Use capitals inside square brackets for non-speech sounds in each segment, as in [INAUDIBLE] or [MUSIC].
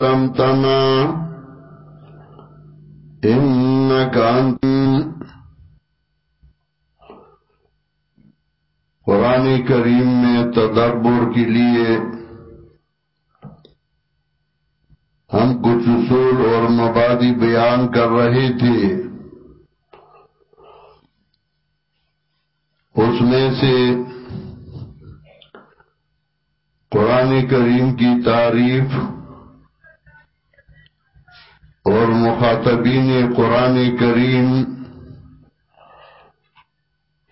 تمتنا انك انت قرآن کریم میں تدبر کے لیے ہم کچھ اصول اور مبادی بیان کر رہے تھے۔ اس میں سے قرآن کریم کی تعریف اور مخاطبین قرآن کریم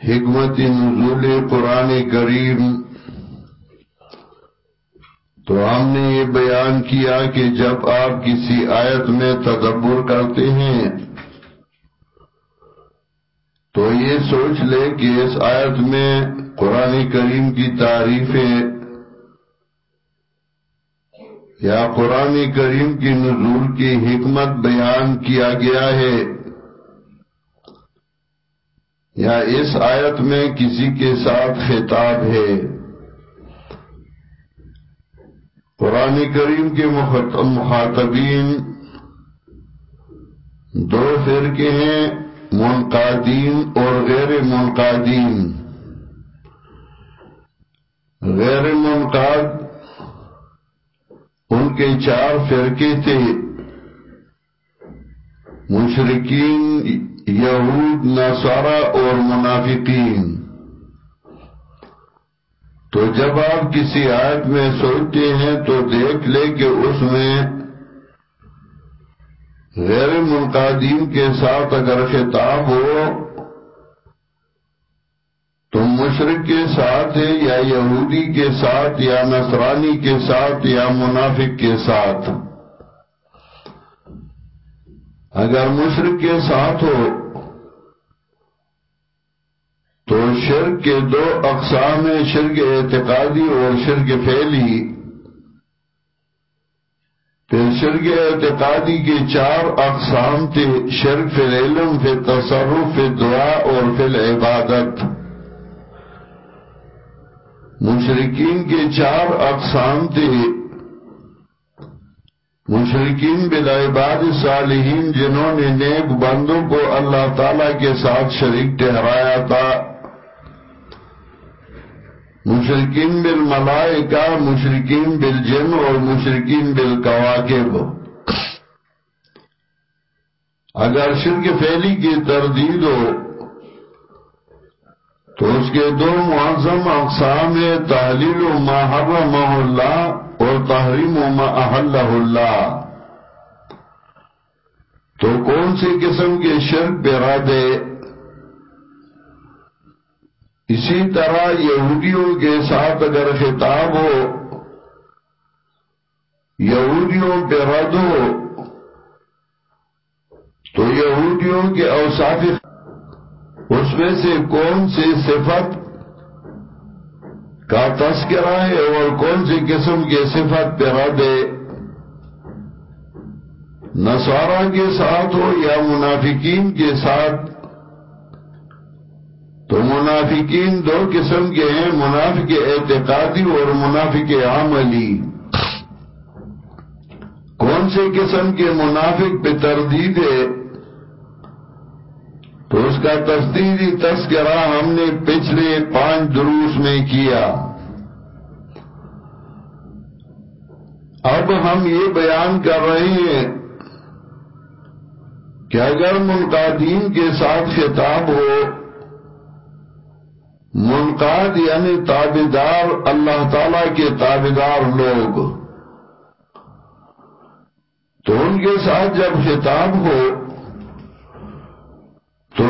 حکمت نزول قرآن کریم تو ہم نے یہ بیان کیا کہ جب آپ کسی آیت میں تدبر کرتے ہیں تو یہ سوچ لے کہ اس آیت میں قرآن کریم کی تعریفیں یا قرآن کریم کی نزول کی حکمت بیان کیا گیا ہے یا اس آیت میں کسی کے ساتھ خطاب ہے؟ قرآن کریم کے مخاطبین دو فرقے ہیں، منقادین اور غیر منقادین۔ غیر منقاد کے چار فرقے تھے۔ مشرقین یہود، نصارہ اور منافقین۔ تو جب آپ کسی آیت میں سوچتے ہیں تو دیکھ لے کہ اس میں غیر منقادین کے ساتھ اگر خطاب ہو تو مشرق کے ساتھ ہے یا یہودی کے ساتھ یا نصرانی کے ساتھ یا منافق کے ساتھ؟ اگر مشرق کے ساتھ ہو تو شرک کے دو اقسام ہیں، شرک اعتقادی اور شرک فعلی۔ پھر شرک اعتقادی کے چار اقسام تھے، شرک فی العلم، فی تصرف فی دعا اور فی العبادت۔ مشرقین کے چار اقسام تھے۔ مشرقین بالعباد صالحین جنہوں نے نیک بندوں کو اللہ تعالی کے ساتھ شریک ٹہرایا تھا۔ مشرقین بالملائکہ مشرقین بالجن اور مشرقین بالکواکب۔ اگر شرک فیلی کی تردید ہو تو اس کے دو معظم اقسام ہیں تحلیل ما حرمہ اللہ اور تحریم ما احلہ اللہ۔ تو کون سی قسم کے شرک پہ اسی طرح یہودیوں کے ساتھ اگر خطاب ہو، یہودیوں پہ رد ہو، تو یہودیوں کے اوصاف اس میں سے کون سی صفت کا تذکرہ ہے اور کون سی قسم کے صفت پہ رد ہے؟ نصارہ کے ساتھ ہو یا منافقین کے ساتھ؟ تو منافقین دو قسم کے ہیں، منافق اعتقادی اور منافق عملی۔ کون سے قسم کے منافق پہ تردید ہے؟ تو اس کا تصدیری تذکرہ ہم نے پچھلے پانچ دروس میں کیا۔ اب ہم یہ بیان کر رہے ہیں کہ اگر منقادین کے ساتھ خطاب ہو، منقاد یعنی تابدار اللہ تعالی کے تابدار لوگ، تو ان کے ساتھ جب خطاب ہو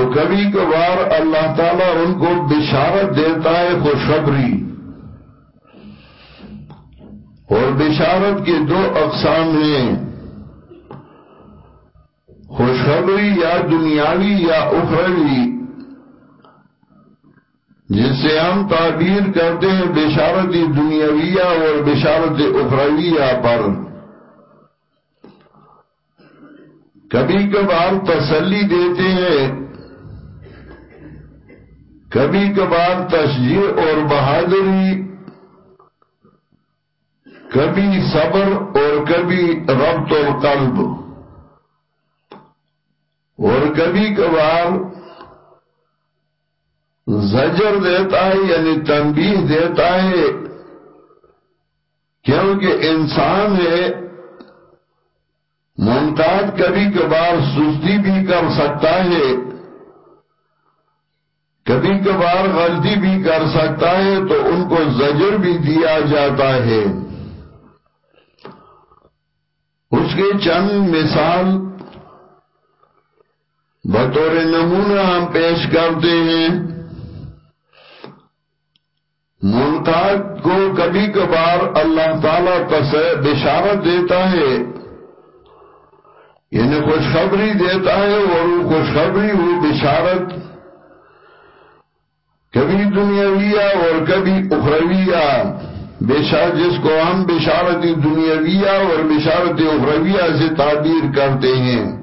تو کبھی کبھار اللہ تعالیٰ ان کو بشارت دیتا ہے خوشخبری۔ اور بشارت کے دو اقسام ہیں۔ خوشخبری یا دنیاوی یا اخروی۔ جس سے ہم تعبیر کرتے ہیں بشارت دنیاویہ اور بشارت اخرویہ پر۔ کبھی کبھار تسلی دیتے ہیں۔ کبھی کبھار تشجیع اور بہادری، کبھی صبر اور کبھی ربط القلب اور کبھی کبھار زجر دیتا ہے یعنی تنبیہ دیتا ہے، کیونکہ انسان ہے ممتاز کبھی کبھار سستی بھی کر سکتا ہے۔ کبھی کبھار غلطی بھی کر سکتا ہے تو ان کو زجر بھی دیا جاتا ہے۔ اس کے چند مثال بطور نمونہ ہم پیش کرتے ہیں۔ منتاج کو کبھی کبھار اللہ تعالیٰ بشارت دیتا ہے۔ یعنی خوشخبری دیتا ہے اور وہ خوشخبری وہ بشارت کبھی دنیاویہ اور کبھی اخرویہ بشار جس کو ہم بشارت دنیاویہ اور بشارت اخرویہ سے تعبیر کرتے ہیں۔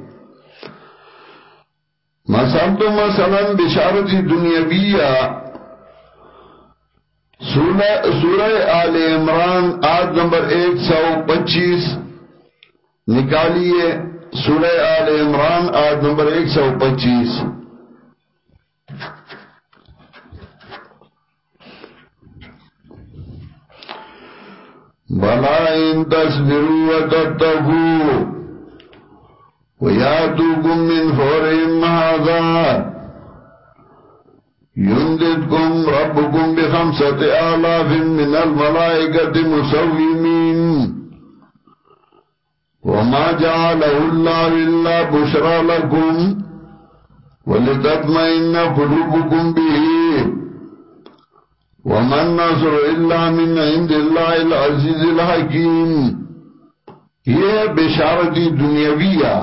مثلا تو مثلا بشارت دنیاویہ سورہ آل عمران آج نمبر ایک سو پچیس۔ نکالیے۔ سورہ آل عمران آج نمبر ایک سو پچیس۔ بلا ان تصویرو تتقو ویاتوکم من فورهم هذا ينددكم ربكم بخمسة آلاف من الملائكة مسومين وما جعله الله إلا بشرى لكم ولتطمئن قلوبكم به وما النصر إلا من عند الله العزيز الحكيم. یہ بشارتی دنیاویہ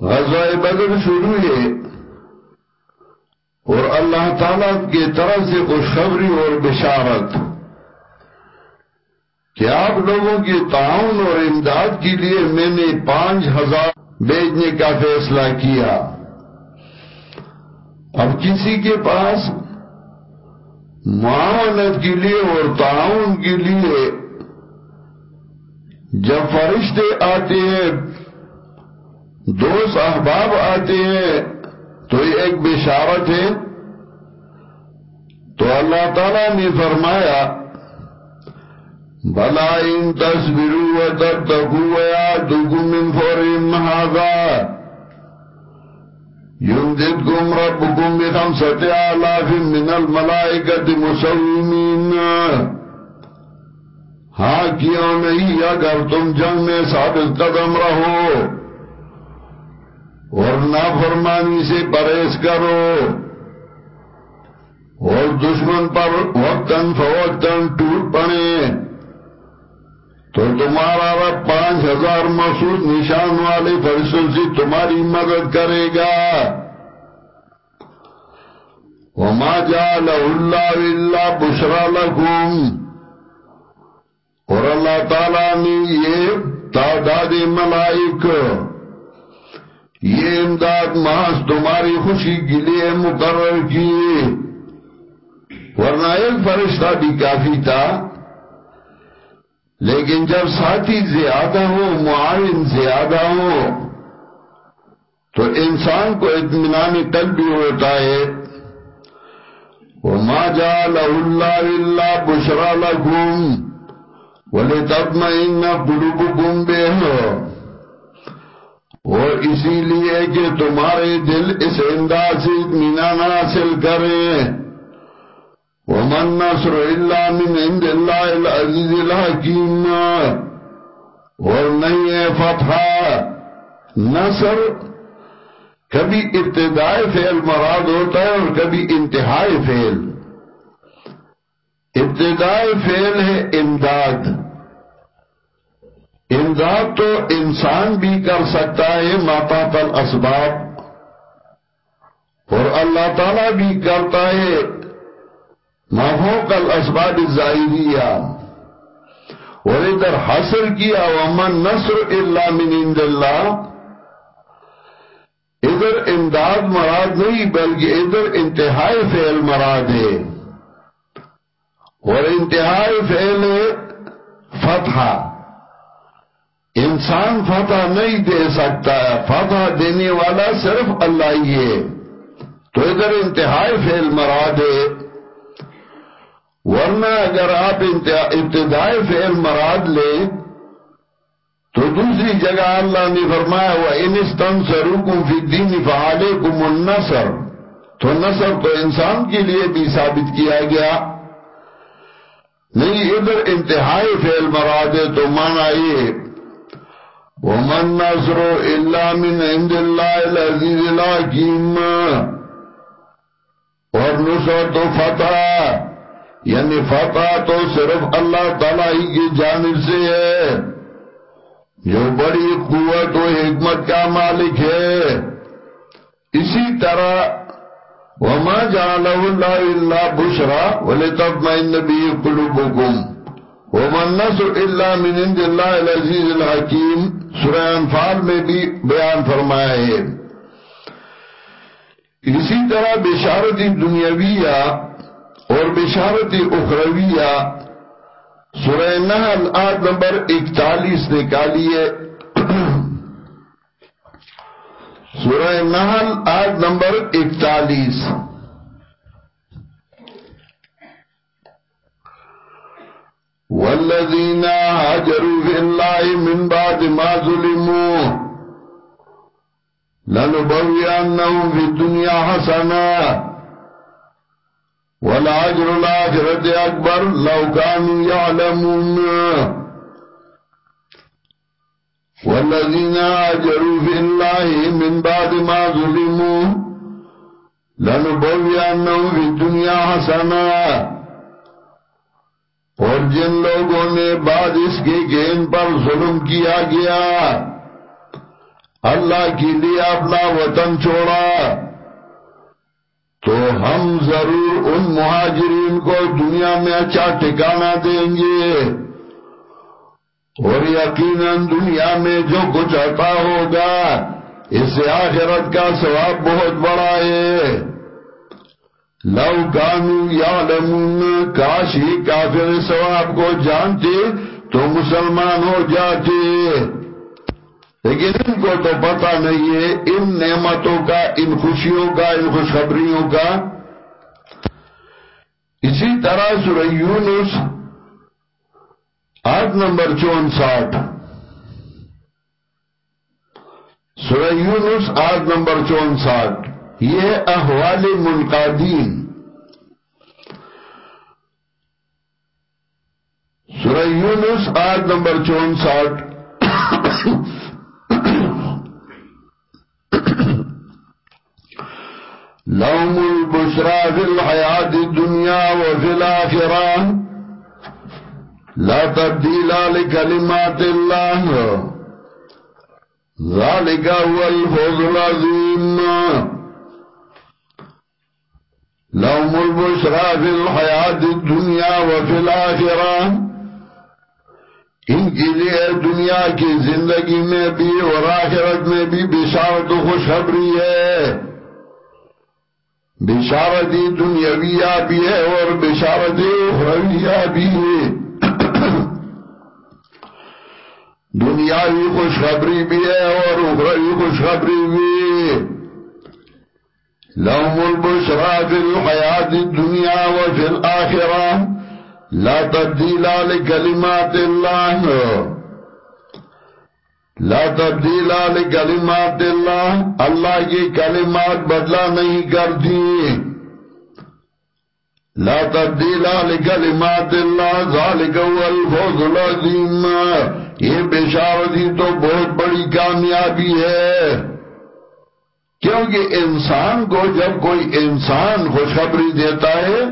غزوہ بدر شروع ہے اور اللہ تعالیٰ کی طرف سے خوشخبری اور بشارت کہ آپ لوگوں کی تعاون اور امداد کے لیے میں نے پانچ ہزار بیچنے کا فیصلہ کیا۔ اب کسی کے پاس معاونت کے لیے اور تعاون کے لیے جب فرشتے آتے ہیں، دوست احباب آتے ہیں، تو یہ ایک بشارت ہے۔ تو اللہ تعالیٰ نے فرمایا، بلا ان تصویرو تتقو یادکم من محاذا يمددكم ربكم بخمسة آلاف من الملائكة مسومين ہاں کیوں نہیں اگر تم جنگ میں ثابت قدم رہو اور نافرمانی سے پرہیز کرو اور دشمن پر وقتاً فوقتاً ٹوٹ پڑے تو تمہارا رب پانچ ہزار محسوس نشان والے فرشتوں سے تمہاری مدد کرے گا۔ وما جعل اللہ الا بشرا لکم اور اللہ تعالیٰ نے یہ تعداد ملائک، یہ امداد محض تمہاری خوشی کے لیے مقرر کی ورنہ ایک فرشتہ بھی کافی تھا۔ لیکن جب ساتھی زیادہ ہو، معاون زیادہ ہو، تو انسان کو اطمینان تل بھی ہوتا ہے۔ وَمَا جَعَلَهُ اللَّهِ إِلَّا بُشْرَى لَكُمْ وَلِتَطْمَئِنَّ قُلُوبُكُمْ بِهِ۔ اور اسی لیے کہ تمہارے دل اس انداز سے اطمینان حاصل کریں۔ ومن نصر الا من عند اللہ العزیز الحکیم اور نہیں ہے فتح، نصر کبھی ابتدائی فعل مراد ہوتا ہے اور کبھی انتہائی فعل۔ ابتدائی فعل ہے امداد۔ امداد تو انسان بھی کر سکتا ہے ماتا پل اسباب اور اللہ تعالیٰ بھی کرتا ہے ماہوں کل اسباب اور ادھر حاصل کیا ومن نصر اللہ من عند اللہ۔ ادھر امداد مراد نہیں بلکہ ادھر انتہائی فعل مراد ہے۔ اور انتہائی فعل فتح۔ انسان فتح نہیں دے سکتا ہے فتح دینے والا صرف اللہ ہی ہے۔ تو ادھر انتہائی فعل مراد ہے۔ ورنہ اگر آپ ابتدائی فعل مراد لیں، تو دوسری جگہ اللہ نے فرمایا وہ انستن سروکم فی الدین فعلیکم تو نصر تو انسان کے لیے بھی ثابت کیا گیا۔ نہیں، ادھر انتہائی فعل مراد ہے، تو مانا یہ ومن نصر الا من عند اللہ العزیز الحکیم اور نصر تو فتح۔ یعنی فتح تو صرف اللہ تعالیٰ ہی کی جانب سے ہے۔ جو بڑی قوت و حکمت کا مالک ہے۔ اسی طرح وما جعله الله الا بشرا ولتطمئن به قلوبكم۔ وما النصر الا من عند الله العزيز الحكيم۔ سورہ انفال میں بھی بیان فرمایا ہے۔ اسی طرح بشارت دنیاویہ اور بشارت اخرویہ سورہ نحل آیت نمبر اکتالیس نکالیے۔ سورہ نحل آیت نمبر اکتالیس۔ والذین حجروا فی اللہ من بعد ما ظلموا لنبویانهم فی الدنیا حسنا والعجر الاخرت اکبر لو کانوا یعلمون والذين آجروا في الله من بعد ما ظلموا لنبوئنهم في الدنيا حسنا اور جن لوگوں نے بعد اس کے گین پر ظلم کیا گیا، اللہ کے لیے اپنا وطن چھوڑا۔ تو ہم ضرور ان مہاجرین کو دنیا میں اچھا ٹھکانہ دیں گے۔ اور یقیناً دنیا میں جو کچھ عطا ہوگا، اس سے آخرت کا ثواب بہت بڑا ہے۔ لو کانو یا لمون کاشی کافر ثواب کو جانتے تو مسلمان ہو جاتے۔ لیکن ان کو تو پتا نہیں ہے، ان نعمتوں کا، ان خوشیوں کا، ان خوشخبریوں کا۔ اسی طرح سورہ یونس، آیت نمبر چون ساٹھ سورہ یونس، آیت نمبر چون ساٹھ یہ احوال منقادین۔ سورہ یونس، آیت نمبر چون لهم البشرى في الحياة الدنيا وفي الآخرة. لا تبدیل لکلمات اللہ ذالک هو الفوز العظیم لهم البشرى في الحیات الدنیا وفي الآخرة. ان کے جی لیے دنیا کی زندگی میں بھی اور آخرت میں بھی بشارت و خوشخبری ہے. بشارتی دنیاویہ بھی ہے اور بشارتی اخرویہ بھی ہے۔ دنیاوی خوشخبری بھی ہے اور اخروی خوشخبری بھی۔ لهم البشرى في الحياة الدنيا وفي الآخرة۔ لا تبديل لكلمات الله۔ لا تبدیل لکلمات اللہ اللہ کی کلمات بدلا نہیں کرتی۔ لا تبدیل لکلمات اللہ، ذالک هو الفوز العظیم۔ یہ بشارتی تو بہت بڑی کامیابی ہے۔ کیونکہ انسان کو جب کوئی انسان خوشخبری دیتا ہے،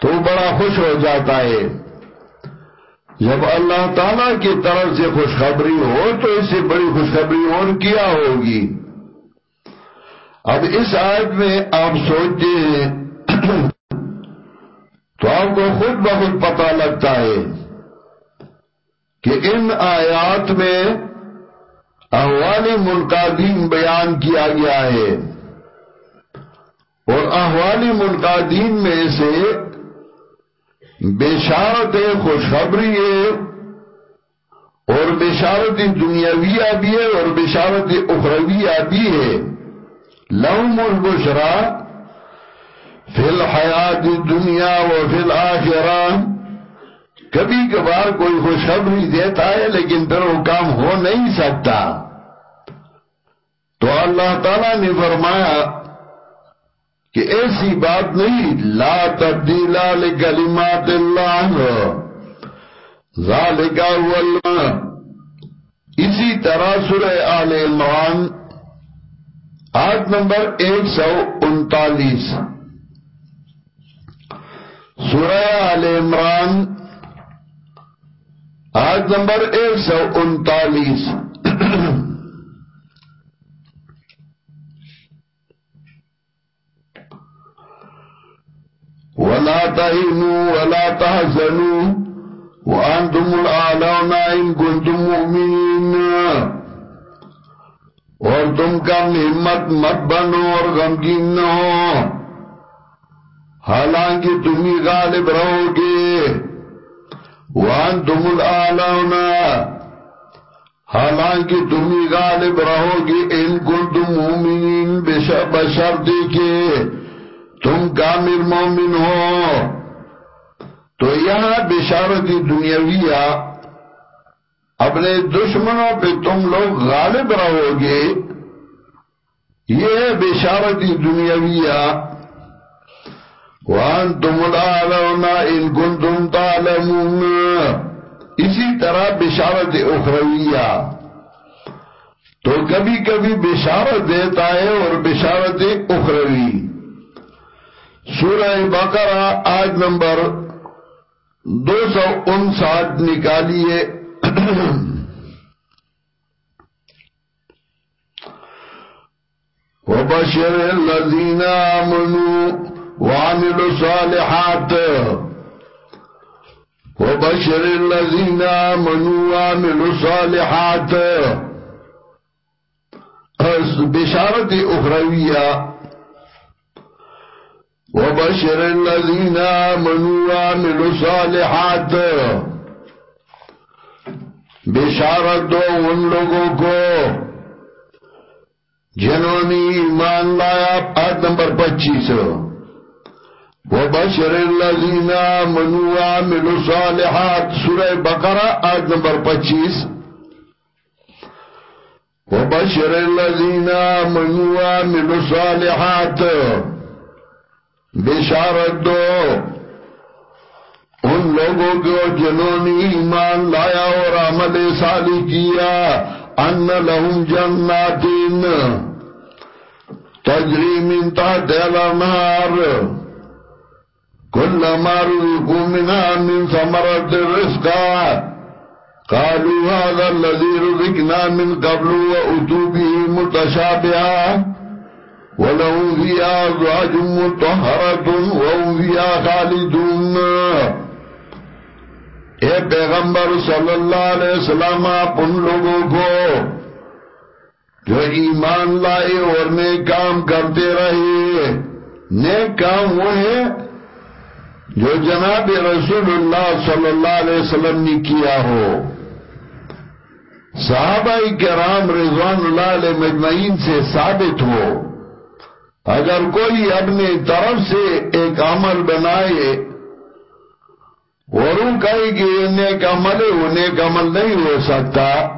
تو بڑا خوش ہو جاتا ہے۔ جب اللہ تعالیٰ کی طرف سے خوشخبری ہو تو اس سے بڑی خوشخبری اور کیا ہوگی؟ اب اس آیت میں آپ سوچتے ہیں، [CLEARS THROAT] تو آپ کو خود بخود پتا لگتا ہے کہ ان آیات میں احوال منقادین بیان کیا گیا ہے۔ اور احوال منقادین میں سے بشارت خوشخبری ہے اور بشارت دنیاویہ بھی ہے اور بشارت اخرویہ بھی ہے۔ لهم البشرا فی الحیات دنیا و فی الاخرہ۔ کبھی کبھار کوئی خوشخبری دیتا ہے لیکن پھر وہ کام ہو نہیں سکتا۔ تو اللہ تعالیٰ نے فرمایا کہ ایسی بات نہیں، لا تبدیل لکلمات اللہ۔ ذالک هو اللہ۔ اسی طرح سورہ آل عمران، آیت نمبر 139 سورہ آل عمران، آیت نمبر 139 ولا تهنوا ولا تحزنوا وانتم الاعلون ان كنتم مؤمنين. اور تم کا ہمت مت بنو اور غمگین نہ ہو. حالانکہ تم ہی غالب رہو گے. وانتم الاعلون حالانکہ تم ہی غالب رہو گے. ان کنتم مؤمنین بشرط کے تم کامل مومن ہو۔ تو یہاں بشارتی دنیاویہ اپنے دشمنوں پہ تم لوگ غالب رہو گے۔ یہ بشارتی دنیاویہ۔ وان تم العالونا ان کنتم تعلمون۔ اسی طرح بشارت اخرویہ۔ تو کبھی کبھی بشارت دیتا ہے اور بشارت اخروی۔ سورہ بقرہ آج نمبر دو سو انساٹھ نکالیے۔ وبشر الذين آمنوا وعملوا الصالحات۔ وبشر الذين آمنوا وعملوا الصالحات۔ بشارت اخرویہ۔ وبشر الذين آمنوا وعملوا صالحات بشارت دو ان لوگوں کو جنہوں نے ایمان لایا آیت نمبر پچیس وبشر الذين آمنوا وعملوا صالحات سورہ بقرہ آیت نمبر پچیس وبشر الذين آمنوا وعملوا صالحات بشارت دو ان لوگوں کو جنہوں نے ایمان لایا اور عمل صالح کیا، ان لهم جناتین۔ تجری من تحت الانہار۔ كلما رزقوا منها من ثمرة الرزق قالوا هذا الذي رزقنا من قبل وأتوا به متشابها۔ ولهم فيها أزواج مطهرة وهم فيها خالدون. اے پیغمبر صلی اللہ علیہ وسلم، آپ ان لوگوں کو جو ایمان لائے اور نیک کام کرتے رہے، نیک کام وہ ہے جو جناب رسول اللہ صلی اللہ علیہ وسلم نے کیا ہو۔ صحابہ کرام رضوان اللہ علیہ مجمعین سے ثابت ہو۔ اگر کوئی اپنی طرف سے ایک عمل بنائے اور ان کہے کہ نیک عمل ہے، وہ نیک عمل نہیں ہو سکتا۔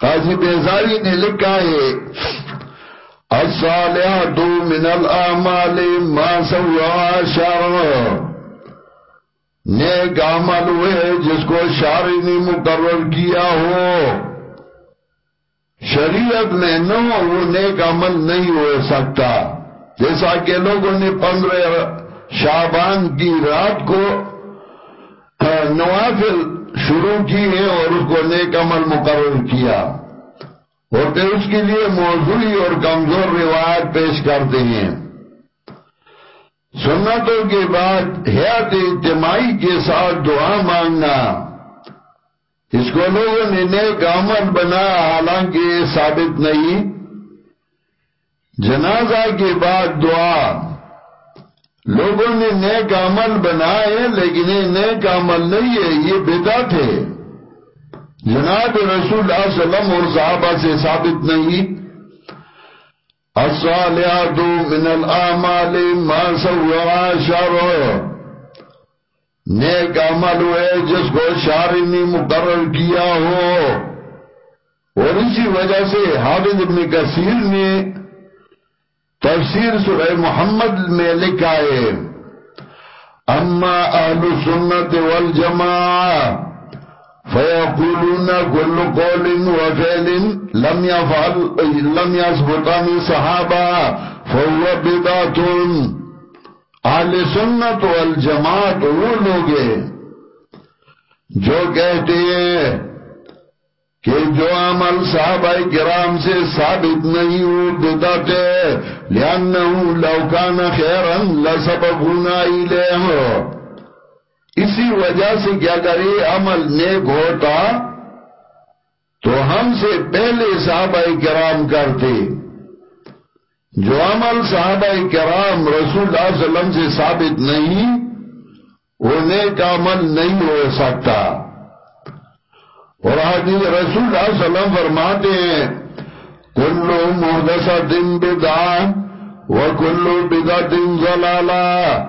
قاضی بیزاری نے لکھا ہے، الصالحات من الاعمال ما سوا شر نیک عمل ہوئے جس کو شارع نے مقرر کیا ہو۔ شریعت میں نو، وہ نیک عمل نہیں ہو سکتا۔ جیسا کہ لوگوں نے پندرہ شابان کی رات کو نوافل شروع کی ہے اور اس کو نیک عمل مقرر کیا۔ اور پھر اس کے لیے موضوعی اور کمزور روایت پیش کرتے ہیں۔ سنتوں کے بعد حیات اجتماعی کے ساتھ دعا مانگنا۔ اس کو لوگوں نے نیک عمل بنا، حالانکہ ثابت نہیں۔ جنازہ کے بعد دعا۔ لوگوں نے نیک عمل بنائے، لیکن یہ نیک عمل نہیں ہے، یہ بدعت ہے۔ جناب رسول اللہ صلی اللہ علیہ وسلم اور صحابہ سے ثابت نہیں۔ الصالحات من الاعمال ما سوى شر۔ نیک عمل ہوئے جس کو شارع نے مقرر کیا ہو۔ اور اسی وجہ سے حافظ ابن کثیر نے تفسیر سورہ محمد میں لکھا ہے، اما اہل سنت والجماع فيقولون كل قول وفعل لم يفعل لم يثبت عن صحابه فهو بدعت اهل سنت والجماعت وہ لوگ جو کہتے ہیں کہ جو عمل صحابہ کرام سے ثابت نہیں وہ بدعت ہے لو كان خيرا لسبقونا اليه اسی وجہ سے کیا کرے، عمل نیک ہوتا تو ہم سے پہلے صحابہ کرام کرتے۔ جو عمل صحابہ کرام رسول اللہ علیہ وسلم سے ثابت نہیں، وہ نیک عمل نہیں ہو سکتا۔ اور حدیث رسول اللہ علیہ وسلم فرماتے ہیں، کلو محدثہ دن بدا و کلو بدا دن ضلالہ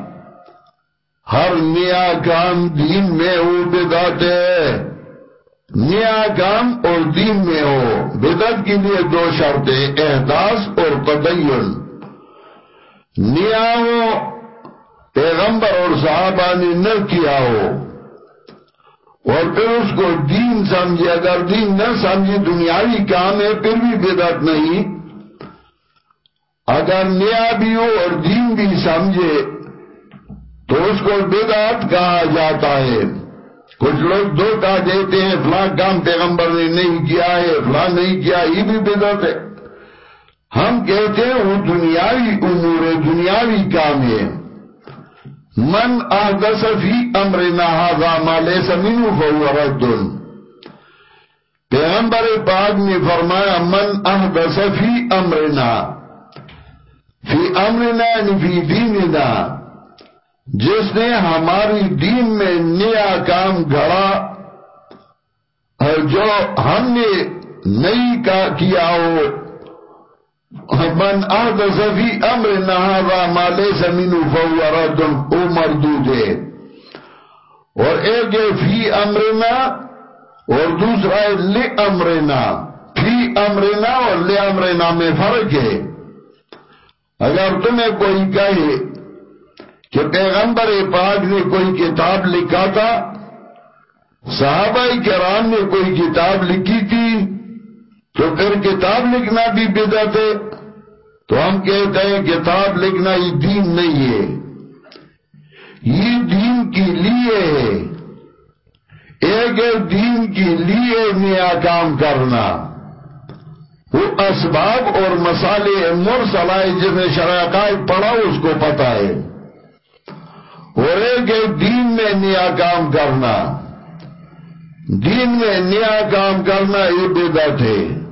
ہر نیا کام دین میں ہو بدعت ہے۔ نیا کام اور دین میں ہو بدعت کے لیے دو شرطیں احداث اور تدین۔ نیا ہو پیغمبر اور صحابہ نے نہ کیا ہو۔ اور پھر اس کو دین سمجھے، اگر دین نہ سمجھے، دنیاوی کام ہے، پھر بھی بدعت نہیں۔ اگر نیا بھی ہو اور دین بھی سمجھے، تو اس کو بدعت کہا جاتا ہے۔ کچھ لوگ دو کہا دیتے ہیں، فلاں کام پیغمبر نے نہیں کیا ہے، فلاں نہیں کیا، یہ بھی بدعت ہے۔ ہم کہتے ہیں وہ دنیاوی امور ہے، دنیاوی کام ہے۔ من احدث فی امرنا هذا ما ليس منه فهو رد. پیغمبر پاک نے فرمایا، من احدث فی امرنا فی امرنا یعنی فی دیننا، جس نے ہماری دین میں نیا کام گھڑا اور جو ہم نے نئی کا کیا ہو من آد زفی امر نہارا مالے زمین فہو ردن او مردود ہے۔ اور ایک ہے فی امرنا اور دوسرا ہے لے امرنا۔ فی امرنا اور لے امرنا میں فرق ہے۔ اگر تمہیں کوئی کہے کہ پیغمبر پاک نے کوئی کتاب لکھا تھا، صحابہ کرام نے کوئی کتاب لکھی تھی تو پھر کتاب لکھنا بھی بدعت ہے۔ تو ہم کہتے ہیں کتاب لکھنا یہ دین نہیں ہے۔ یہ دین کے لیے ہے ایک دین کے لیے نیا کام کرنا۔ وہ اسباب اور مسالے مرسلائے جس نے شرائقائد پڑھا اس کو پتا ہے۔ اور ایک دین میں نیا کام کرنا۔ دین میں نیا کام کرنا یہ بدعت ہے۔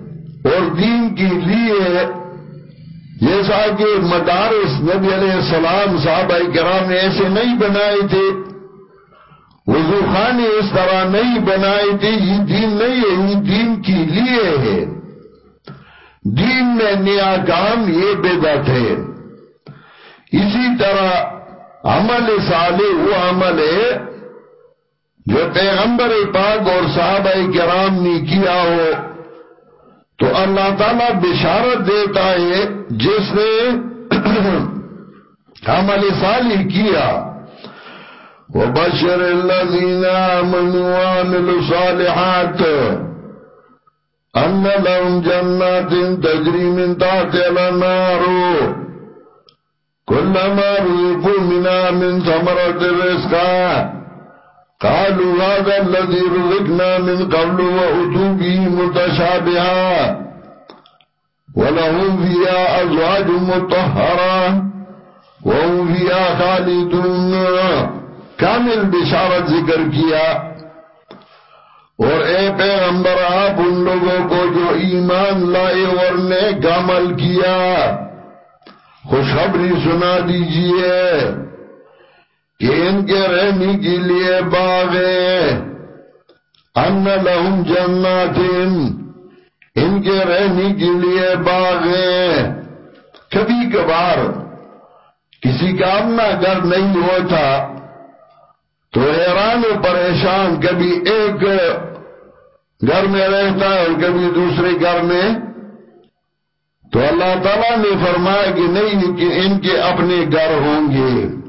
اور دین کی لیے جیسا کہ مدارس نبی علیہ السلام صحابہ کرام نے ایسے نہیں بنائے تھے، وضو خانے اس طرح نہیں بنائے تھے، یہ دین نہیں ہے، یہ دین کی لیے ہے۔ دین میں نیا کام یہ بدعت ہے۔ اسی طرح عمل صالح وہ عمل ہے جو پیغمبر پاک اور صحابہ کرام نے کیا ہو۔ تو اللہ تعالیٰ بشارت دیتا ہے جس نے [CLEARS THROAT] عمل صالح کیا۔ وبشر الذين آمنوا وعملوا الصالحات أن لهم جنات تجري من تحتها الأنهار كلما رزقوا منا من ثمرة رزقا قالوا هذا الذي رزقنا من قبل وأتوا به متشابها ولهم فيها أزواج مطهرة وهم فيها خالدون. کامل بشارت ذکر کیا اور اے پیغمبر، آپ ان لوگوں کو جو ایمان لائے اور نیک عمل کیا، خوشخبری سنا دیجیے۔ کہ ان کے رہنے کے لیے باغے۔ ان لہم جناتن ان کے رہنے کے لیے باغے۔ کبھی کبھار کسی کا اپنا گھر نہیں ہوتا تو حیران و پریشان کبھی ایک گھر میں رہتا ہے اور کبھی دوسرے گھر میں۔ تو اللہ تعالیٰ نے فرمایا کہ نہیں کہ ان کے اپنے گھر ہوں گے۔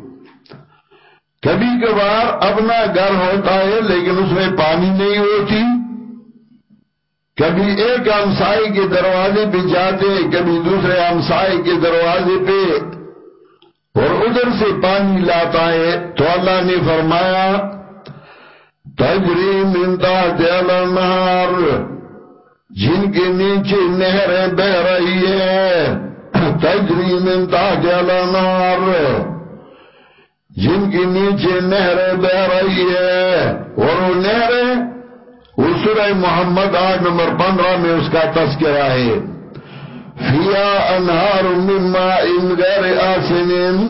کبھی کبھار اپنا گھر ہوتا ہے، لیکن اس میں پانی نہیں ہوتی۔ کبھی ایک ہمسائے کے دروازے پہ جاتے، کبھی دوسرے ہمسائے کے دروازے پہ۔ اور ادھر سے پانی لاتا ہے۔ تو اللہ نے فرمایا، تجری منتا دل جن کے نیچے نہریں بہ رہی ہے تجری منتا دل جن جنگی نیچے نہر بہ رہی ہے اور نہر ہے وہ سورہ محمد آج نمبر پندرہ میں اس کا تذکرہ ہے. فیا انہار مما ان غیر آسنن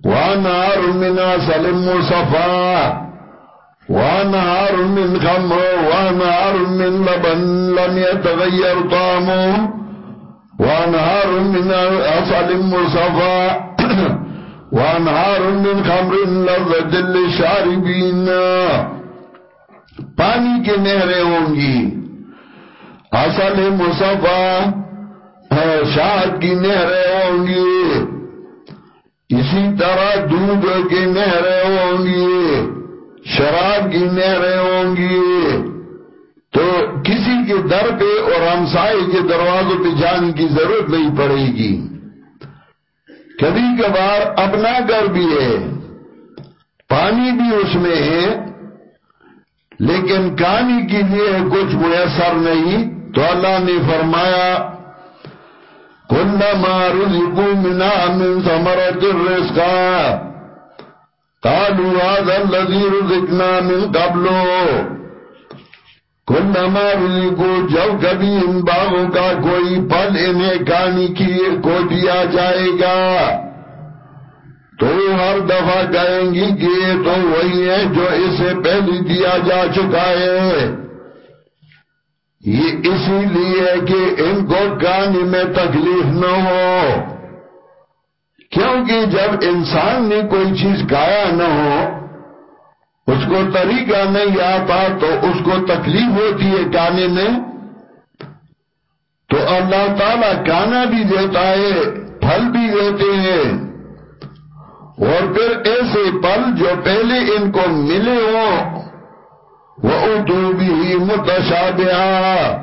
وانہار من آسل مصفا وانہار من خمر وانہار من لبن لم يتغیر طعمون وانہار من آسل مصفا وانہار من آسل مصفا وانہار من خمر لذت للشاربین پانی کی نہریں ہوں گی. اصل مصفہ شاہد کی نہریں ہوں گی. اسی طرح دودھ کی نہریں ہوں گی. شراب کی نہریں ہوں گی. تو کسی کے در پہ اور ہمسائے کے دروازوں پہ جانے کی ضرورت نہیں پڑے گی. کبھی کبھار اپنا گھر بھی ہے، پانی بھی اس میں ہے، لیکن کانی کے لیے کچھ میسر نہیں۔ تو اللہ نے فرمایا كلما رزقوا منها من ثمرة الرزق۔ قالوا هذا الذي رزقنا من قبل كلما رزقوا جب کبھی ان باغوں کا کوئی پل انہیں کانی کی کو دیا جائے گا؟ تو ہر دفعہ کہیں گی کہ یہ تو وہی ہے جو اسے پہلی دیا جا چکا ہے۔ یہ اسی لیے کہ ان کو کہانی میں تکلیف نہ ہو۔ کیونکہ جب انسان نے کوئی چیز کھایا نہ ہو اس کو طریقہ نہیں آتا تو اس کو تکلیف ہوتی ہے کھانے میں، تو اللہ تعالیٰ کانا بھی دیتا ہے، پھل بھی دیتے ہیں۔ اور پھر ایسے پل جو پہلے ان کو ملے ہوں، وہ ادو بھی متشابہ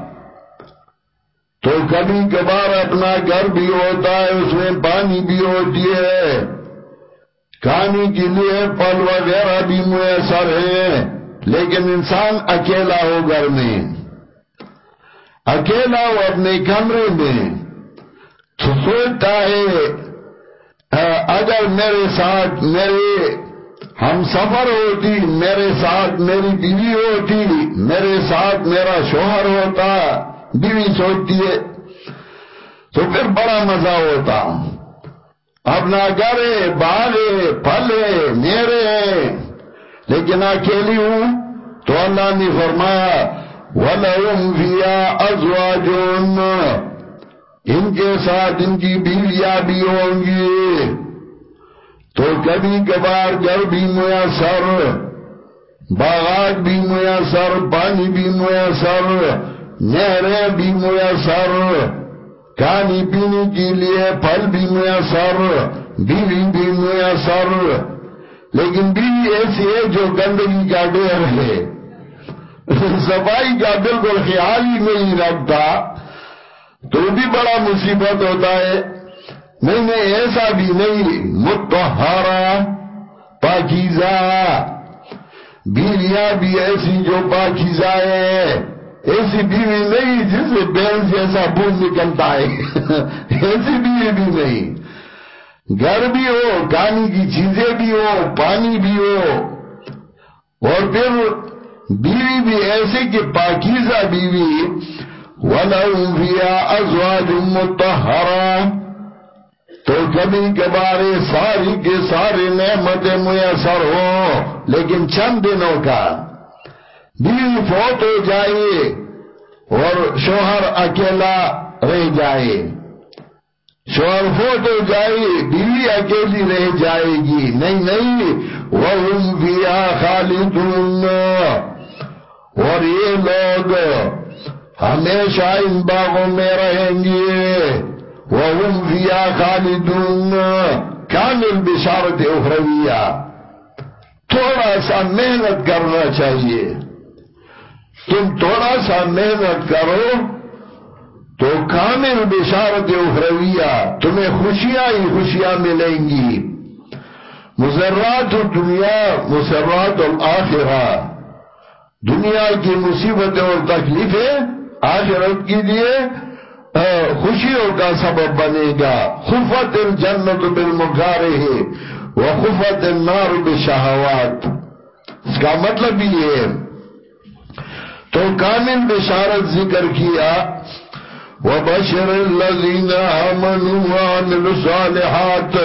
تو کبھی کبھار اپنا گھر بھی ہوتا ہے، اس میں پانی بھی ہوتی ہے۔ کھانے کے لیے پل وغیرہ بھی میسر ہیں لیکن انسان اکیلا ہو گھر میں۔ اکیلا ہو اپنے کمرے میں۔ سوچتا ہے اگر میرے ساتھ میرے ہم سفر ہوتی، میرے ساتھ میری بیوی ہوتی، میرے ساتھ میرا شوہر ہوتا، بیوی سوچتی ہے، تو پھر بڑا مزہ ہوتا۔ اپنا گھر بالے پھلے میرے لیکن اکیلی ہوں تو اللہ نے فرمایا، وَلَهُمْ فِيَا أَزْوَاجٌ۔ ان کے ساتھ ان کی بیویاں بھی ہوں گی۔ تو کبھی کبھار گھر بھی میسر، باغات بھی میسر، پانی بھی میسر، نہریں بھی میسر۔ کھانے پینے کے لیے پھل بھی میسر بیوی بھی میسر لیکن بیوی ایسی ہے جو گندگی کا ڈیر ہے۔ صفائی کا بالکل خیال ہی نہیں رکھتا۔ تو بھی بڑا مصیبت ہوتا ہے۔ نہیں نہیں، ایسا بھی نہیں۔ متحرہ پاکیزہ۔ بیویاں بھی ایسی جو پاکیزہ ہے۔ ایسی بیوی نہیں جس سے بیل جیسا بھول نکلتا ہے ایسی بیوی بھی نہیں گھر بھی ہو کانی کی چیزیں بھی ہو پانی بھی ہو اور پھر بیوی بھی ایسی کہ پاکیزہ بیوی وَلَوْ فِيَا أَزْوَاجٌ مُتَّحَرًا تو کبھی کبھارے ساری کے ساری نعمتیں میسر ہو لیکن چند دنوں کا بیوی فوت ہو جائے اور شوہر اکیلا رہ جائے۔ شوہر فوت ہو جائے، بیوی اکیلی رہ جائے گی۔ نہیں نہیں۔ وہ بیا خالدون۔ اور یہ لوگ ہمیشہ ان باغوں میں رہیں گے۔ وہ بیا خالدون۔ کامل بشارت اخرویہ۔ تھوڑا سا محنت کرنا چاہیے۔ تم تھوڑا سا محنت کرو تو کامل بشارت اخرویہ تمہیں خوشیاں ہی خوشیاں ملیں گی۔ مسرات دنیا مسرات الاخرہ۔ دنیا کی مصیبتیں اور تکلیفیں آخرت کے لیے خوشیوں کا سبب بنے گا۔ خفت الجنت بالمکارے وہ خفت النار بشہوات۔ اس کا مطلب یہ ہے تو کامل بشارت ذکر کیا وَبَشِرِ الَّذِينَ آمَنُوا وَعَمِلُوا الصَّالِحَاتِ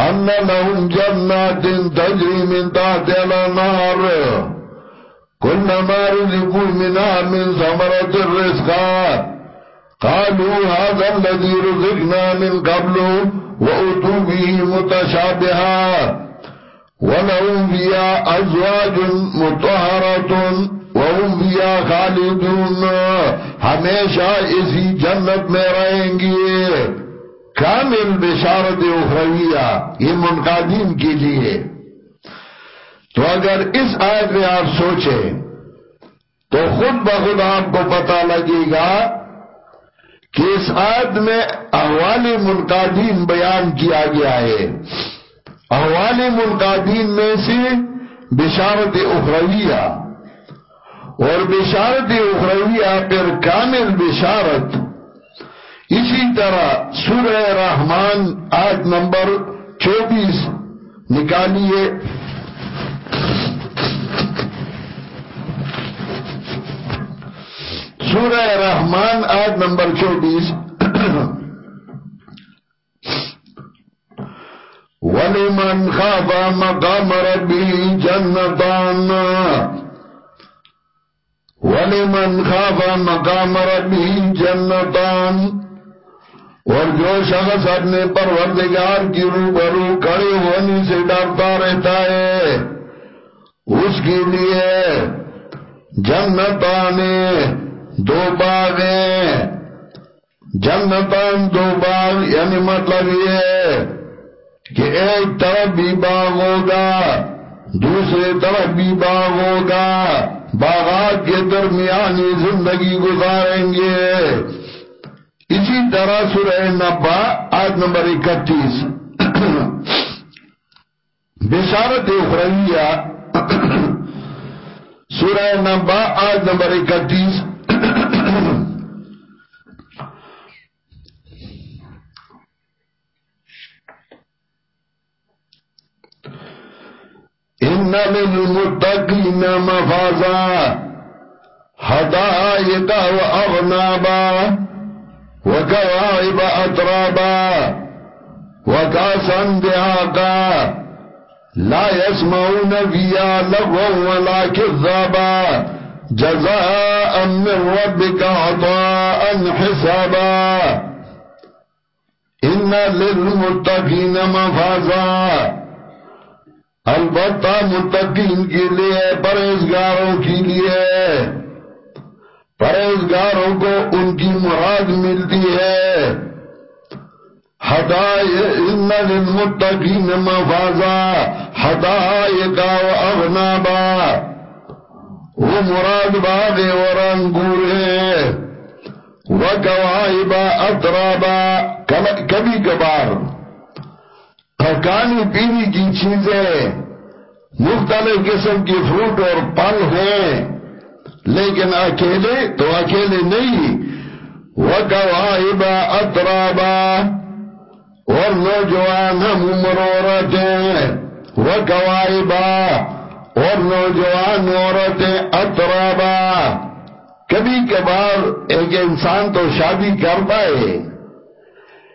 أَنَّ لَهُمْ جَنَّاتٍ تَجْرِي مِنْ تَحْتِهَا الْأَنْهَارُ. كُلَّمَا رُزِقُوا مِنْهَا مِنْ ثَمَرَةِ الرِّزْقِ قَالُوا هَذَا الَّذِي رُزِقْنَا مِنْ قَبْلُ وَأُتُوا بِهِ مُتَشَابِهًا. وَلَهُمْ فِيهَا أَزْوَاجٌ مُطَهَّرَةٌ. وَهُمْ فِيهَا خَالِدُونَ، ہمیشہ اسی جنت میں رہیں گے۔ کامل بشارت اخرویہ، یہ منقادین کے لیے۔ تو اگر اس آیت میں آپ سوچیں، تو خود بخود آپ کو پتا لگے گا کہ اس آیت میں احوال منقادین بیان کیا گیا ہے۔ احوال منقادین میں سے بشارت اخرویہ۔ اور بشارت اخرویہ پر کامل بشارت. اسی طرح سورہ رحمان آیت نمبر چوبیس نکالیے. سورہ رحمان آیت نمبر چوبیس. وَلِمَنْ خَافَ مَقَامَ رَبِّهِ جَنَّتَانَ وَلِمَنْ خَافَ مَقَامَ رَبِّهِ جَنَّتَانِ. اور جو شخص اپنے پروردگار کی روبرو کھڑے ہونے سے ڈرتا رہتا ہے، اس کے لیے جنتان دو باغیں جنتان دو باغ یعنی مطلب یہ ہے کہ ایک طرف بھی باغ ہوگا، دوسرے طرف بھی باغ ہوگا۔ باغات کے درمیانی زندگی گزاریں گے۔ اسی طرح سورہ نبا آج نمبر اکتیس۔ بشارت اخرویہ۔ سورہ نبا آج نمبر اکتیس۔ إن للمتقین مفازا. حدائق وأغنابا. وكواعب أترابا. وكأسا دهاقا. لا يسمعون فيها لغوا ولا كذابا. جزاء من ربك عطاء حسابا. إن للمتقین مفازا. البتہ متقین کے لیے پرہزگاروں کے لیے پرہزگاروں کو ان کی مراد ملتی ہے۔ ان للمتقین مفازا حدائقا و اغنابا۔ وہ مراد باغ اور انگور ہے وکوائبا اترابا کبھی کبھار۔ پکانی پینے کی چیزیں مختلف قسم کی فروٹ اور پل ہیں، لیکن اکیلے تو اکیلے نہیں۔ وَقَوَائِبَ أَتْرَابًا، اور نوجوان ہم عمر عورتیں وَقَوَائِبَ اور نوجوان عورتیں اترابا کبھی کبھار ایک انسان تو شادی کرتا ہے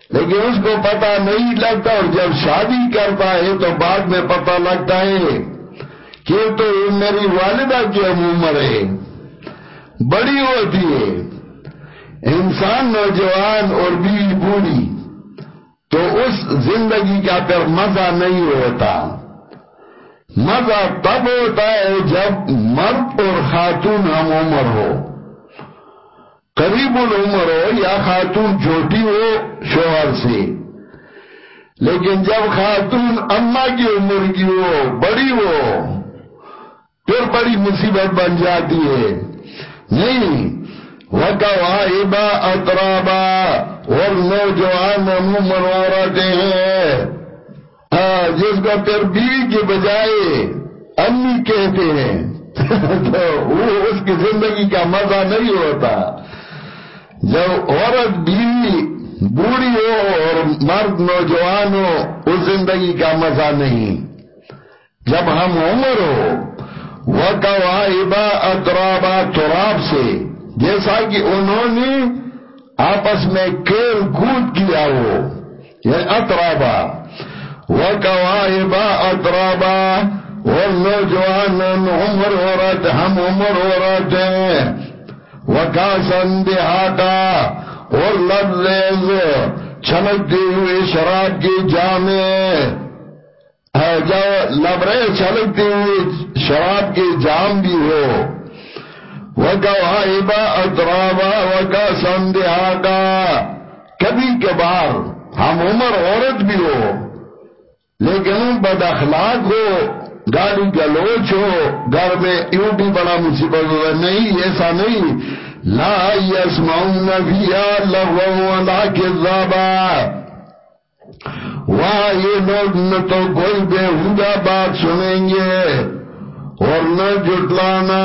لیکن اس کو پتا نہیں لگتا اور جب شادی کرتا ہے تو بعد میں پتا لگتا ہے کہ تو میری والدہ کی عمر ہے، بڑی ہوتی ہے، انسان نوجوان اور بیوی بوڑھی، تو اس زندگی کا پھر مزہ نہیں ہوتا۔ مزہ تب ہوتا ہے جب مرد اور خاتون ہم عمر ہو۔ قریب العمر ہو یا خاتون چھوٹی ہو، شوہر سے۔ لیکن جب خاتون اما کی عمر کی ہو، بڑی ہو، پھر بڑی مصیبت بن جاتی ہے۔ نہیں وَقَوَائِبَا اَتْرَابَا اور نوجوان عمر عورتیں ہیں۔ ہاں، جس کو پھر بیوی کے بجائے امی کہتے ہیں۔ [LAUGHS] تو وہ اس کی زندگی کا مزہ نہیں ہوتا۔ جب عورت بیوی بوڑھی ہو اور مرد نوجوان ہو، اس زندگی کا مزہ نہیں۔ جب ہم عمر ہو وہ قوائبہ اطرابا تراب سے، جیسا کہ انہوں نے آپس میں کھیل کود کیا ہو یعنی یہ اطرابا وہ قوائبہ اطرابا اور نوجوان عمر ہو ہم عمر ہو رہے ہیں وکاسن دہاتا اور لبریز چھلکتی ہوئی شراب کی جامع جو لبریز چھلکتی ہوئی شراب کی جام بھی ہو۔ وکوائبا اترابا وکاسن دہاتا کبھی کبھار ہم عمر عورت بھی ہو، لیکن بد اخلاق ہو۔ گاڑی گلوچ ہو، گھر میں یوں بھی بڑا مصیبت ہو، نہیں، ایسا نہیں۔ لا یسمعون فیا لغو ولا کذابا وہاں یہ لوگ نہ تو کوئی بے بات سنیں گے اور نہ جٹلانا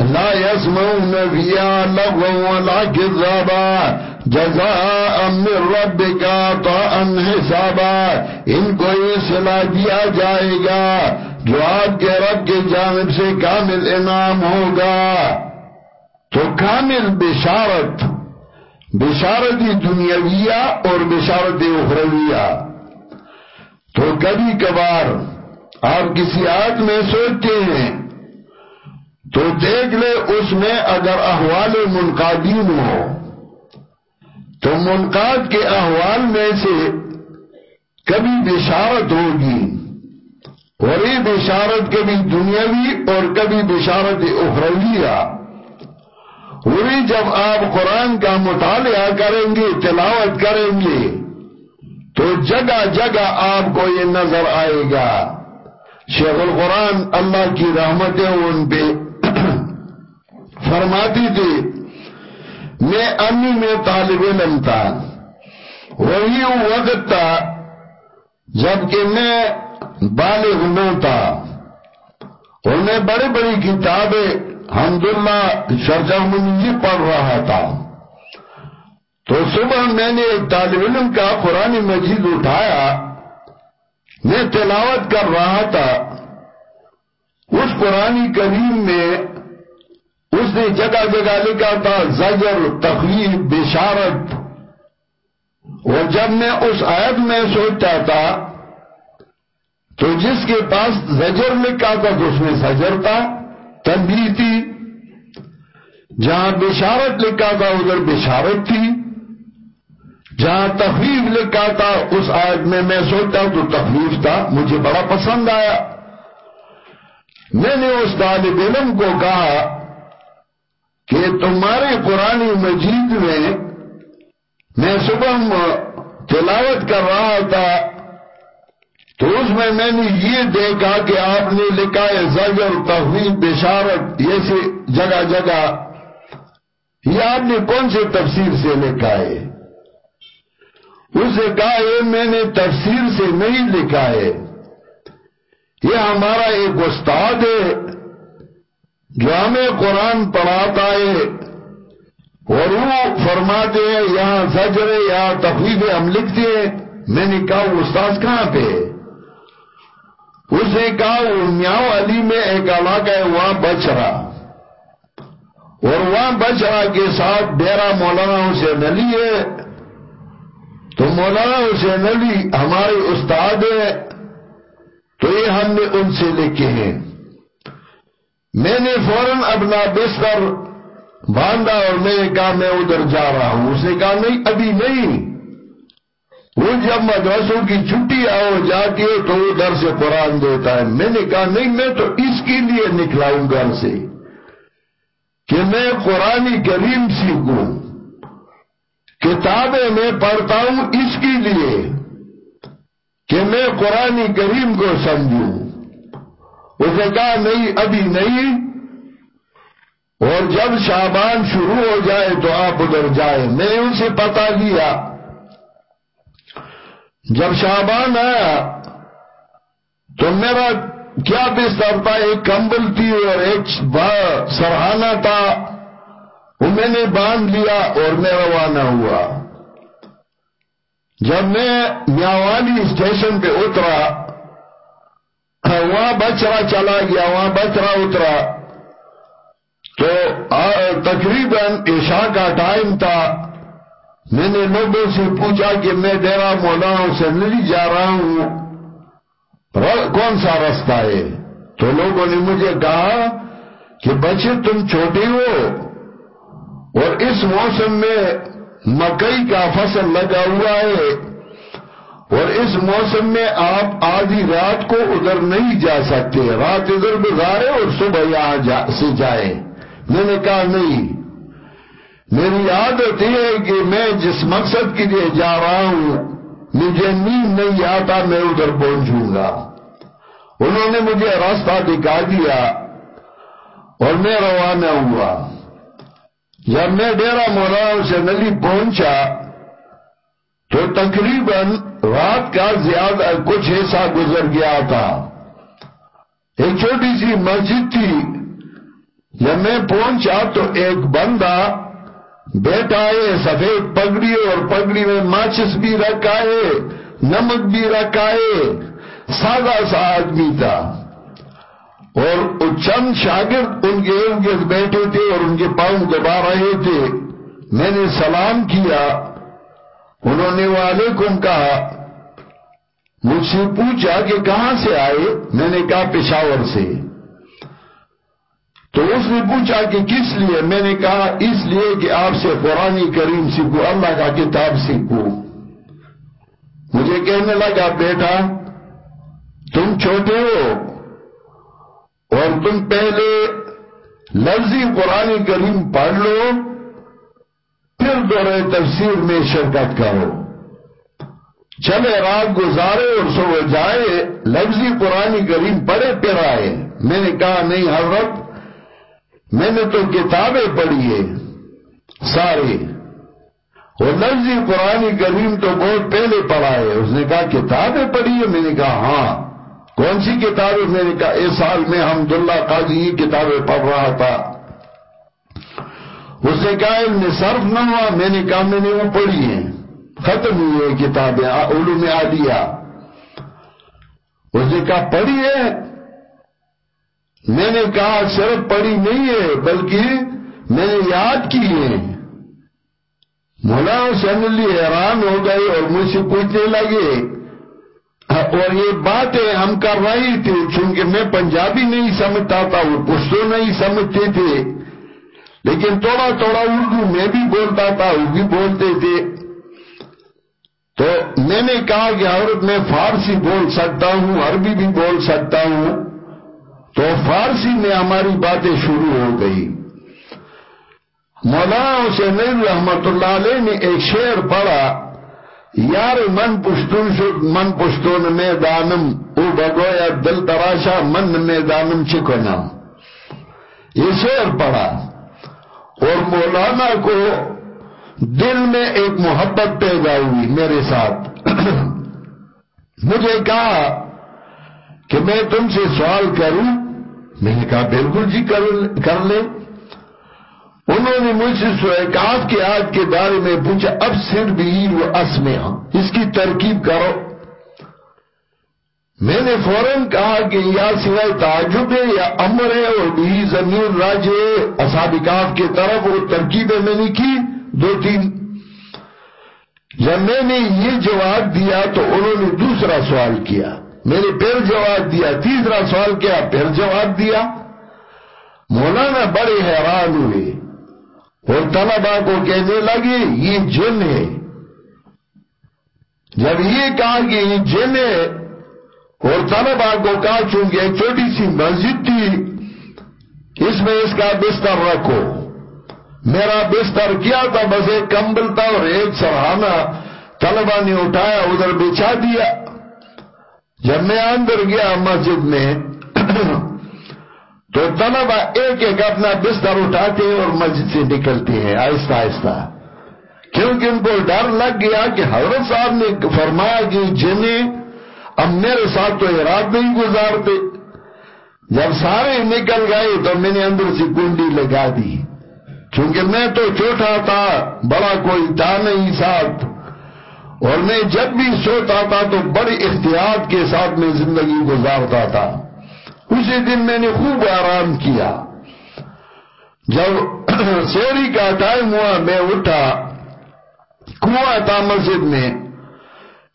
لا يسمعون فيها لغوا ولا كذابا جزاء من ربك عطاء حسابا، ان کو یہ صلاح دیا جائے گا جو آپ کے رب کے جانب سے کامل انعام ہوگا۔ تو کامل بشارت بشارت دنیاویہ اور بشارت اخرویہ۔ تو کبھی کبھار آپ کسی آت میں سوچتے ہیں، تو دیکھ لے اس میں اگر احوال منقادین ہو۔ تو منقاد کے احوال میں سے کبھی بشارت ہوگی اور یہ بشارت کبھی دنیاوی اور کبھی بشارت اخرویہ۔ وہی جب آپ قرآن کا مطالعہ کریں گے، تلاوت کریں گے، تو جگہ جگہ آپ کو یہ نظر آئے گا۔ شیخ القرآن اللہ کی رحمتیں ان پہ [CLEARS THROAT] فرماتی تھی میں امی میں طالب علم تھا۔ وہی وقت تھا جبکہ میں بالغ نہ تھا۔ اور میں بڑی بڑی کتابیں الحمدللہ شرجہ منجی پڑھ رہا تھا۔ تو صبح میں نے ایک طالب علم کا قرآن مجید اٹھایا۔ میں تلاوت کر رہا تھا۔ اس قرآن کریم میں اس نے جگہ جگہ لکھا تھا، زجر تخلیف بشارت۔ اور جب میں اس آیت میں سوچتا تھا، تو جس کے پاس زجر لکھا تھا، تو اس میں زجر تھا، تنبیہ تھی۔ جہاں بشارت لکھا تھا، ادھر بشارت تھی۔ جہاں تخلیف لکھا تھا، اس آیت میں میں سوچتا تو تخلیف تھا۔ مجھے بڑا پسند آیا۔ میں نے اس طالب علم کو کہا کہ تمہارے قرآن مجید میں میں صبح تلاوت کر رہا تھا، تو اس میں میں نے یہ دیکھا کہ آپ نے لکھا ہے، زجر تحویل بشارت، یہ سے جگہ جگہ۔ یہ آپ نے کون سے تفسیر سے لکھا ہے؟ اسے کہا ہے، میں نے تفسیر سے نہیں لکھا ہے۔ یہ ہمارا ایک استاد ہے۔ جو ہمیں قرآن پڑھاتا ہے اور وہ فرماتے ہیں یہاں زجر یہاں تفریح ہم لکھتے ہیں۔ میں نے کہا، استاذ کہاں پہ اس نے کہا وہ علی میں ایک علاقہ ہے، وہاں بچرا۔ اور وہاں بچرا کے ساتھ ڈیرا مولانا سے نلی ہے۔ تو مولانا حسین علی ہمارے استاد ہیں۔ تو یہ ہم نے ان سے لکھے ہیں۔ میں نے فوراً اپنا بستر باندھا اور میں نے کہا میں ادھر جا رہا ہوں۔ اس نے کہا نہیں، ابھی نہیں۔ وہ جب مدرسوں کی چھٹی آؤ جاتی ہے تو وہ در سے قرآن دیتا ہے۔ میں نے کہا نہیں، میں تو اس کے لیے نکلا ہوں گھر سے کہ میں قرآن کریم سیکھوں۔ کتابیں میں پڑھتا ہوں اس کے لیے کہ میں قرآن کریم کو سمجھوں۔ اس نے کہا نہیں، ابھی نہیں۔ اور جب شابان شروع ہو جائے تو آپ ادھر جائیں۔ میں ان سے پتا لیا جب شابان آیا تو میرا کیا بستر تھا؟ ایک کمبل تھی اور ایک سرحانہ تھا۔ وہ میں نے باندھ لیا اور میں روانہ ہوا۔ جب میں میاوالی اسٹیشن پہ اترا وہاں بچرا چلا گیا وہاں بچرا اترا۔ تو تقریباً عشاء کا ٹائم تھا۔ میں نے لوگوں سے پوچھا کہ میں ڈیرا مولانا سے نہیں جا رہا ہوں۔ کون سا رستہ ہے؟ تو لوگوں نے مجھے کہا کہ بچے تم چھوٹے ہو۔ اور اس موسم میں مکئی کا فصل لگا ہوا ہے۔ اور اس موسم میں آپ آدھی رات کو ادھر نہیں جا سکتے۔ رات ادھر گزارے اور صبح یہاں سے جائے۔ میں نے کہا، نہیں۔ میری عادت یہ ہے کہ میں جس مقصد کے لیے جا رہا ہوں، مجھے نیند نہیں آتا، میں ادھر پہنچوں گا۔ انہوں نے مجھے راستہ دکھا دیا اور میں روانہ ہوا۔ جب میں ڈیرا مولانا سے نلی پہنچا تو تقریباً رات کا زیادہ کچھ ایسا گزر گیا تھا۔ ایک چھوٹی سی مسجد تھی۔ جب میں پہنچا تو ایک بندہ بیٹا ہے، سفید پگڑی اور پگڑی میں ماچس بھی رکھا ہے، نمک بھی رکھا ہے۔ سادہ سا آدمی تھا۔ اور چند شاگرد ان کے ارد بیٹھے تھے اور ان کے پاؤں دبا رہے تھے۔ میں نے سلام کیا۔ انہوں نے وعلیکم کہا۔ مجھ سے پوچھا کہ کہاں سے آئے؟ میں نے کہا پشاور سے۔ تو اس نے پوچھا کہ کس لیے؟ میں نے کہا اس لیے کہ آپ سے قرآن کریم سیکھو، اللہ کا کتاب سیکھو۔ مجھے کہنے لگا، بیٹا، تم چھوٹے ہو اور تم پہلے لفظی قرآن کریم پڑھ لو، پھر دورے تفسیر میں شرکت کرو۔ چلے رات گزارے اور صبح جائے، لفظی قرآن کریم پڑھے، پھر آئے۔ میں نے کہا، نہیں حضرت میں نے تو کتابیں پڑھی ہے سارے۔ وہ لفظی قرآن کریم تو بہت پہلے پڑھا ہے۔ اس نے کہا، کتابیں پڑھی ہے میں نے کہا ہاں۔ کون سی کتابیں؟ میں نے کہا، اس سال میں حمداللہ قاضی یہ کتابیں پڑھ رہا تھا۔ اس نے کہا، ان صرف نہ ہوا میں نے کہا، میں نے وہ پڑھی ہیں۔ ختم ہوئی کتابیں علوم عالیہ اس نے کہا، پڑھی ہے؟ میں نے کہا صرف پڑھی نہیں ہے، بلکہ میں نے یاد کی ہے۔ مولا حسین علی حیران ہو گئے اور مجھ سے پوچھنے لگے، اور یہ باتیں ہم کر رہی تھی، چونکہ میں پنجابی نہیں سمجھتا تھا، وہ پشتو نہیں سمجھتے تھے۔ لیکن تھوڑا تھوڑا اردو میں بھی بولتا تھا، وہ بھی بولتے تھے۔ تو میں نے کہا کہ عورت میں فارسی بول سکتا ہوں، عربی بھی بول سکتا ہوں۔ تو فارسی میں ہماری باتیں شروع ہو گئی۔ مولانا حسین رحمت اللہ علیہ نے ایک شعر پڑھا، یار من پشتون شد، من پشتون میں دانم او بگویا دل تراشا، من میں دانم چکنم یہ شعر پڑھا۔ اور مولانا کو دل میں ایک محبت پیدا ہوئی میرے ساتھ۔ [CLEARS THROAT] مجھے کہا کہ میں تم سے سوال کروں۔ میں نے کہا، بالکل جی کر لیں۔ انہوں نے مجھ سے سوئے کے آج کے بارے میں پوچھا، اب صرف بھی وہ اسمے ہاں، اس کی ترکیب کرو۔ میں نے فوراً کہا کہ یا سوائے تعجب ہے یا امر ہے اور بھی زمین راج ہے۔ کاف کی طرف وہ ترکیبیں میں نے کی۔ دو تین جب میں نے یہ جواب دیا تو انہوں نے دوسرا سوال کیا۔ میں نے پھر جواب دیا، تیسرا سوال کیا، پھر جواب دیا۔ مولانا بڑے حیران ہوئے۔ اور طلبا کو کہنے لگے، یہ جن ہے۔ جب یہ کہا کہ یہ جن ہے، اور طلبا کو کہا، چونکہ ایک چھوٹی سی مسجد تھی، اس میں اس کا بستر رکھو۔ میرا بستر کیا تھا، بس ایک کمبل تھا اور ایک سرحانہ طلبا نے اٹھایا، ادھر بچھا دیا۔ جب میں اندر گیا مسجد میں، تو طلبا ایک ایک اپنا بستر اٹھاتے ہیں اور مسجد سے نکلتے ہیں۔ آہستہ آہستہ۔ کیونکہ ان کو ڈر لگ گیا کہ حضرت صاحب نے فرمایا کہ جنہیں اب میرے ساتھ تو اراد نہیں گزارتے۔ جب سارے نکل گئے تو میں نے اندر سے کنڈی لگا دی۔ چونکہ میں تو چھوٹا تھا، بڑا کوئی تھا نہیں ساتھ۔ اور میں جب بھی سوتا تھا تو بڑی احتیاط کے ساتھ میں زندگی گزارتا تھا۔ اسی دن میں نے خوب آرام کیا۔ جب [CLEARS THROAT] سوری کا ٹائم ہوا، میں اٹھا۔ کنواں تھا مسجد میں۔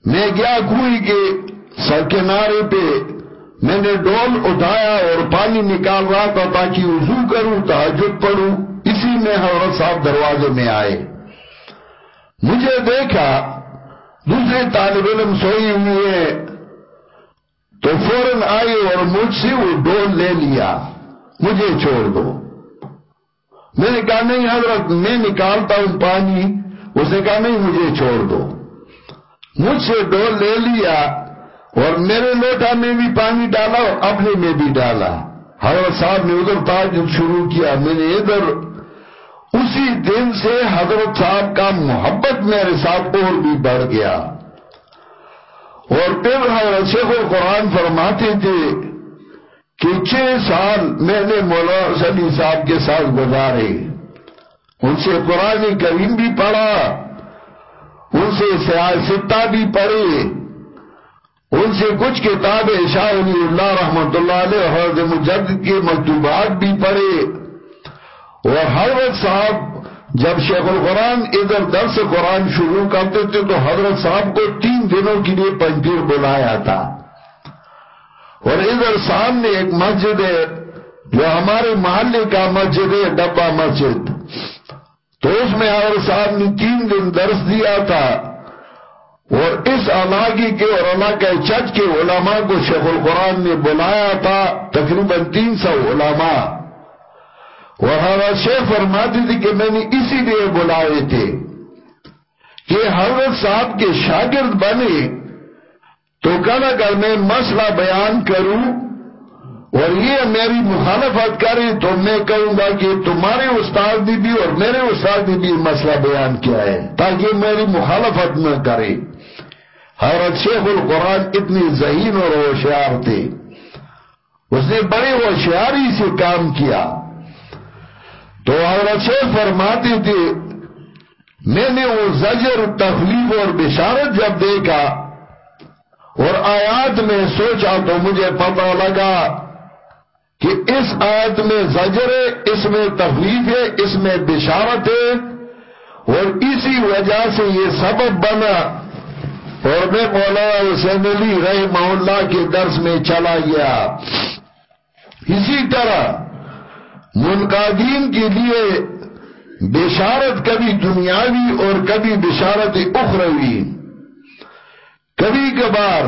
میں گیا کنویں کے سر کنارے پہ۔ میں نے ڈول اٹھایا اور پانی نکال رہا تھا تاکہ وضو کروں تحجد پڑھوں۔ اسی میں حضرت صاحب دروازے میں آئے۔ مجھے دیکھا، دوسرے طالب علم سوئی ہوئی ہے تو فوراً آئے اور مجھ سے وہ ڈول لے لیا۔ مجھے چھوڑ دو۔ میں نے کہا، نہیں حضرت، میں نکالتا ہوں پانی۔ اس نے کہا، نہیں، مجھے چھوڑ دو۔ مجھ سے ڈول لے لیا اور میرے لوٹا میں بھی پانی ڈالا اور اپنے میں بھی ڈالا۔ حضرت صاحب نے ادھر تاجد شروع کیا۔ میں نے ادھر اسی دن سے حضرت صاحب کا محبت میرے ساتھ اور بھی بڑھ گیا۔ اور پھر حضرت شیخ القرآن فرماتے تھے کہ چھ سال میں نے مولانا صلی صاحب کے ساتھ گزارے۔ ان سے قرآن کریم بھی پڑھا، ان سے سیاستہ بھی پڑھے۔ ان سے کچھ کتابیں شاہ علی اللہ رحمت اللہ علیہ حضرت مجدد کے مکتوبات بھی پڑھے۔ اور حضرت صاحب جب شیخ القرآن ادھر درس قرآن شروع کرتے تھے تو حضرت صاحب کو تین دنوں کے لیے پنجیر بلایا تھا۔ اور ادھر سامنے ایک مسجد ہے، جو ہمارے محلے کا مسجد ہے ڈبا مسجد۔ تو اس میں حضرت صاحب نے تین دن درس دیا تھا۔ اور اس علاقے کے اور علاقہ چچ کے علماء کو شیخ القرآن نے بلایا تھا، تقریباً تین سو علماء۔ حضرت شیخ فرماتی تھی کہ میں نے اسی لیے بلائے تھے کہ حضرت صاحب کے شاگرد بنے تو کل اگر میں مسئلہ بیان کروں اور یہ میری مخالفت کرے تو میں کہوں گا کہ تمہارے استاد نے بھی اور میرے استاد نے بھی مسئلہ بیان کیا ہے تاکہ میری مخالفت نہ کرے۔ حضرت شیخ القرآن اتنی ذہین اور ہوشیار تھے۔ اس نے بڑی ہوشیاری سے کام کیا۔ تو حضرت شیخ فرماتی تھی میں نے وہ زجر، تخلیف اور بشارت جب دیکھا اور آیات میں سوچا تو مجھے پتہ لگا کہ اس آیت میں زجر ہے، اس میں تخلیف ہے، اس میں بشارت ہے اور اسی وجہ سے یہ سبب بنا اور میں مولانا حسین علی رحمہ اللہ کے درس میں چلا گیا۔ اسی طرح منقادین کے لیے بشارت کبھی دنیاوی اور کبھی بشارت اخروی۔ کبھی کبھار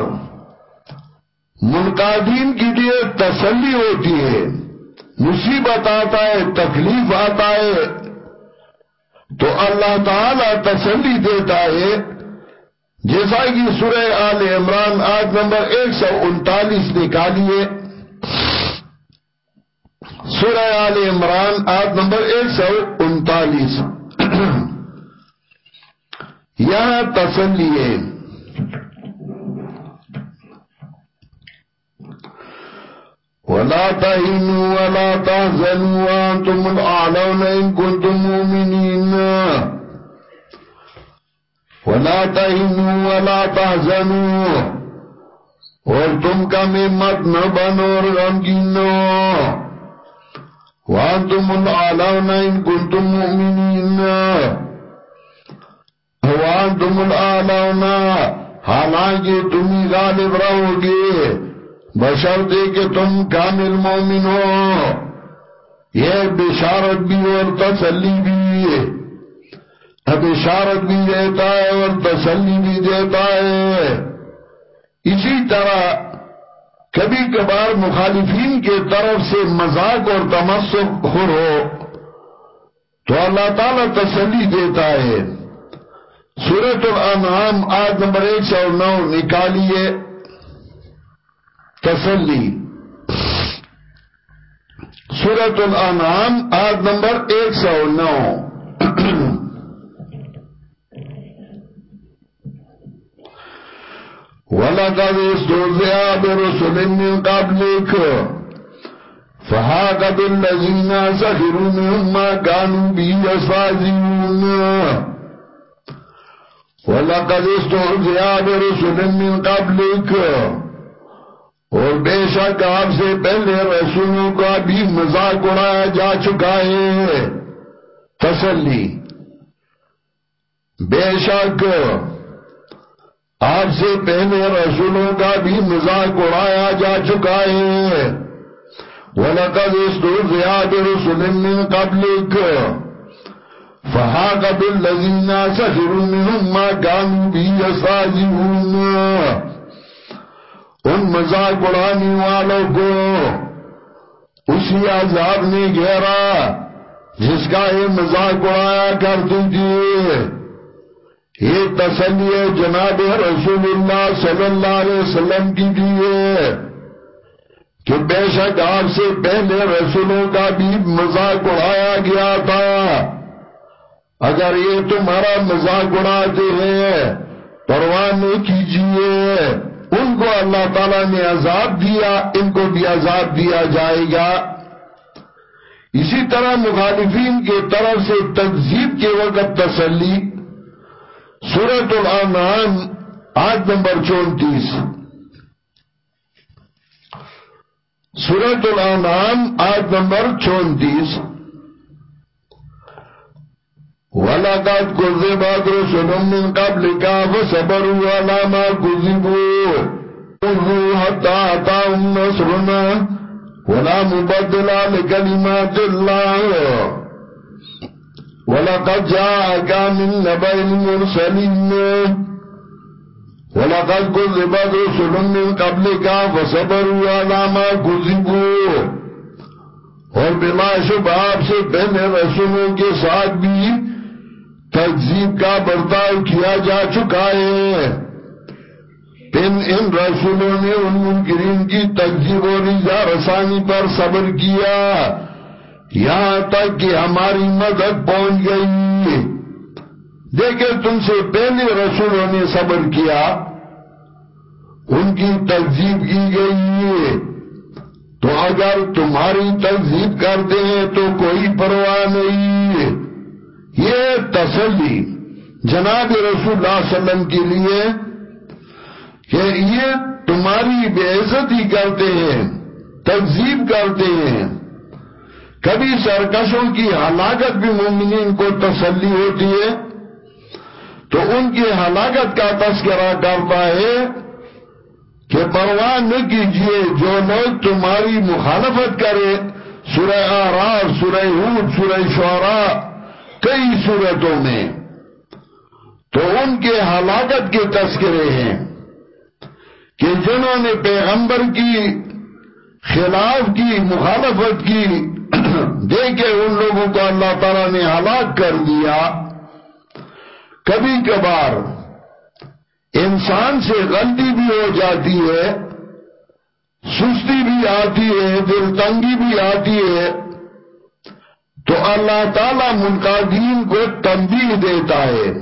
منقادین کے لیے تسلی ہوتی ہے، مصیبت آتا ہے، تکلیف آتا ہے۔ تو اللہ تعالی تسلی دیتا ہے۔ جیسا کہ سورہ آل عمران آج نمبر ایک سو انتالیس نکالیے۔ سورہ آل عمران، آیت نمبر ایک سو انتالیس۔ یہاں تسلی ہے وَلَا تَهِنُوا وَلَا تَحْزَنُوا وَأَنْتُمُ الْأَعْلَوْنَ إِن كُنتُم مُّؤْمِنِينَ وَلَا تَهِنُوا وَلَا تَحْزَنُوا اور تم کا میں مت نہ بنو اور غمگین نہ وانتم العالون ان کنتم مؤمنین وانتم الآلونا حالانکہ تمہیں غالب رہو گے. بشرتے کہ تم کامل مومن ہو. یہ بشارت بھی اور تسلی بھی. بشارت بھی دیتا ہے اور تسلی بھی دیتا ہے. اسی طرح کبھی کبھار مخالفین کے طرف سے مذاق اور تمسک ہو تو اللہ تعالیٰ تسلی دیتا ہے۔ سورت الانعام آج نمبر ایک سو نو، نکالیے۔ تسلی۔ سورت الانعام آج نمبر ایک سو نو۔ وَلَقَدْ اسْتُوزِعَ بِرُسُلٍ مِّن قَبْلِكَ فَحَاقَ بِالَّذِينَ سَخِرُوا مِنْهُمْ مَا كَانُوا بِهِ يَسْتَهْزِئُونَ. وَلَقَدْ اسْتُوزِعَ بِرُسُلٍ مِّن قَبْلِكَ. اور بے شک آپ سے پہلے رسولوں کا بھی مذاق اڑایا جا چکا ہے۔ تسلی۔ بے شک آپ سے پہلے رسولوں کا بھی مذاق اڑایا جا چکا ہے۔ وَلَقَدْ اسْتُوزِعَ بِرُسُلٍ مِّن قَبْلِكَ۔ فَحَاقَ بِالَّذِينَ سَخِرُوا مِنْهُمْ مَا كَانُوا بِهِ يَسْتَهْزِئُونَ ان مذاق اڑانے والوں کو اسی عذاب نے گھیرا جس کا یہ مذاق اڑایا کرتی تھی یہ تسلی جناب رسول اللہ صلی اللہ علیہ وسلم کی دیئے کہ بے شک آپ سے پہلے رسولوں کا بھی مذاق اڑایا گیا تھا۔ اگر یہ تمہارا مذاق اڑاتے ہیں، پرواہ نہیں کیجیے۔ ان کو اللہ تعالیٰ نے عذاب دیا، ان کو بھی عذاب دیا جائے گا۔ اسی طرح مخالفین کے طرف سے تنظیم کے وقت تسلی سورت الانعام آج نمبر چونتیس۔ سورت الانعام آج نمبر چونتیس۔ وَلَقَدْ كُذِّبَتْ رُسُلٌ مِّن قَبْلِكَ فَصَبَرُوا عَلَى مَا كُذِّبُوا۔ وَذُوقُوا حَتَّىٰ أَتَاهُمْ نَصْرُنَا۔ وَلَا مُبَدِّلَ لِكَلِمَاتِ اللَّهِ۔ وَلَقَدْ جَاءَكَ مِن نَّبَإِ الْمُرْسَلِينَ وَلَقَدْ كُذِّبَتْ رُسُلٌ مِّن قَبْلِكَ فَصَبَرُوا عَلَى مَا كُذِّبُوا اور بلا شبہ آپ سے پہلے رسولوں کے ساتھ بھی تقزیب کا برتاؤ کیا جا چکا ہے۔ ان ان رسولوں نے ان منکرین کی تقزیب و رضا رسانی پر صبر کیا۔ یہاں تک کہ ہماری مدد پہنچ گئی۔ دیکھیں تم سے پہلے رسولوں نے صبر کیا، ان کی تقزیب کی گئی۔ ہے تو اگر تمہاری تقزیب کرتے ہیں تو کوئی پرواہ نہیں۔ ہے یہ تسلی جناب رسول اللہ علیہ وسلم کے لیے کہ یہ تمہاری بے عزتی کرتے ہیں تقزیب کرتے ہیں۔ کبھی سرکشوں کی ہلاکت بھی مومنین کو تسلی ہوتی ہے، تو ان کی ہلاکت کا تذکرہ کرتا ہے کہ پرواہ نہ کیجیے، جو لوگ تمہاری مخالفت کرے، سورہ آرار سورہ حود سورہ شعراء، کئی صورتوں میں، تو ان کے ہلاکت کے تذکرے ہیں کہ جنہوں نے پیغمبر کی خلاف کی، مخالفت کی دیکھے ان لوگوں کو اللہ تعالیٰ نے ہلاک کر دیا۔ کبھی کبھار انسان سے غلطی بھی ہو جاتی ہے، سستی بھی آتی ہے، دل تنگی بھی آتی ہے۔ تو اللہ تعالی منقادین کو تنبیہ دیتا ہے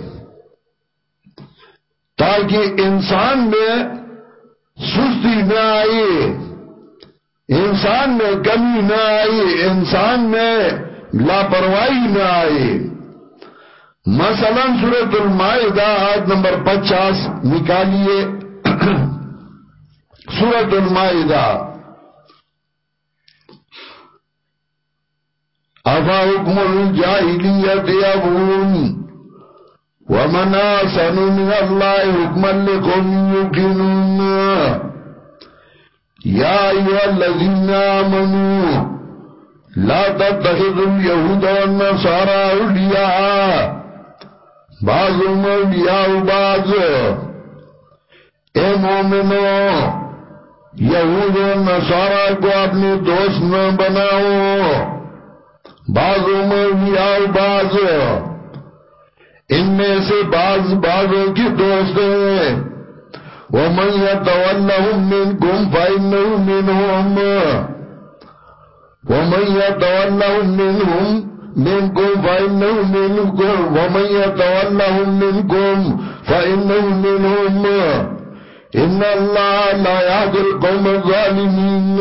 تاکہ انسان میں سستی نہ آئے۔ انسان میں کمی نہ آئے انسان میں لاپرواہی نہ آئے مثلا سورت المائدہ آج نمبر پچاس، نکالیے۔ [CLEARS THROAT] سورت المائدہ۔ افا حکم الجاہلیت یبون ومن آسن من الله حكما لقوم يوقنون يا أيها الذين آمنوا لا تتخذوا اليهود والنصارى أولياء بعضهم أولياء بعض. اے مومنو، یہود و نصارہ کو اپنی دوست نہ بناؤ. بعضوں میں اولیاء بعض. ان میں سے بعض بعضوں کی دوست ہیں۔ وَمَنْ يَتَوَلَّهُمْ مِنْكُمْ فَإِنَّهُ مِنْهُمْ. وَمَنْ يَتَوَلَّهُمْ مِنْهُمْ مِنْكُمْ فَإِنَّهُ مِنْكُمْ. وَمَنْ يَتَوَلَّهُمْ مِنْكُمْ فَإِنَّهُ مِنْهُمْ. إِنَّ اللَّهَ لَا يَهْدِي الْقَوْمَ الظَّالِمِينَ.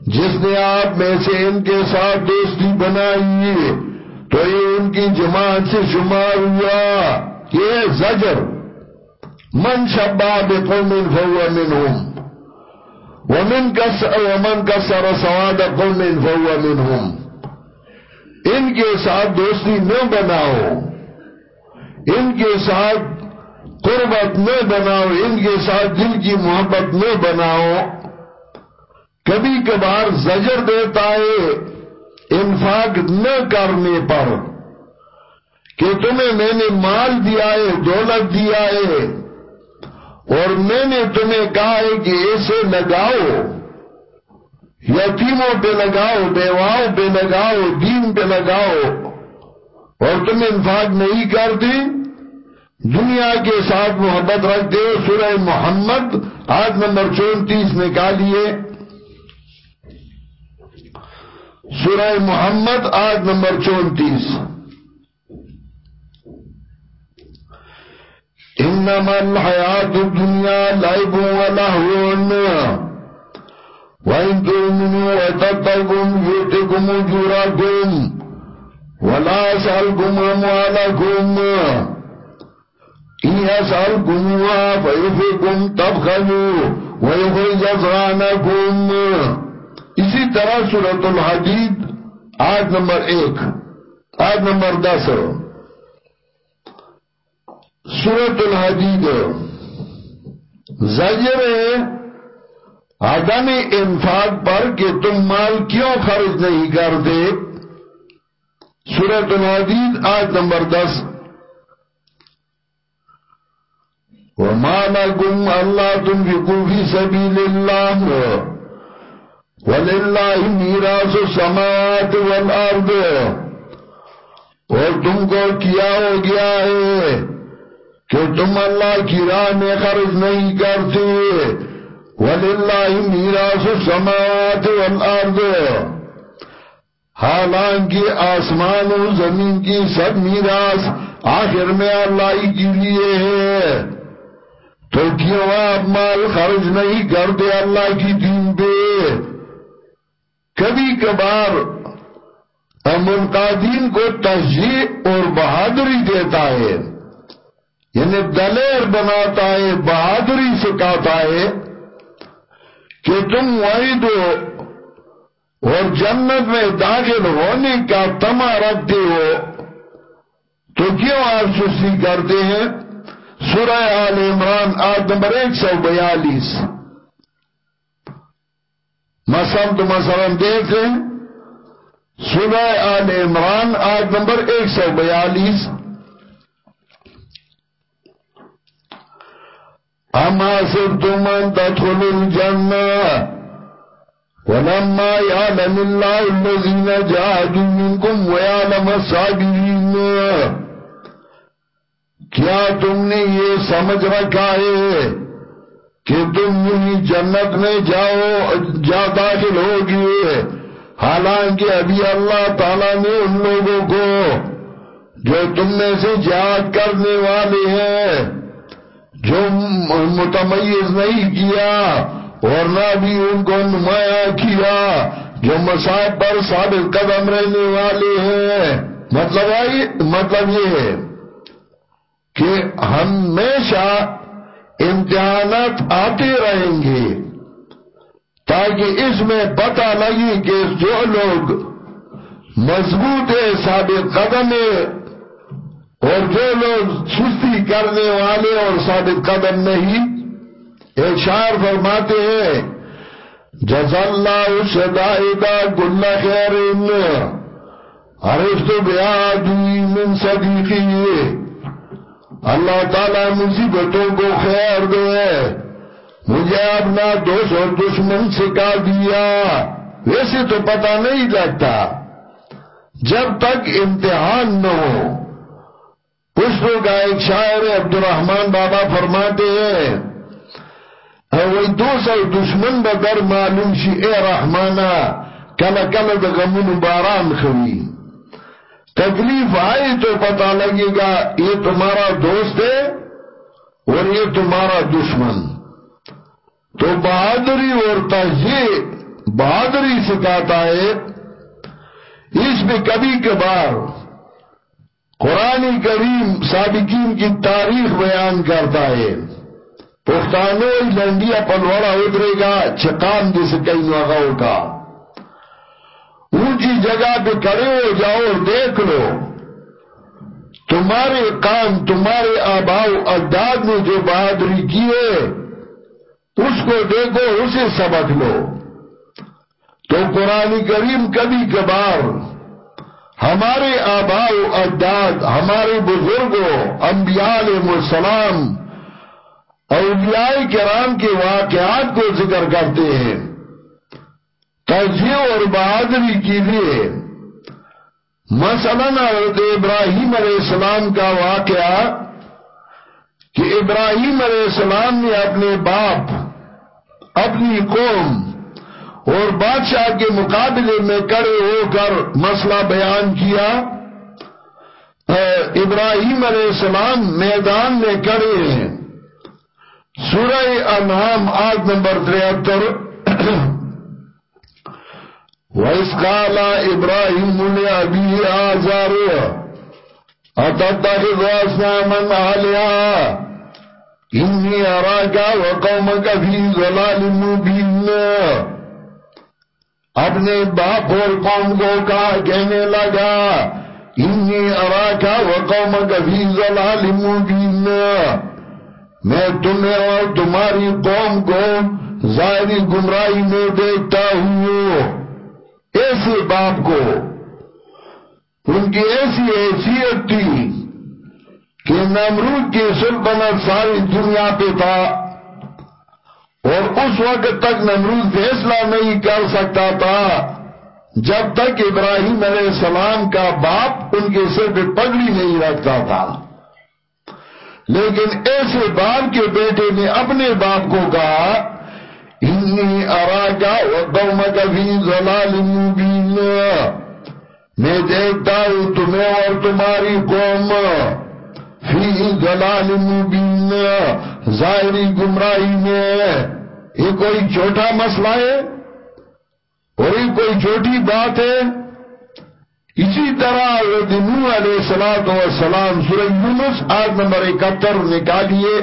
جس نے آپ میں سے ان کے ساتھ دوستی بنائی تو یہ ان کی جماعت سے شمار ہوا. یہ زجر. من شبا بقوم فهو منهم. ومن كسر ومن كسر سواد قوم فهو منهم. ان کے ساتھ دوستی نہ بناؤ. ان کے ساتھ قربت نہ بناؤ. ان کے ساتھ دل کی محبت نہ بناؤ. کبھی کبھار زجر دیتا ہے انفاق نہ کرنے پر کہ تمہیں میں نے مال دیا ہے، دولت دیا ہے اور میں نے تمہیں کہا ہے کہ ایسے لگاؤ یتیموں پہ لگاؤ بیواؤں پہ لگاؤ دین پہ لگاؤ اور تم انفاق نہیں کرتی دنیا کے ساتھ محبت رکھتے ہو سورہ محمد آج نمبر چونتیس نکالیے سورہ محمد آج نمبر چونتیس۔ انما الحیات الدنیا لائب و لہون وَإِن تُؤْمِنُوا وَتَتَّقُوا يُؤْتِكُمْ أُجُورَكُمْ وَلَا يَسْأَلْكُمْ أَمْوَالَكُمْ. إِنْ يَسْأَلْكُمُوهَا فَيُحْفِكُمْ تَبْخَلُوا وَيُخْرِجْ أَضْغَانَكُمْ اسی طرح سورة الحدید، آیت نمبر ایک، آیت نمبر دس. سورة الحدید. زجر عدم انفاق پر کہ تم مال کیوں خرچ نہیں کرتے؟ سورة الحدید آیت نمبر دس. وَمَا لَكُمْ أَلَّا تُنْفِقُوا فِي سَبِيلِ اللَّهِ وَلِلَّهِ مِيرَاسُ السَّمَاوَاتِ وَالْأَرْضِ اور تم کو کیا ہو گیا ہے؟ کہ تم اللہ کی راہ میں خرج نہیں کرتے۔ وَلِلَّهِ مِيرَاسُ السَّمَاوَاتِ وَالْأَرْضِ۔ حالانکہ آسمان و زمین کی سب میراث آخر میں اللہ ہی کے لیے ہے۔ تو کیوں آپ مال خرج نہیں کرتے اللہ کی دین پہ؟ کبھی کبھار منقادین کو تہذیب اور بہادری دیتا ہے۔ یعنی دلیر بناتا ہے، بہادری سکھاتا ہے کہ تم وہی دو اور جنت میں داخل ہونے کا تما رکھتے ہو۔ تو کیوں آپ سستی کرتے ہیں؟ سورہ آل عمران آج نمبر ایک سو بیالیس۔ مثلا تو مثلا دیکھیں۔ سورہ آل عمران آیت نمبر ایک سو بیالیس۔ اما سبتم ان تدخلوا الجنة ولما يعلم الله الذين جاهدوا منكم ويعلم الصابرين کیا تم نے یہ سمجھ رکھا ہے کہ تم یہی جنت میں جاؤ، جا داخل ہوگی؟ حالانکہ ابھی اللہ تعالیٰ نے ان لوگوں کو جو تم میں سے جہاد کرنے والے ہیں جو متمیز نہیں کیا اور نہ بھی ان کو نمایاں کیا، جو مسائب پر ثابت قدم رہنے والے ہیں۔ مطلب آئی مطلب یہ ہے کہ ہمیشہ امتحانات آتے رہیں گے، تاکہ اس میں پتہ لگی کہ جو لوگ مضبوط ہے ثابت قدم ہے اور جو لوگ سستی کرنے والے اور ثابت قدم نہیں ایک شاعر فرماتے ہیں جز اللہ شدائدہ گل خیر، عرفت بیادوی من صدیقی، اللہ تعالیٰ مصیبتوں کو خیر دے، مجھے اپنا دوست اور دشمن سکھا دیا، ویسے تو پتہ نہیں لگتا، جب تک امتحان نہ ہو۔ پشتوں کا ایک شاعر عبد الرحمن بابا فرماتے ہیں وی دو سو دشمن با در معلوم شی، اے رحمانا کل کل دا غمون باران خوی تکلیف آئی تو پتا لگے گا، یہ تمہارا دوست ہے اور یہ تمہارا دشمن۔ تو بہادری اور تہذیب بہادری سکھاتا ہے، اس میں کبھی کبھار قرآن کریم سابقین کی تاریخ بیان کرتا ہے۔ پختانو لنڈیا پلوڑا ادرے گا چکان جس کئی نوغاؤ کا اونچی جگہ پہ کھڑے ہو جاؤ اور دیکھ لو۔ تمہارے کام تمہارے آباؤ اجداد نے جو بہادری کی ہے، اس کو دیکھو، اسے سبق لو۔ تو قرآن کریم کبھی کبھار ہمارے آباؤ اجداد، ہمارے بزرگوں، انبیاء علیہ السلام، اولیاء کرام کے واقعات کو ذکر کرتے ہیں۔ تجزیہ اور بہادری کے لیے مثلا حضرت ابراہیم علیہ السلام کا واقعہ کہ ابراہیم علیہ السلام نے اپنے باپ، اپنی قوم اور بادشاہ کے مقابلے میں کڑے ہو کر مسئلہ بیان کیا۔ ابراہیم علیہ السلام میدان میں کڑے ہیں۔ سورہ انعام آج نمبر تریہتر وَإِسْ قَالَ إِبْرَاهِيمُ لِأَبِيهِ آزَارُ أَتَتَّخِذُ أَصْنَامًا آلِهَا إِنِّي أَرَاكَ وَقَوْمَكَ فِي ضَلَالٍ مُبِينٍ۔ اپنے باپ اور قوم کو کہا کہنے لگا، انی اراکا وقومک فی ضلال مبین. میں تمہیں اور تمہاری قوم کو ظاہری گمراہی میں دیکھتا ہوں۔ ایسے باپ کو۔ ان کی ایسی حیثیت تھی کہ نمرود کی سلطنت ساری دنیا پہ تھا۔ اور اس وقت تک نمرود فیصلہ نہیں کر سکتا تھا، جب تک ابراہیم علیہ السلام کا باپ ان کے سر پہ پگڑی نہیں رکھتا تھا۔ لیکن ایسے باپ کے بیٹے نے اپنے باپ کو کہا، انی اراکا وقومک فی ظلال مبین۔ میں دیکھتا ہوں تمہیں اور تمہاری قوم فی ظلال مبین۔ ظاہری گمراہی میں یہ کوئی چھوٹا مسئلہ ہے اور یہ کوئی چھوٹی بات ہے۔ اسی طرح حضرت نوح علیہ السلام سورہ یونس آیت نمبر اکتر نکالیے۔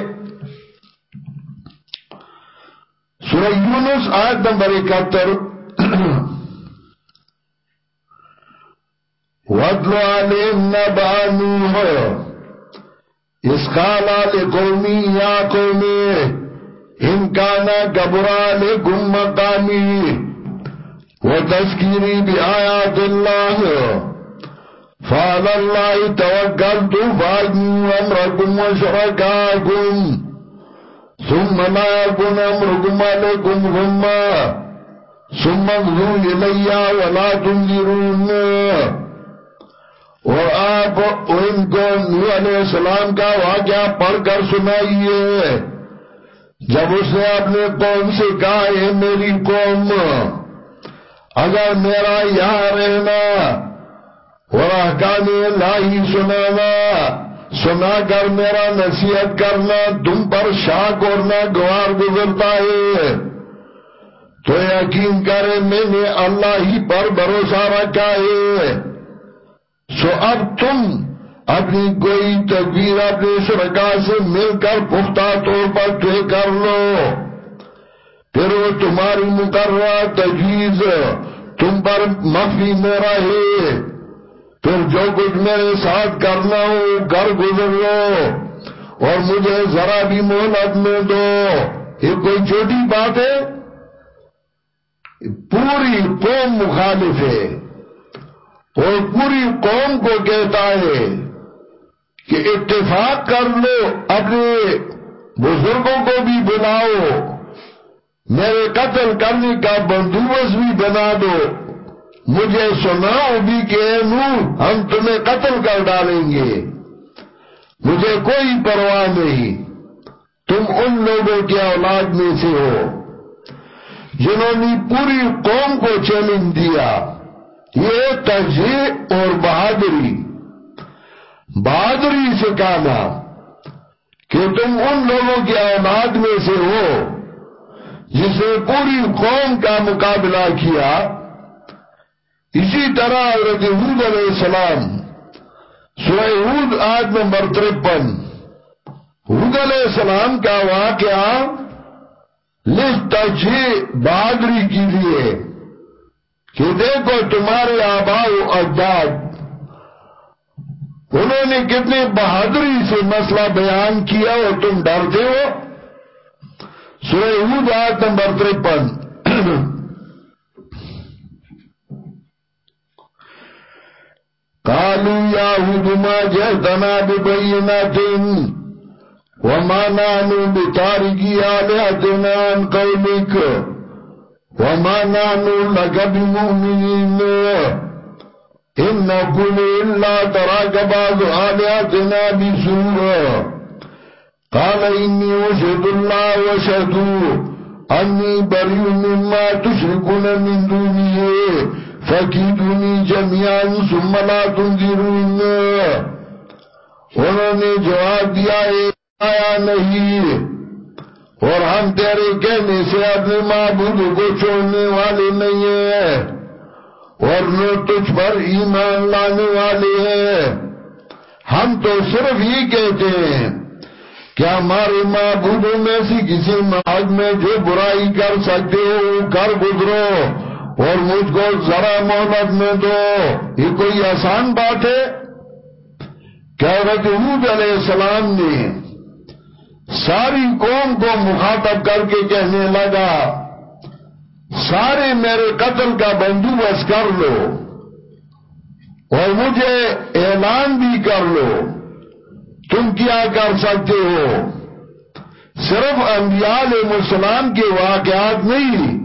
سورہ یونس آیت نمبر اکتر وَدْلُ عَلِهِمْ نَبَعَ نُوحَ اس قَالَ لِقَوْمِي يَا قَوْمِي إِنْ كَانَ كَبُرَ عَلَيْكُمْ مَقَامِي وتذكيري بآيات الله، فعلى الله توكلت فاجنوا أمركم وشركاكم، ثم لا يكون أمركم عليكم ثم ثم اغذوا إلي ولا تنذرون اور آپ ان کو نو علیہ السلام کا واقعہ پڑھ کر سنائیے۔ جب اس نے اپنے قوم سے کہا ہے میری قوم، اگر میرا یہاں رہنا اور احکام اللہ سنانا، سنا کر میرا نصیحت کرنا، تم پر شاک اور نہ گوار گزرتا ہے، تو یقین کرے میں نے اللہ ہی پر بھروسہ رکھا ہے، سو اب تم اپنی کوئی تدبیر اپنے سرکا سے مل کر پختہ طور پر طے کر لو۔ پھر وہ تمہاری مقررہ تجویز تم پر مخفی میں رہے۔ پھر جو کچھ میرے ساتھ کرنا ہو گھر گزر لو اور مجھے ذرا بھی محنت میں دو۔ یہ کوئی چھوٹی بات ہے؟ پوری قوم مخالف ہے اور پوری قوم کو کہتا ہے کہ اتفاق کر لو، اپنے بزرگوں کو بھی بلاؤ۔ میرے قتل کرنے کا بندوبست بھی بنا دو۔ مجھے سناؤ بھی کہ نو ہم تمہیں قتل کر ڈالیں گے۔ مجھے کوئی پرواہ نہیں۔ تم ان لوگوں کے اولاد میں سے ہو جنہوں نے پوری قوم کو چیلنج دیا۔ یہ تجزیح اور بہادری۔ بہادری سے کہنا کہ تم ان لوگوں کے اولاد میں سے ہو جس نے پوری قوم کا مقابلہ کیا۔ اسی طرح حضرت حود علیہ السلام، سورہ حود آج نمبر ترپن۔ حود علیہ السلام کا واقعہ لکھ تجھے بہادری کی لیے کہ دیکھو تمہارے آبا و اجداد انہوں نے کتنے بہادری سے مسئلہ بیان کیا اور تم ڈرتے ہو؟ سورہ عود آیت نمبر ترپن۔ قالوا يا هود ما جهدنا ببينات وما نحن بتاركي آلهتنا عن قولك وما نحن لك بمؤمنين. إن نقول إلا تراك بعض آلهتنا بسورة قال إني وشهد الله وشهدوا أني بريء مما تشركون من دونه. فكيدوني جميعا ثم لا تنذرون انہوں نے جواب دیا آیا نہیں، اور ہم تیرے کہنے سے اپنے معبود کو چھوڑنے والے نہیں ہیں. اور تجھ پر ایمان لانے والے ہیں۔ ہم تو صرف ہی کہتے ہیں کیا ہمارے معبودوں میں سے کسی محض میں جو برائی کر سکتے ہو، کر گزرو اور مجھ کو ذرا محبت میں دو۔ یہ کوئی آسان بات ہے؟ کیا حضرت حود علیہ السلام نے ساری قوم کو مخاطب کر کے کہنے لگا سارے میرے قتل کا بندوبست کر لو اور مجھے اعلان بھی کر لو تم کیا کر سکتے ہو؟ صرف انبیاء علیہ السلام کے واقعات نہیں،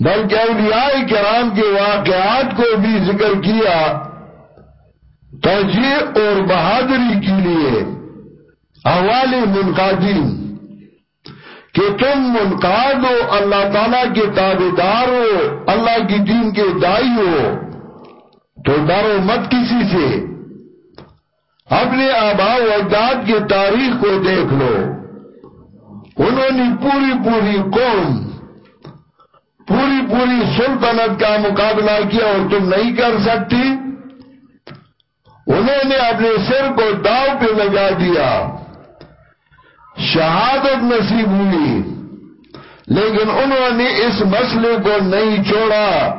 بلکہ اولیاء کرام کے واقعات کو بھی ذکر کیا تجیح اور بہادری کے لیے۔ احوال منقادین۔ کہ تم منقاد ہو، اللہ تعالیٰ کے تابدار ہو، اللہ کی دین کے دائی ہو، تو ڈرو مت کسی سے۔ اپنے آبا و اجداد کی تاریخ کو دیکھ لو۔ انہوں نے پوری پوری قوم، پوری پوری سلطنت کا مقابلہ کیا اور تم نہیں کر سکتی۔ انہوں نے اپنے سر کو داؤ پہ لگا دیا۔ شہادت نصیب ہوئی۔ لیکن انہوں نے اس مسئلے کو نہیں چھوڑا،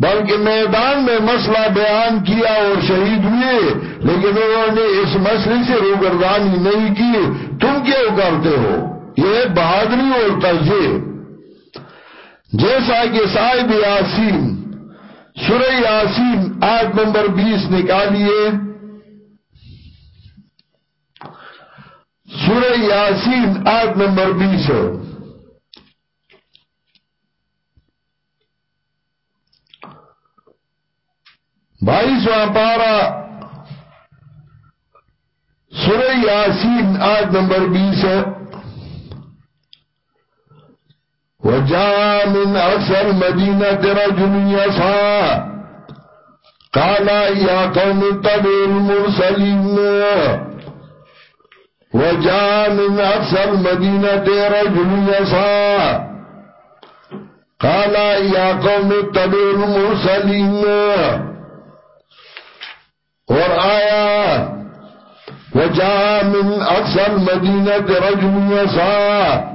بلکہ میدان میں مسئلہ بیان کیا اور شہید ہوئے۔ لیکن انہوں نے اس مسئلے سے روگردانی نہیں کی۔ تم کیوں کرتے ہو؟ یہ بہادری اور تجزیہ جیسا کہ صاحب یاسین، سورہ یاسین، آیت نمبر بیس نکالیے۔ سورہ یاسین آیت نمبر بیس بائیسواں پارا سورہ یاسین آیت نمبر بیس ہے۔ وجاء من أقصى المدينة رجل يسعى قال يا قوم اتبعوا المرسلين وجاء من أقصى المدينة رجل يسعى قال يا قوم اتبعوا المرسلين اور آیا وجاء من أقصى المدينة رجل يسعى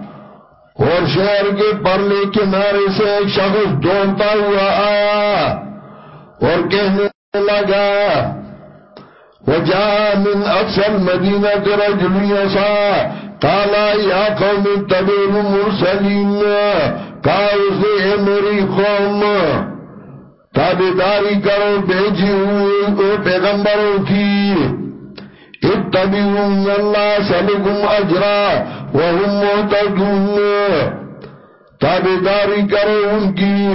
اور شہر کے پرلے کنارے سے ایک شخص دوڑتا ہوا آیا اور کہنے لگا وجاء من اقصى المدينة رجل يسعى قال يا قوم اتبعوا المرسلين قال اسے میری قوم تابداری کرو بیجی ہوئے پیغمبروں کی اتبعوا اللہ سلکم اجرا وهم محتدون تابداری کرو ان کی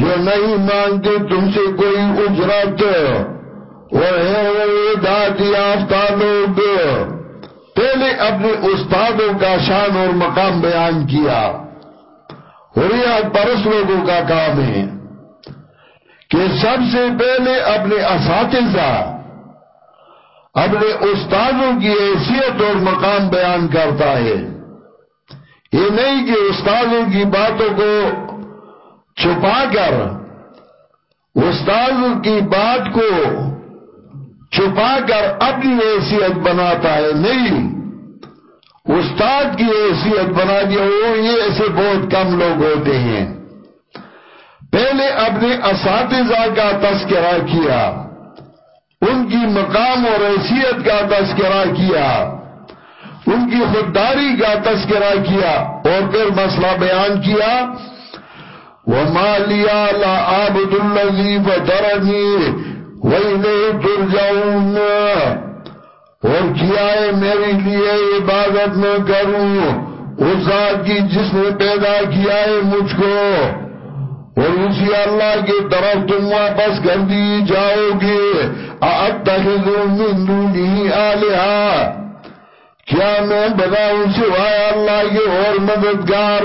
جو نہیں مانتے تم سے کوئی اجرت وہ ہے داد پہلے اپنے استادوں کا شان اور مقام بیان کیا۔ اور پرس لوگوں کا کام ہے کہ سب سے پہلے اپنے اساتذہ، اپنے استادوں کی حیثیت اور مقام بیان کرتا ہے۔ یہ نہیں کہ استادوں کی باتوں کو چھپا کر استاد کی بات کو چھپا کر اپنی حیثیت بناتا ہے، نہیں۔ استاد کی حیثیت بنا دیا وہ یہ ایسے بہت کم لوگ ہوتے ہیں۔ پہلے اپنے اساتذہ کا تذکرہ کیا، ان کی مقام اور حیثیت کا تذکرہ کیا، ان کی خودداری کا تذکرہ کیا اور پھر مسئلہ بیان کیا۔ وما لیا لا عابد الذی فطرنی وإليه ترجعون اور کیا ہے میری لیے عبادت میں کروں؟ اس ذات کی جس نے پیدا کیا ہے مجھ کو۔ اور اسی اللہ کی طرف تم واپس کر دی جاؤ گے۔ اتخذ من دونه آلہا کیا میں بناؤں سوائے اللہ کے اور مددگار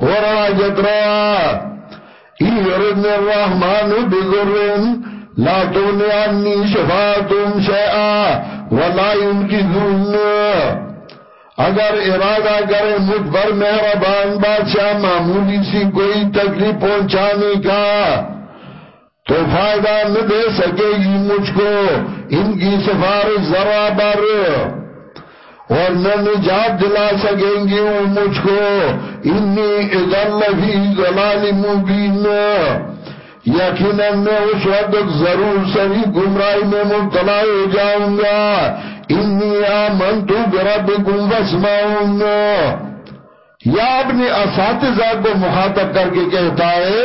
اور آجت رہا؟ ایردن الرحمن بذرن لا تغنی عنی شفاعتم شیعا ولا ينکذون اگر ارادہ کرے مجھ پر مہربان بادشاہ معمولی سی کوئی تکلیف پہنچانے کا تو فائدہ نہ دے سکے گی مجھ کو ان کی سفارش ذرا بر اور نہ نجات دلا سکیں گے وہ مجھ کو. انی اذن فی ظلال مبین. یقینا میں اس وقت ضرور سبھی گمراہی میں مبتلا ہو جاؤں گا۔ انی آمنتو بربکم واسمعون یا اپنے اساتذہ کو مخاطب کر کے کہتا ہے،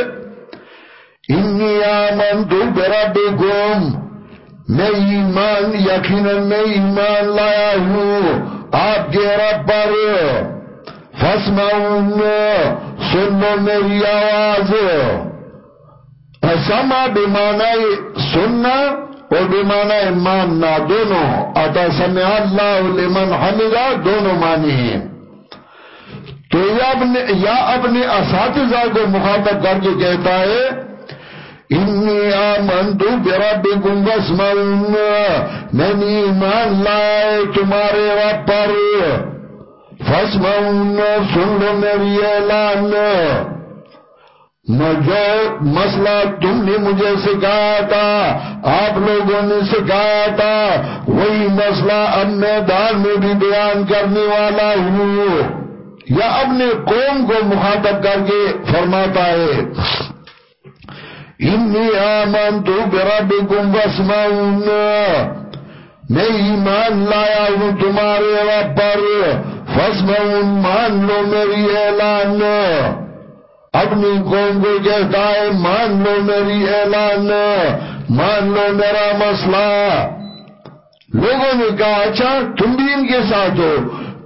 انی آمنتو بربکم۔ میں ایمان، یقینا میں ایمان لایا ہوں۔ آپ کے رب پر فسمعون سن لو میری آواز۔ سما بمعنی سننا اور بمعنی ماننا دونوں، اتا سمع اللہ لمن حمدہ، دونوں معنی ہیں۔ تو یا اپنے اساتذہ کو مخاطب کر کے کہتا ہے، انی آمنتو بربکم واسمعون میں نے ایمان لائے تمہارے رب پر۔ فاسمعون سن لو میری اعلان۔ جو مسئلہ تم نے مجھے سکھایا تھا، آپ لوگوں نے سکھایا تھا، وہی مسئلہ اب میدان میں بھی بیان کرنے والا ہوں۔ یا اپنے قوم کو مخاطب کر کے فرماتا ہے۔ انی آمنتو بربکم واسمعون۔ میں ایمان لایا ہوں تمہارے رب پر۔ فاسمعون مان لو میری اعلان۔ اپنی قوم کو کہتا ہے، مان لو میری اعلان، مان لو میرا مسئلہ. لوگوں نے کہا اچھا تم بھی ان کے ساتھ ہو.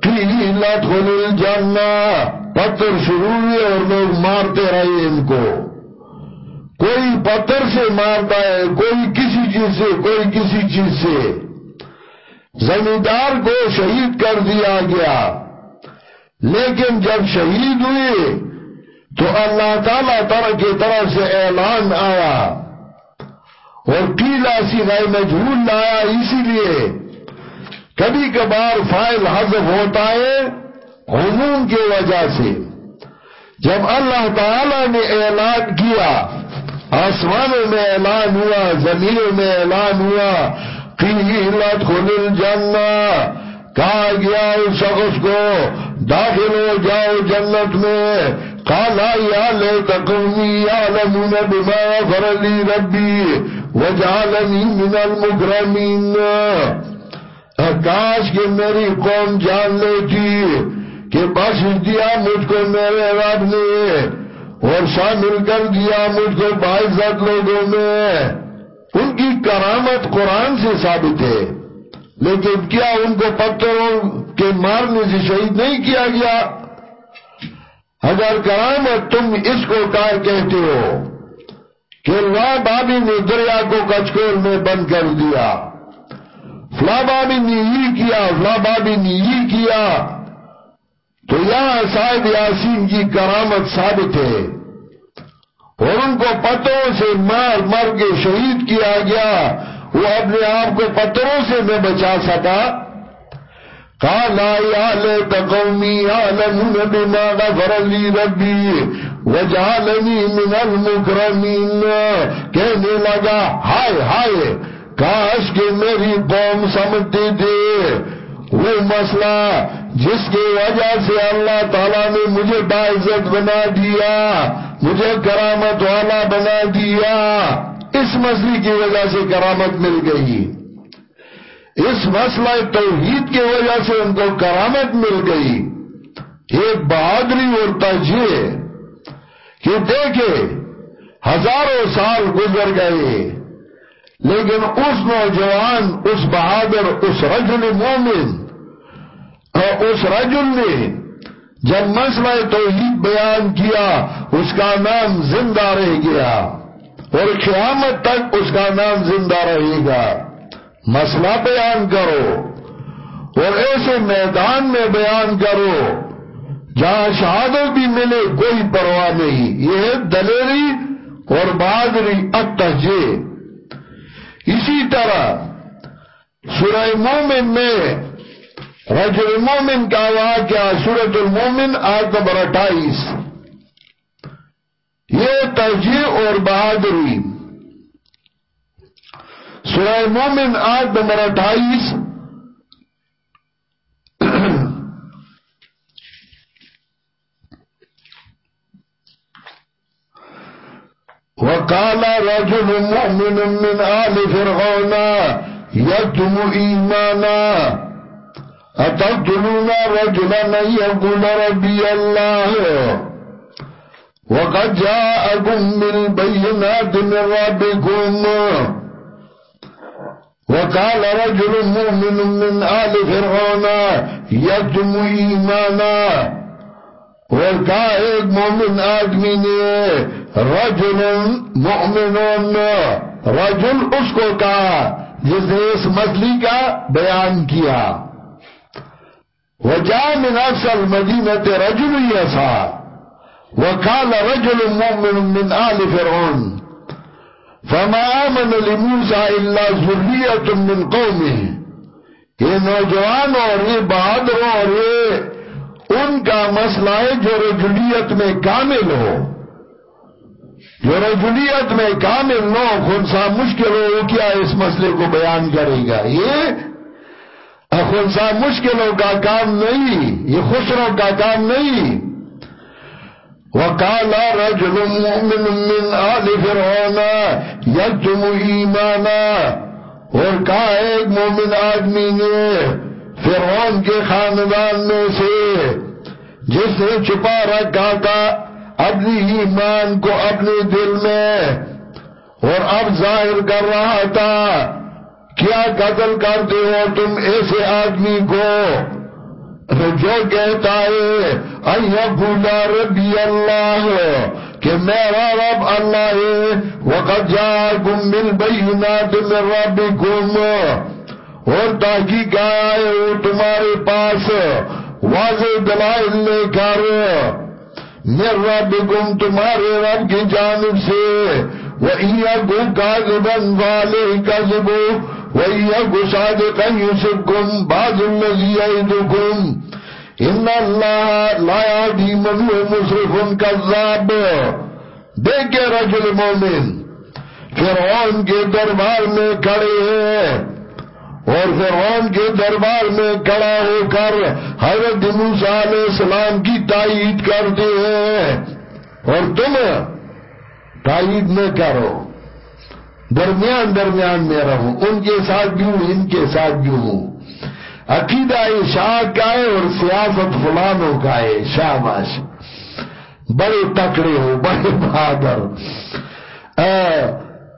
قیلت خلل جنہ پتر شروع ہوئے اور لوگ مارتے رہے ان کو۔ کوئی پتھر سے مارتا ہے، کوئی کسی چیز سے، کوئی کسی چیز سے۔ زمیندار کو شہید کر دیا گیا۔ لیکن جب شہید ہوئے تو اللہ تعالیٰ تعالیٰ کی طرف سے اعلان آیا۔ اور ٹیلا سی گئے میں جھول لایا، اسی لیے کبھی کبھار فائل حذف ہوتا ہے عموم کی وجہ سے۔ جب اللہ تعالیٰ نے اعلان کیا، آسمانوں میں اعلان ہوا، زمینوں میں اعلان ہوا قیلت خل الجنہ، کہا گیا اس شخص کو، داخل ہو جاؤ جنت میں۔ قالا یا لیت قومی یعلمون بما فرلی ربی وجعلنی من المکرمین کاش کہ میری قوم جان لیتی جی، کہ بخش دیا مجھ کو میرے رب نے، اور شامل کر دیا مجھ کو باعزت لوگوں میں۔ ان کی کرامت قرآن سے ثابت ہے، لیکن کیا ان کو پتھروں کے مارنے سے شہید نہیں کیا گیا؟ اگر کرامت تم اس کو کار کہتے ہو کہ اللہ بابی نے دریا کو کچکول میں بند کر دیا۔ فلا بابی نے یہ کیا فلا بابی نے یہ کیا۔ تو یہاں صاحب یاسین کی کرامت ثابت ہے۔ اور ان کو پتوں سے مار مر کے شہید کیا گیا۔ وہ اپنے آپ کو پتھروں سے نہ بچا سکا۔ کالا یا لے تقومی عالمون بما غفر لی ربی وجعلنی من المکرمین کہنے لگا، ہائے ہائے، کاش کہ میری قوم سمجھتے تھے وہ مسئلہ جس کی وجہ سے اللہ تعالیٰ نے مجھے باعزت بنا دیا، مجھے کرامت والا بنا دیا، اس مسئلے کی وجہ سے کرامت مل گئی. اس مسئلہ توحید کی وجہ سے ان کو کرامت مل گئی۔ ایک بہادری اور تجیح کہ دیکھے، ہزاروں سال گزر گئے، لیکن اس نوجوان، اس بہادر، اس رجل مومن اور اس رجل نے جب مسئلہ توحید بیان کیا، اس کا نام زندہ رہ گیا اور قیامت تک اس کا نام زندہ رہے گا۔ مسئلہ بیان کرو اور ایسے میدان میں بیان کرو۔ جہاں شہادت بھی ملے، کوئی پرواہ نہیں۔ یہ ہے دلیری اور بہادری اتجے اسی طرح سورہ مومن میں رجل مومن کا واقعہ سورت المومن آیت نمبر اٹھائیس۔ یہ ترجیح اور بہادری۔ سورہ مومن آٹھ نمبر اٹھائیس۔ وقال رجل مؤمن من آل فرعون يتم إيمانا، أتقتلون رجلا يقول ربي الله؟ وقد جاءكم بالبينات من ربكم. وقال رجل مؤمن من آل فرعون يجم ایمانا اور کہا ایک مومن آدمی نے رجل مؤمن رجل اس کو کہا جس نے اس مسئلے کا بیان کیا. وجاء من اصل مدینة رجل یسا وقال رجل مؤمن من آل فرعون. فما آمن لموسى إلا ذرية من قومه۔ یہ نوجوان اور یہ بہادر اور یہ ان کا مسئلہ ہے جو رجولیت میں کامل ہو۔ جو رجولیت میں کامل نو خونسا مشکل ہو، وہ کیا اس مسئلے کو بیان کرے گا یہ خونسا مشکلوں کا کام نہیں، یہ خسروں کا کام نہیں۔ وقال رجل مؤمن من آل فرعون یکتم ایمانا اور کہا ایک مومن آدمی نے فرعون کے خاندان میں سے جس نے چھپا رکھا تھا اپنی ایمان کو اپنے دل میں اور اب ظاہر کر رہا تھا، کیا قتل کرتے ہو تم ایسے آدمی کو؟ جو کہتا ہے ایبولا ربی اللہ، کہ میرا رب اللہ ہے وقت جاکم بالبینات من ربکم. اور تحقیق آئے وہ تمہارے پاس واضح دلائل لے کر، من ربکم تمہارے رب کی جانب سے وَإِيَّكُمْ كَاذِبًا فَعَلَيْهِ كَذِبُ وَإِيَّكُ صَادِقًا يُصِبْكُمْ بَعْضُ الَّذِي يَعِدُكُمْ ان اللہ لا یادی منو مصرف کذاب دیکھے رجل مومن، فرعون کے دربار میں کھڑے ہیں اور فرعون کے دربار میں کھڑا ہو کر حضرت موسیٰ علیہ السلام کی تائید کرتے ہیں اور تم تائید میں کرو۔ درمیان درمیان میں رہوں۔ ان کے ساتھ بھی ہوں؟ ان کے ساتھ بھی ہوں؟ عقیدہ شاہ کا ہے اور سیاست فلانوں کا ہے شاباش بڑے تکڑے ہو، بڑے بہادر۔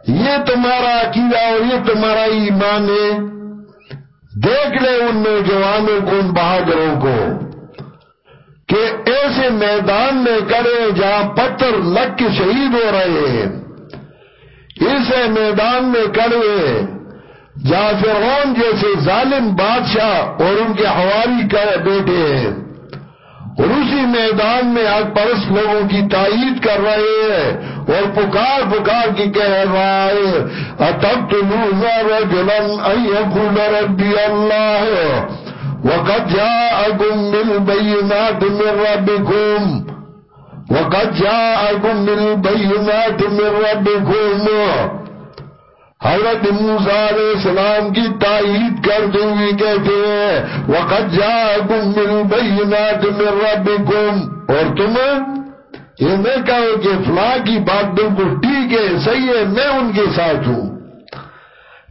یہ تمہارا عقیدہ اور یہ تمہارا ایمان ہے۔ دیکھ لے ان نوجوانوں کو، ان بہادروں کو، کہ ایسے میدان میں کرے جہاں پتھر لگ کے شہید ہو رہے ہیں۔ اسے میدان میں کرے جہاں فرعون جیسے ظالم بادشاہ اور ان کے حواری کا بیٹے۔ ہیں اور اسی میدان میں آج پرس لوگوں کی تائید کر رہے ہیں اور پکار پکار کی کہہ رہا ہے اتبتلون رجلا ان يقول ربي الله وقد جاءكم بالبينات من ربكم وقد جاءكم بالبينات من ربكم. حضرت موسیٰ علیہ السلام کی تائید کرتے ہوئے کہتے ہیں، وَقَدْ جَاءَكُمْ مِنْ بَيِّنَاتِ مِنْ رَبِّكُمْ. اور تم یہ میں کہو کہ فلاں کی بات بالکل ٹھیک ہے، صحیح ہے، میں ان کے ساتھ ہوں۔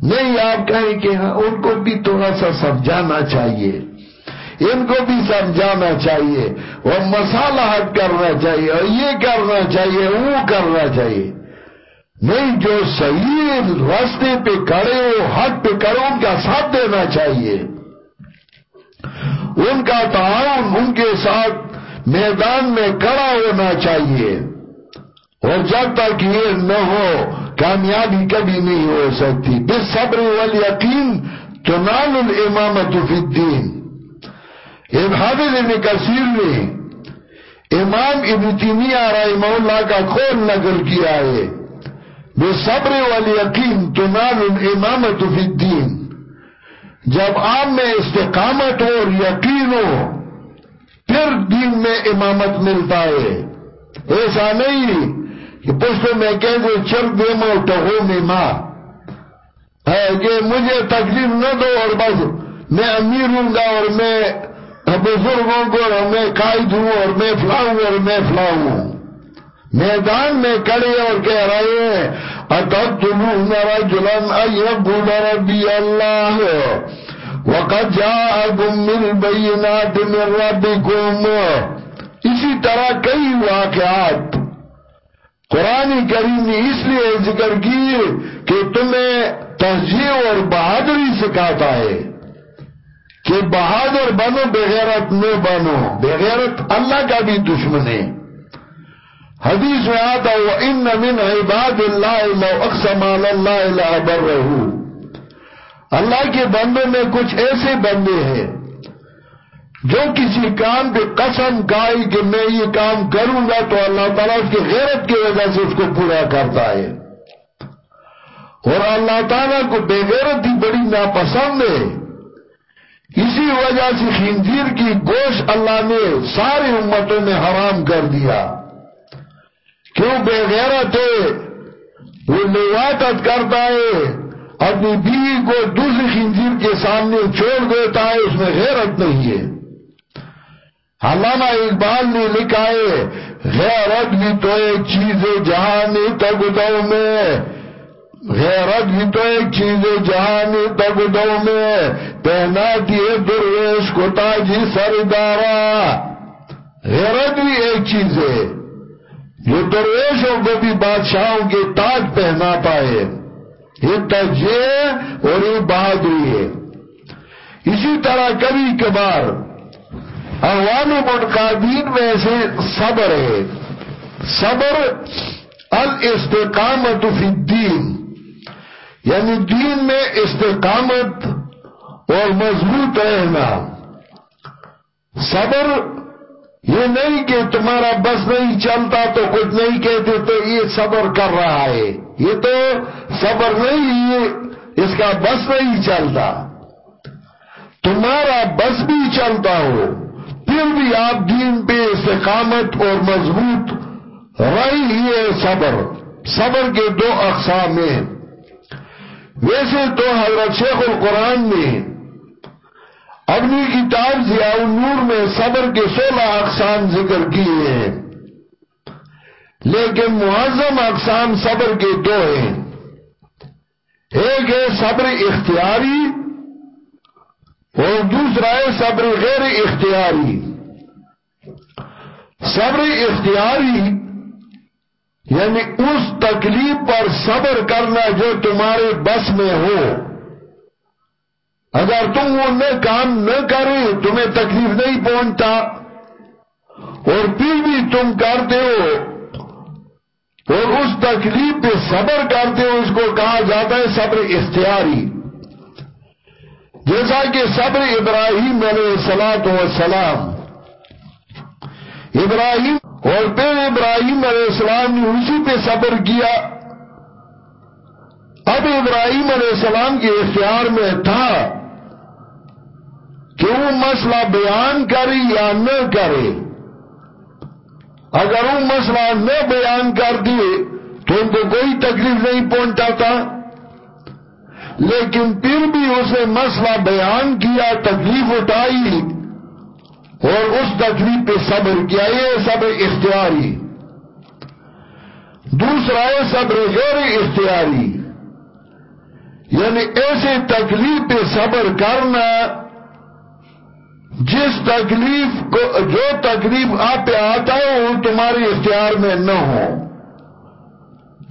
نہیں، آپ کہیں کہ ہاں ان کو بھی تھوڑا سا سمجھانا چاہیے۔ ان کو بھی سمجھانا چاہیے۔ اور مسالہ حد کرنا چاہیے، اور یہ کرنا چاہیے، وہ کرنا چاہیے۔ نہیں جو صحیح راستے پہ کڑے ہو حق پہ کرو ان کا ساتھ دینا چاہیے۔ ان کا تعاون ان کے ساتھ میدان میں کڑا ہونا چاہیے۔ اور جب تک یہ نہ ہو، کامیابی کبھی نہیں ہو سکتی۔ بس صبر والیقین تو نال الامامت فی الدین۔ حافظ ابن کثیر نے امام ابن تیمیہ رحمہ اللہ کا کھول نقل کیا ہے صبر والیقین تنال الامامت فی الدین جب آپ میں استقامت ہو اور یقین ہو، پھر دین میں امامت ملتا ہے۔ ایسا نہیں کہ پشتوں میں کہہ دو چل دے مو ٹہو میں ماں کہ مجھے تکلیف نہ دو اور بس میں امیر ہوں گا اور میں بزرگوں کو اور میں قائد ہوں اور میں فلاؤں اور میں فلاؤں ہوں۔ میدان میں کڑے اور کہہ رہے ہیں اتتلون رجلا ایبون ربی اللہ؟ وقد جاءکم من بینات من ربکم اسی طرح کئی واقعات۔ قرآن کریم نے اس لیے ذکر کی کہ تمہیں تہذیب اور بہادری سکھاتا ہے۔ کہ بہادر بنو، بغیرت نہ بنو۔ بغیرت اللہ کا بھی دشمن ہے۔ حدیث میں آتا وَإِنَّ مِنْ عِبَادِ اللَّهِ لَوْ أَقْسَمَ عَلَى اللَّهِ لَأَبَرَّهُ۔ اللہ کے بندوں میں کچھ ایسے بندے ہیں جو کسی کام پہ قسم کائی کہ میں یہ کام کروں گا تو اللہ تعالیٰ اس کی غیرت کی وجہ سے اس کو پورا کرتا ہے۔ اور اللہ تعالیٰ کو بے غیرت ہی بڑی ناپسند ہے۔ اسی وجہ سے خنزیر کی گوشت اللہ نے ساری امتوں میں حرام کر دیا۔ کیوں بے غیرت ہے؟ وہ لواتت کرتا ہے، اپنی بیوی کو دوسری خنزیر کے سامنے چھوڑ دیتا ہے، اس میں غیرت نہیں ہے۔ علامہ اقبال نے لکھا ہے، غیرت بھی تو ایک چیز ہے جہانی تگدو میں۔ غیرت بھی تو ایک چیز ہے جہانی تگدو میں۔ پہنا دیے درویش کو تاجی سردارا۔ غیرت بھی ایک چیز ہے۔ جو درویشوں کو بھی بادشاہوں کے تاج پہنا پائے۔ یہ تجزیہ اور یہ بہادری ہے۔ اسی طرح کبھی کبھار احوال منقادین میں سے صبر ہے۔ صبر الاستقامت فی الدین۔ یعنی دین میں استقامت اور مضبوط رہنا صبر یہ نہیں کہ تمہارا بس نہیں چلتا تو کچھ نہیں کہتے تو یہ صبر کر رہا ہے۔ یہ تو صبر نہیں، یہ اس کا بس نہیں چلتا۔ تمہارا بس بھی چلتا ہو، پھر بھی آپ دین پہ استقامت اور مضبوط رہی ہے صبر۔ صبر کے دو اقسام ہیں۔ ویسے تو حضرت شیخ القرآن نے اپنی کتاب ضیاء النور میں صبر کے سولہ اقسام ذکر کیے ہیں۔ لیکن معظم اقسام صبر کے دو ہیں۔ ایک ہے صبر اختیاری اور دوسرا ہے صبر غیر اختیاری۔ صبر اختیاری یعنی اس تکلیف پر صبر کرنا جو تمہارے بس میں ہو۔ اگر تم وہ نہ کام نہ کرے تمہیں تکلیف نہیں پہنچتا۔ اور پھر بھی تم کرتے ہو۔ اور اس تکلیف پہ صبر کرتے ہو، اس کو کہا جاتا ہے صبر اختیاری۔ جیسا کہ صبر ابراہیم علیہ السلام والسلام، ابراہیم اور پھر ابراہیم علیہ السلام نے اسی پہ صبر کیا۔ اب ابراہیم علیہ السلام کے اختیار میں تھا کہ وہ مسئلہ بیان کرے یا نہ کرے۔ اگر وہ مسئلہ نہ بیان کر دیے تو ان کو کوئی تکلیف نہیں پہنچتا تھا لیکن پھر بھی اسے مسئلہ بیان کیا، تکلیف اٹھائی۔ اور اس تکلیف پہ صبر کیا، یہ صبر اختیاری۔ دوسرا ہے صبر غیر اختیاری۔ یعنی ایسے تکلیف پہ صبر کرنا جس تکلیف کو، جو تکلیف آپ پہ آتا ہے وہ تمہارے اختیار میں نہ ہو۔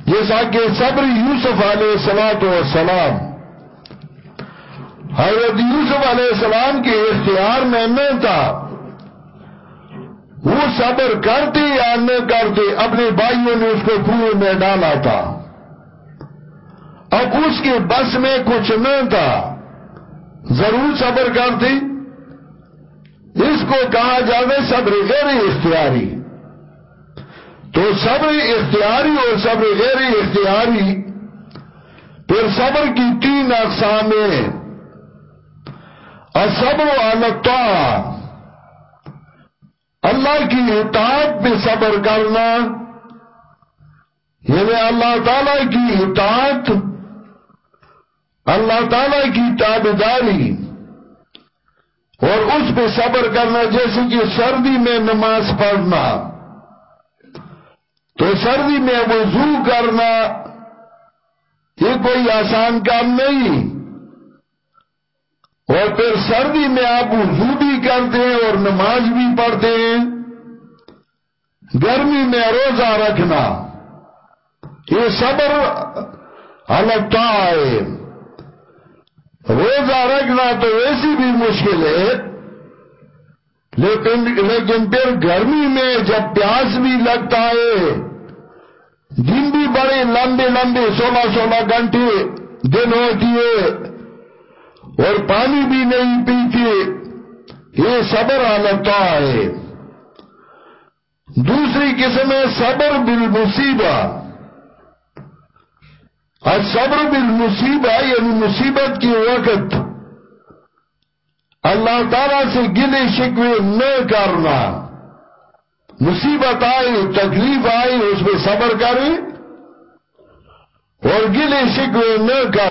جیسا کہ صبر یوسف علیہ السلام والسلام، حضرت یوسف علیہ السلام کے اختیار میں نہ تھا۔ وہ صبر کرتے یا نہ کرتے، اپنے بھائیوں نے اس کو کنویں میں ڈالا تھا اب اس کے بس میں کچھ نہ تھا۔ ضرور صبر کرتے۔ اس کو کہا جاوے صبر غیر اختیاری۔ تو صبر اختیاری اور صبر غیر اختیاری، پھر صبر کی تین اقسام ہیں۔ صبر و اللہ کی اطاعت پہ صبر کرنا۔ یعنی اللہ تعالی کی اطاعت۔ اللہ تعالی کی تابداری اور اس پہ صبر کرنا، جیسے کہ سردی میں نماز پڑھنا۔ تو سردی میں وضو کرنا، یہ کوئی آسان کام نہیں۔ اور پھر سردی میں آپ وضو بھی کرتے ہیں اور نماز بھی پڑھتے ہیں۔ گرمی میں روزہ رکھنا، یہ صبر الگتا ہے روزہ رکھنا تو ویسی بھی مشکل ہے، لیکن لیکن پھر گرمی میں جب پیاس بھی لگتا ہے، دن بھی بڑے لمبے لمبے سولہ سولہ گھنٹے دن ہوتی ہے اور پانی بھی نہیں پیتی یہ صبر آلتا ہے۔ دوسری قسم ہے صبر بالمصیبہ۔ صبر بالمصیبہ یعنی مصیبت کی وقت۔ اللہ تعالیٰ سے گلے شکوے نہ کرنا۔ مصیبت آئی تکلیف آئی اس میں صبر کرے۔ اور گلے شکوے نہ کر۔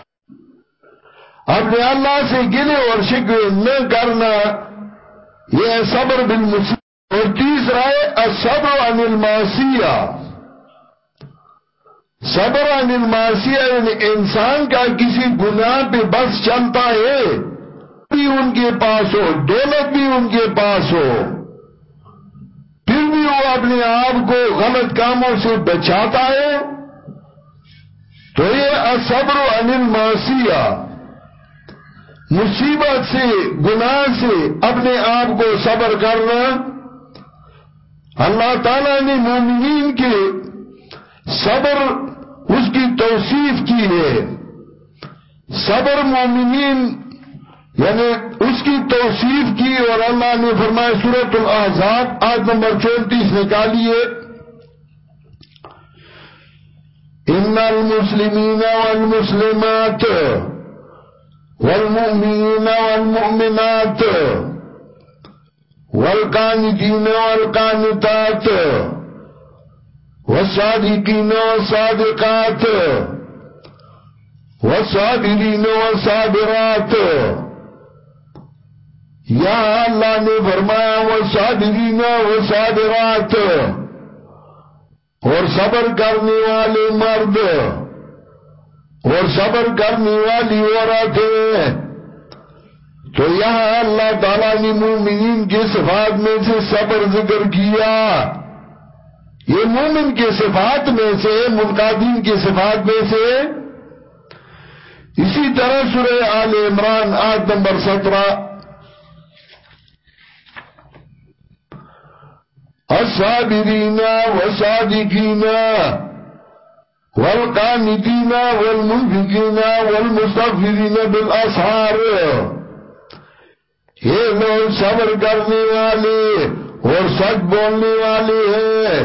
اپنے اللہ سے گلے اور شکوے نہ کرنا۔ یہ صبر بالمصیبہ اور تیسرا ہے صبر عن المعصیہ۔ صبر عن المعصیہ یعنی انسان کا کسی گناہ پہ بس چلتا ہے، بھی ان کے پاس ہو، دولت بھی ان کے پاس ہو۔ پھر بھی وہ اپنے آپ کو غلط کاموں سے بچاتا ہے۔ تو یہ اصبر عن المعصیہ۔ مصیبت سے، گناہ سے اپنے آپ کو صبر کرنا۔ اللہ تعالیٰ نے مومنین کے صبر اس کی توصیف کی ہے۔ صبر مومنین یعنی اس کی توصیف کی اور اللہ نے فرمایا سورت الاحزاب آج نمبر چونتیس نکالیے۔ ان المسلمین والمسلمات والمؤمنین والمؤمنات والقانتین والقانتات والصادقين والصادقات والصابرين والصابرات یا اللہ نے فرمایا والصابرین والصابرات اور صبر کرنے والے مرد اور صبر کرنے والی عورتیں تو یہاں اللہ تعالیٰ نے مومنین کے صفات میں سے صبر ذکر کیا۔ یہ مومن کے صفات میں سے، منقادین کے صفات میں سے۔ اسی طرح سورہ آل عمران آیت نمبر سترہ۔ الصابرین والصادقین۔ والقانتین والمنفقین والمستغفرین بالاسحار یہ لوگ صبر کرنے والے اور سچ بولنے والے ہیں.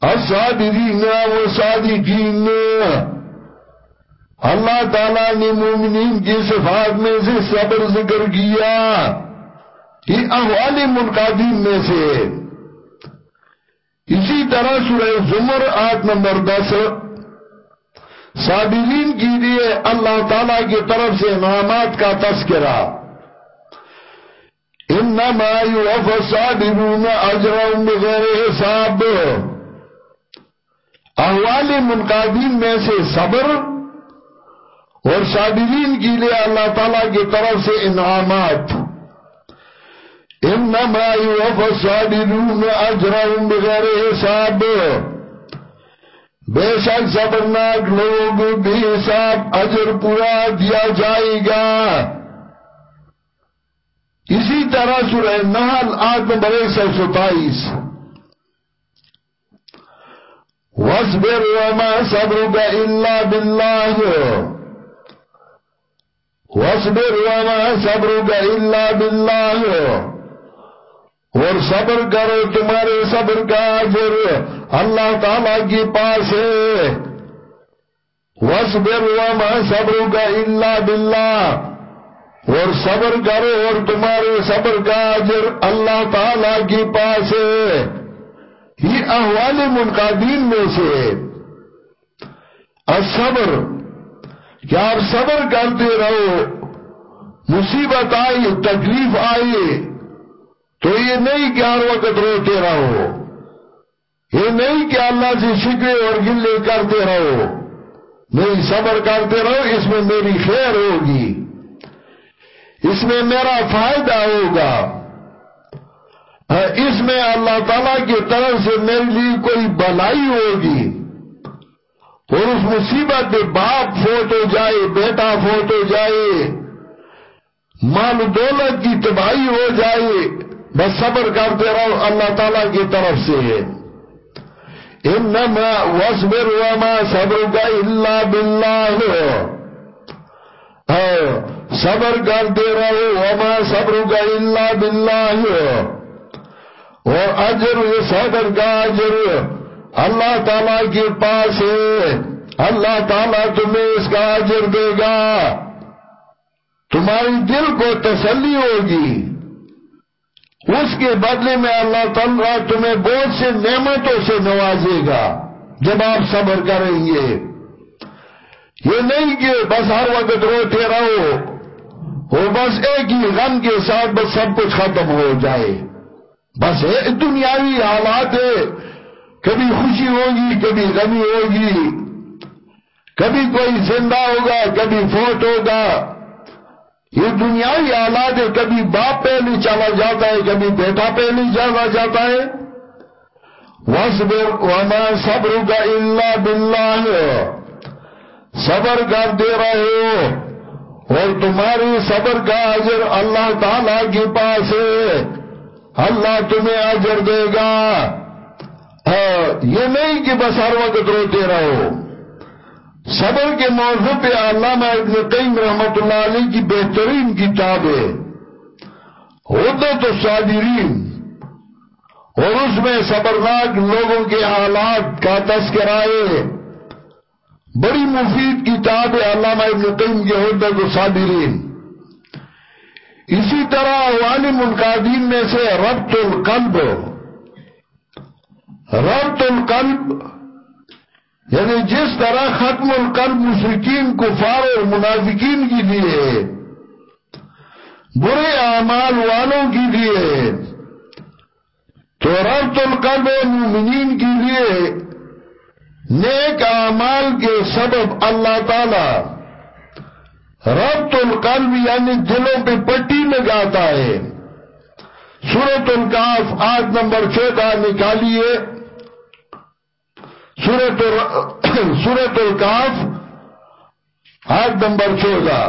الصابرین والصادقین. اللہ تعالیٰ نے مومنین کی صفات میں سے صبر ذکر کیا. یہ احوال منقادین میں سے. اسی طرح سورہ زمر آت نمبر دس صابرین کی لیے اللہ تعالیٰ کی طرف سے انعامات کا تذکرہ۔ انما یوف الصابرون اجرهم بغیر حساب۔ احوال منقادین میں سے صبر اور صابرین کی لیے اللہ تعالیٰ کی طرف سے انعامات۔ انما یوف الصابرون اجرهم بغیر حساب۔ بے شک صبرناک لوگ بھی حساب اجر پورا دیا جائے گا۔ اسی طرح سورہ نحل آیت نمبر ایک سو ستائیس۔ وَاسْبِرْ وَمَا صَبْرُكَ إِلَّا بِاللَّهِ۔ وَاسْبِرْ وَمَا صَبْرُكَ إِلَّا بِاللَّهِ۔ اور صبر کرو تمہارے صبر کا عجر اللہ تعالیٰ کی پاس ہے۔ وَاسْبِرْ وَمَا صَبْرُكَ إِلَّا بِاللَّهِ۔ اور صبر کرو اور تمہارے صبر کا عجر اللہ تعالیٰ کی پاس ہے۔ یہ احوال منقادین میں سے الصبر۔ کیا آپ صبر کرتے رہو؟ مصیبت آئی، تکلیف آئی، تو یہ نہیں کہ ہر وقت روتے رہو۔ یہ نہیں کہ اللہ سے شکوے اور گلے کرتے رہو۔ نہیں صبر کرتے رہو، اس میں میری خیر ہوگی۔ اس میں میرا فائدہ ہوگا۔ اس میں اللہ تعالیٰ کی طرف سے میرے لیے کوئی بلائی ہوگی۔ اور اس مصیبت میں باپ فوت ہو جائے، بیٹا فوت ہو جائے، مال دولت کی تباہی ہو جائے، بس صبر کرتے رہو، اللہ تعالیٰ کی طرف سے۔ ہے انما وصبر وما صبرك الا بالله. صبر کرتے رہو، وما صبرك الا بالله. اور اجر، صبر کا اجر اللہ تعالیٰ کے پاس ہے۔ اللہ تعالیٰ تمہیں اس کا عجر دے گا۔ تمہاری دل کو تسلی ہوگی۔ اس کے بدلے میں اللہ تعالیٰ تمہیں بہت سے نعمتوں سے نوازے گا جب آپ صبر کریں گے۔ یہ نہیں کہ بس ہر وقت روتے رہو اور بس ایک ہی غم کے ساتھ بس سب کچھ ختم ہو جائے۔ بس دنیاوی حالات ہے۔ کبھی خوشی ہوگی، کبھی غمی ہوگی۔ کبھی کوئی زندہ ہوگا، کبھی فوت ہوگا۔ یہ دنیاوی آلات ہے کبھی باپ پہلے چلا جاتا ہے، کبھی بیٹا پہلے چلا جاتا ہے۔ وَاسْبِرْ وَمَا صَبْرُكَ إِلَّا بِاللَّهِ صبر کر دے رہے اور تمہاری صبر کا عجر اللہ تعالیٰ کے پاس ہے۔ اللہ تمہیں عجر دے گا۔ ہاں، یہ نہیں کہ بس ہر وقت روتے رہو۔ صبر کے موضوع پہ علامہ ابن قیم رحمت اللہ علیہ کی بہترین کتاب ہے۔ حدت الصادرین اور اس میں صبرناک لوگوں کے حالات کا تذکرہ ہے۔ بڑی مفید کتاب ہے علامہ ابن قیم کی حدت الصادرین اسی طرح عوالم القادین میں سے ربط القلب۔ ربط القلب یعنی جس طرح ختم القلب مشرقین کفار اور منافقین کی لیے، برے اعمال والوں کی لیے، تو ربط القلب مومنین کی لیے نیک اعمال کے سبب اللہ تعالی ربط القلب یعنی دلوں پہ پٹی لگاتا ہے۔ سورت القاف آٹھ نمبر چودہ، نکالیے۔ سورت القاف آٹھ نمبر چودہ۔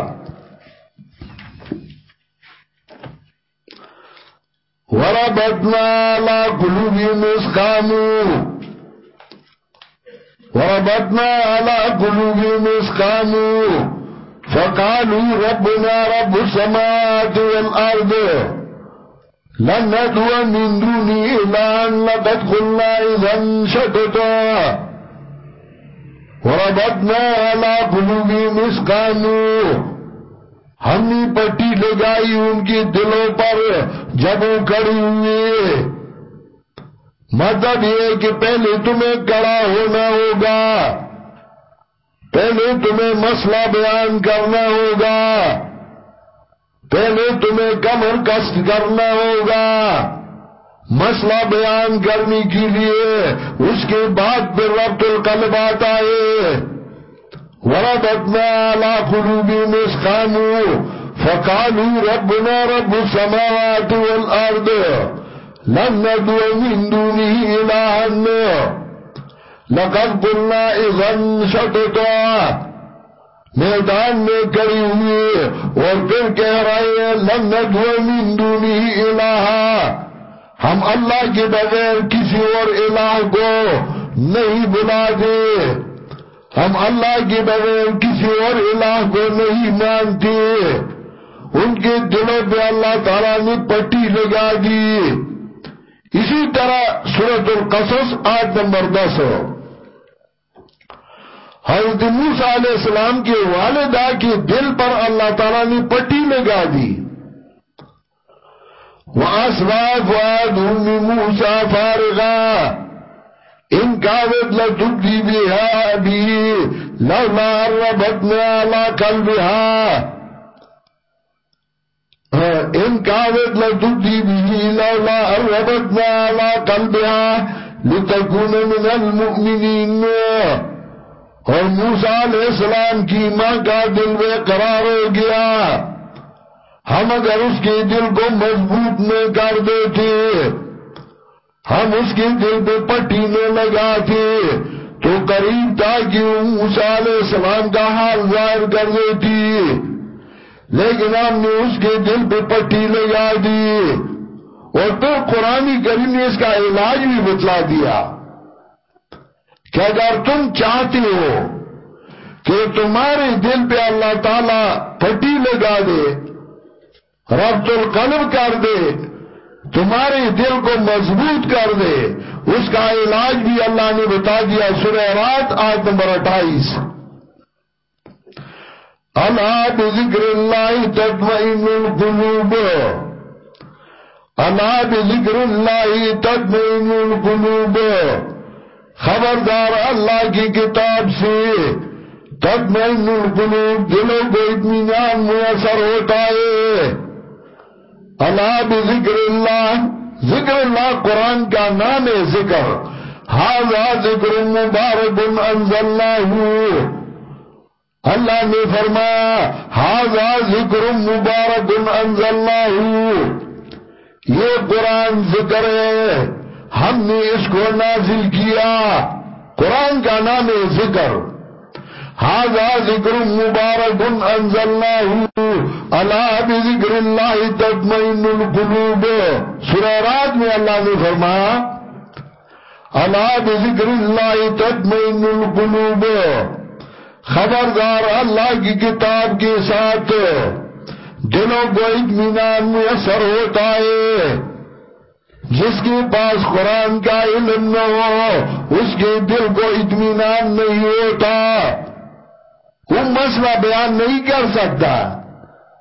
وربطنا على قلوبهم اسقاموا وربطنا على قلوبهم اسقاموا فقالوا ربنا رب السماوات والأرض۔ لن ندعو من دونه إلا أن لقد قلنا إذا شتتا. وربطنا على قلوبهم ہم نے پٹی لگائی ان کی دلوں پر، جب وہ کڑی ہوئے. مطلب یہ کہ پہلے تمہیں کڑا ہونا ہوگا. پہلے تمہیں مسئلہ بیان کرنا ہوگا. پہلے تمہیں کمر کست کرنا ہوگا۔ مسئلہ بیان کرنے کے لیے اس کے بعد پھر ربط القلب آتا ہے وربطنا على قلوبهم اسقاموا فقالوا ربنا رب السماوات والأرض لن ندعو من دونه إلها۔ لقد قلنا اذن شتتا میدان میں کڑی ہوئی اور پھر کہہ رہے ہیں لن من دونه الہا۔ ہم اللہ کے بغیر کسی اور الہ کو نہیں بلا دے۔ ہم اللہ کے بغیر کسی اور الہ کو نہیں مانتے۔ ان کے دلوں پہ اللہ تعالیٰ نے پٹی لگا دی۔ اسی طرح سورت القصص آٹھ نمبر دس حضرت موسیٰ علیہ السلام کے والدہ کے دل پر اللہ تعالیٰ نے پٹی لگا دی۔ وَأَسْرَافُ آدُمِ مُوسَى فَارِغًا۔ ان كانت لتبدي بها أبي، لولا ربطنا على قلبها۔ ان كانت لتبدي به، لولا ربطنا على قلبها۔ لتكون من المؤمنين۔ اور موسیٰ علیہ السلام کی ماں کا دل بے قرار ہو گیا۔ ہم اگر اس کے دل کو مضبوط میں کر دیتے، ہم اس کے دل پہ پٹی میں لگا تھے تو قریب تھا کہ موسیٰ علیہ السلام کا حال ظاہر کر دیتی۔ لیکن ہم نے اس کے دل پہ پٹی لگا دی۔ اور پھر قرآن کریم نے اس کا علاج بھی بتلا دیا۔ کہ اگر تم چاہتے ہو کہ تمہارے دل پہ اللہ تعالی پٹی لگا دے ربط القلب کر دے، تمہارے دل کو مضبوط کر دے، اس کا علاج بھی اللہ نے بتا دیا سورہ رات، آیت نمبر اٹھائیس۔ اللہ بذکر اللہ تطمئن القلوب۔ اللہ بذکر اللہ تطمئن القلوب۔ خبردار اللہ کی کتاب سے تطمئن القلوب دلوں کو اطمینان میسر ہوتا ہے۔ اللہ بذکر اللہ، ذکر اللہ قرآن کا نام ہے ذکر۔ حاضا ذکر مبارک انزلناہ۔ اللہ نے فرمایا حاضا ذکر مبارک انزلناہ۔ یہ قرآن ذکر ہے۔ ہم نے اس کو نازل کیا۔ قرآن کا نام ذکر۔ حاضا ذکر مبارک انزلناہ۔ اللہ بذکر اللہ تطمئن القلوب۔ سورہ رات میں اللہ نے فرمایا اللہ بذکر اللہ تطمئن القلوب۔ خبردار اللہ کی کتاب کے ساتھ دلوں کو اطمینان میسر ہوتا ہے۔ جس کے پاس قرآن کا علم نہ ہو، اس کے دل کو اطمینان نہیں ہوتا۔ وہ مسئلہ بیان نہیں کر سکتا۔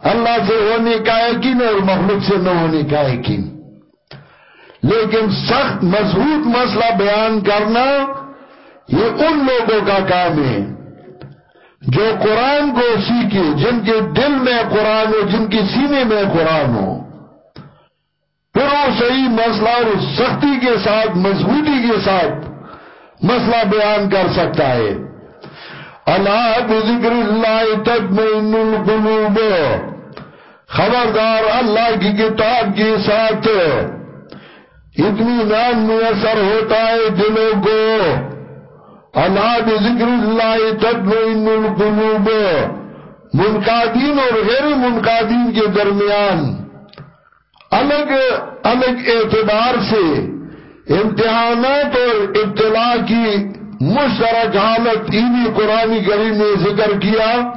اللہ سے ہونے کا یقین اور مخلوق سے نہ ہونے کا یقین۔ لیکن سخت، مضبوط مسئلہ بیان کرنا، یہ ان لوگوں کا کام ہے۔ جو قرآن کو سیکھے، جن کے دل میں قرآن ہو، جن کے سینے میں قرآن ہو۔ پھر وہ صحیح مسئلہ اور سختی کے ساتھ، مضبوطی کے ساتھ مسئلہ بیان کر سکتا ہے۔ اللہ بذکر اللہ تطمئن القلوب۔ خبردار اللہ کی کتاب کے ساتھ اتنی نام میسر ہوتا ہے دلوں کو۔ اللہ بذکر اللہ تطمئن القلوب۔ منقادین اور غیر منقادین کے درمیان الگ الگ اعتبار سے امتحانات اور ابتلاع کی مشترک حالت عیدی قرآن کریم نے ذکر کیا۔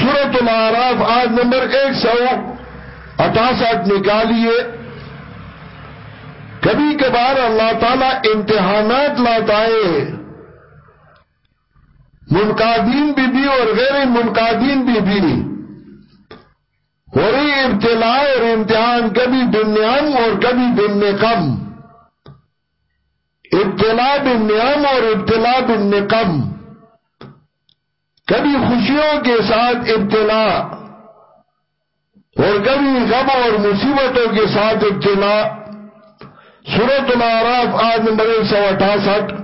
سورت العراف آج نمبر ایک سو اٹھاسٹھ نکالیے۔ کبھی کبھار اللہ تعالیٰ امتحانات لاتا ہے منقادین بھی بھی اور غیر منقادین بھی بھی۔ ہو رہی اور امتحان کبھی بنیام اور کبھی بن کم۔ ابتلاع بنیام اور ابتلاع بن کم۔ کبھی خوشیوں کے ساتھ ابتلاع اور کبھی غم اور مصیبتوں کے ساتھ ابتلاع سورت العراف آج نمبر ایک سو اٹھاسٹھ۔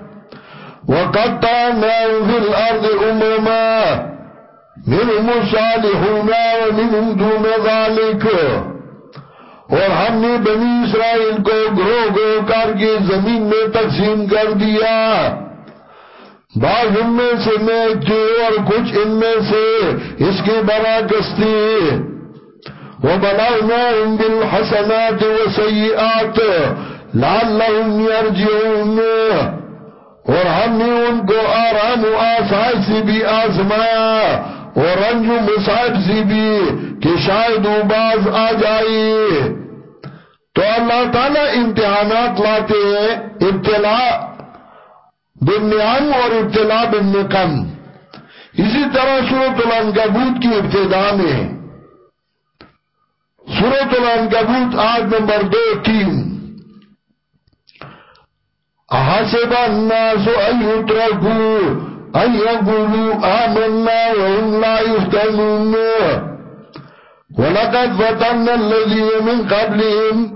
وَقَطَّعْنَاهُ فِي الْأَرْضِ أُمَمًا۔ مِنْهُمُ الصَّالِحُونَ وَمِنْهُمْ دُونَ ذَلِكَ. اور ہم نے بنی اسرائیل کو گروہ گروہ کر کے زمین میں تقسیم کر دیا۔ بعض ان میں سے نیک تھے اور کچھ ان میں سے اس کی براکس تھی وَبَلَوْنَاهُمْ بِالْحَسَنَاتِ وَسَيِّئَاتِ لَعَلَّهُمْ يَرْجِعُونَ۔ اور ہم نے ان کو آرام و آسائش سے بھی آزمایا۔ اور رنج و سے بھی کہ شاید وہ باز آ جائے۔ تو اللہ تعالیٰ امتحانات لاتے ہیں ابتلاع بنیان اور ابتلاع بن کم اسی طرح سورت العنکبوت کی ابتدا میں۔ سورت العنکبوت آج نمبر دو، تین۔ احسب الناس ان يتركوا ان يقولوا آمنا وهم لا يفتنون. ولقد فتن الذين من قبلهم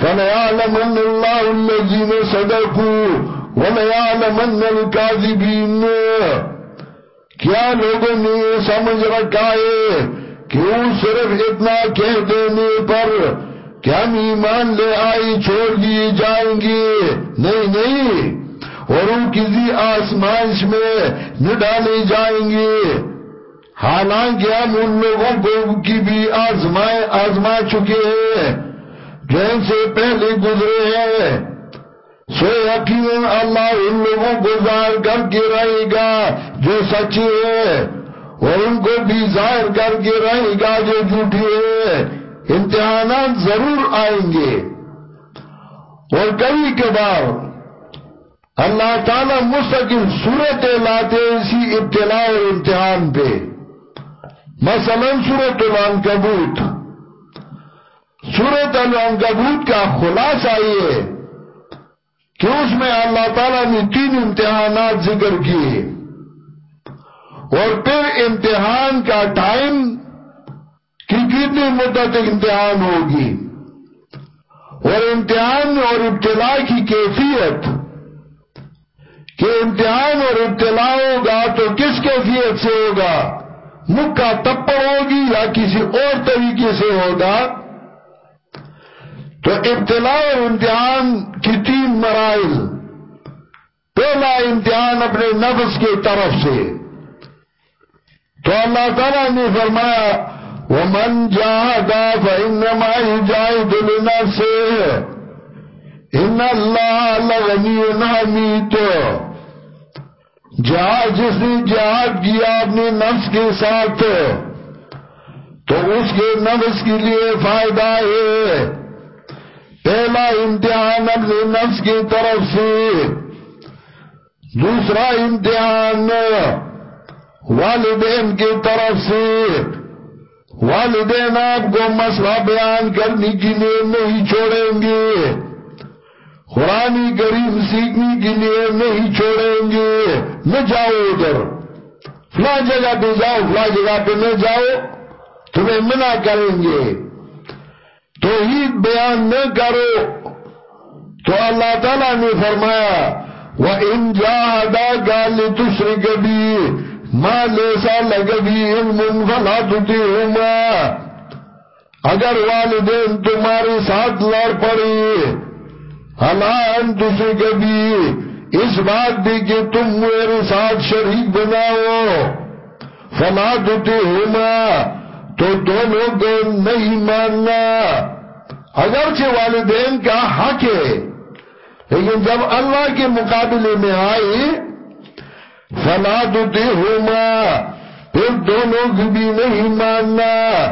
فليعلمن الله الذين صدقوا وليعلمن الكاذبين. کیا لوگوں نے سمجھ رکھا ہے کہ وہ صرف اتنا کہہ دینے پر کیا ایمان لے آئی چھوڑ دیے جائیں گے؟ نہیں نہیں۔ اور ان کسی آسمانش میں نہ ڈالے جائیں گے۔ حالانکہ ہم ان لوگوں کو کی بھی آزمائے آزما چکے ہیں۔ جو ان سے پہلے گزرے ہیں۔ سو یقین اللہ ان لوگوں کو ظاہر کر کے رہے گا جو سچے ہیں۔ اور ان کو بھی ظاہر کر کے رہے گا جو جھوٹے ہیں۔ امتحانات ضرور آئیں گے۔ اور کبھی کبھار اللہ تعالیٰ مستقل صورت لاتے اسی ابتلاع اور امتحان پہ۔ مثلا صورت العنکبوت۔ صورت العنکبوت کا خلاصہ یہ کہ اس میں اللہ تعالیٰ نے تین امتحانات ذکر کیے۔ اور پھر امتحان کا ٹائم کہ کتنی مدت امتحان ہوگی۔ اور امتحان اور ابتلاع کی کیفیت۔ کہ امتحان اور ابتلاع ہوگا تو کس کیفیت سے ہوگا؟ مکہ تپڑ ہوگی یا کسی اور طریقے سے ہوگا؟ تو ابتلاع اور امتحان کی تین مرائل۔ پہلا امتحان اپنے نفس کی طرف سے۔ تو اللہ تعالیٰ نے فرمایا، ومن جاهد فإنما يجاهد لنفسه۔ ان اللہ لغنی حمید. جہاں جس نے جہاد کیا اپنے نفس کے ساتھ، تو اس کے نفس کے لیے فائدہ ہے۔ پہلا امتحان اپنے نفس کی طرف سے۔ دوسرا امتحان والدین کی طرف سے۔ والدین آپ کو مسئلہ بیان کرنے کے لیے نہیں چھوڑیں گے۔ قرآنی کریم سیکھنے کے لیے نہیں چھوڑیں گے۔ نہ جاؤ ادھر۔ فلاں جگہ پہ جاؤ، فلاں جگہ پہ نہ جاؤ۔ تمہیں منع کریں گے۔ توحید بیان نہ کرو۔ تو اللہ تعالیٰ نے فرمایا، وَإِن جَاهَدَاكَ لِتُشْرِكَ بِي مَا لَيْسَ لَكَ بِهِ عِلْمٌ فَلَا تُطِعْهُمَا۔ اگر والدین تمہارے ساتھ لڑ پڑے حلان تشرک بھی اس بات بھی کہ تم میرے ساتھ شریک بناؤ۔ فلا تُطِعْهُمَا، تو دونوں کو نہیں ماننا۔ اگرچہ والدین کا حق ہے، لیکن جب اللہ کے مقابلے میں آئے فلا ہوما پھر دونوں کی بھی نہیں ماننا۔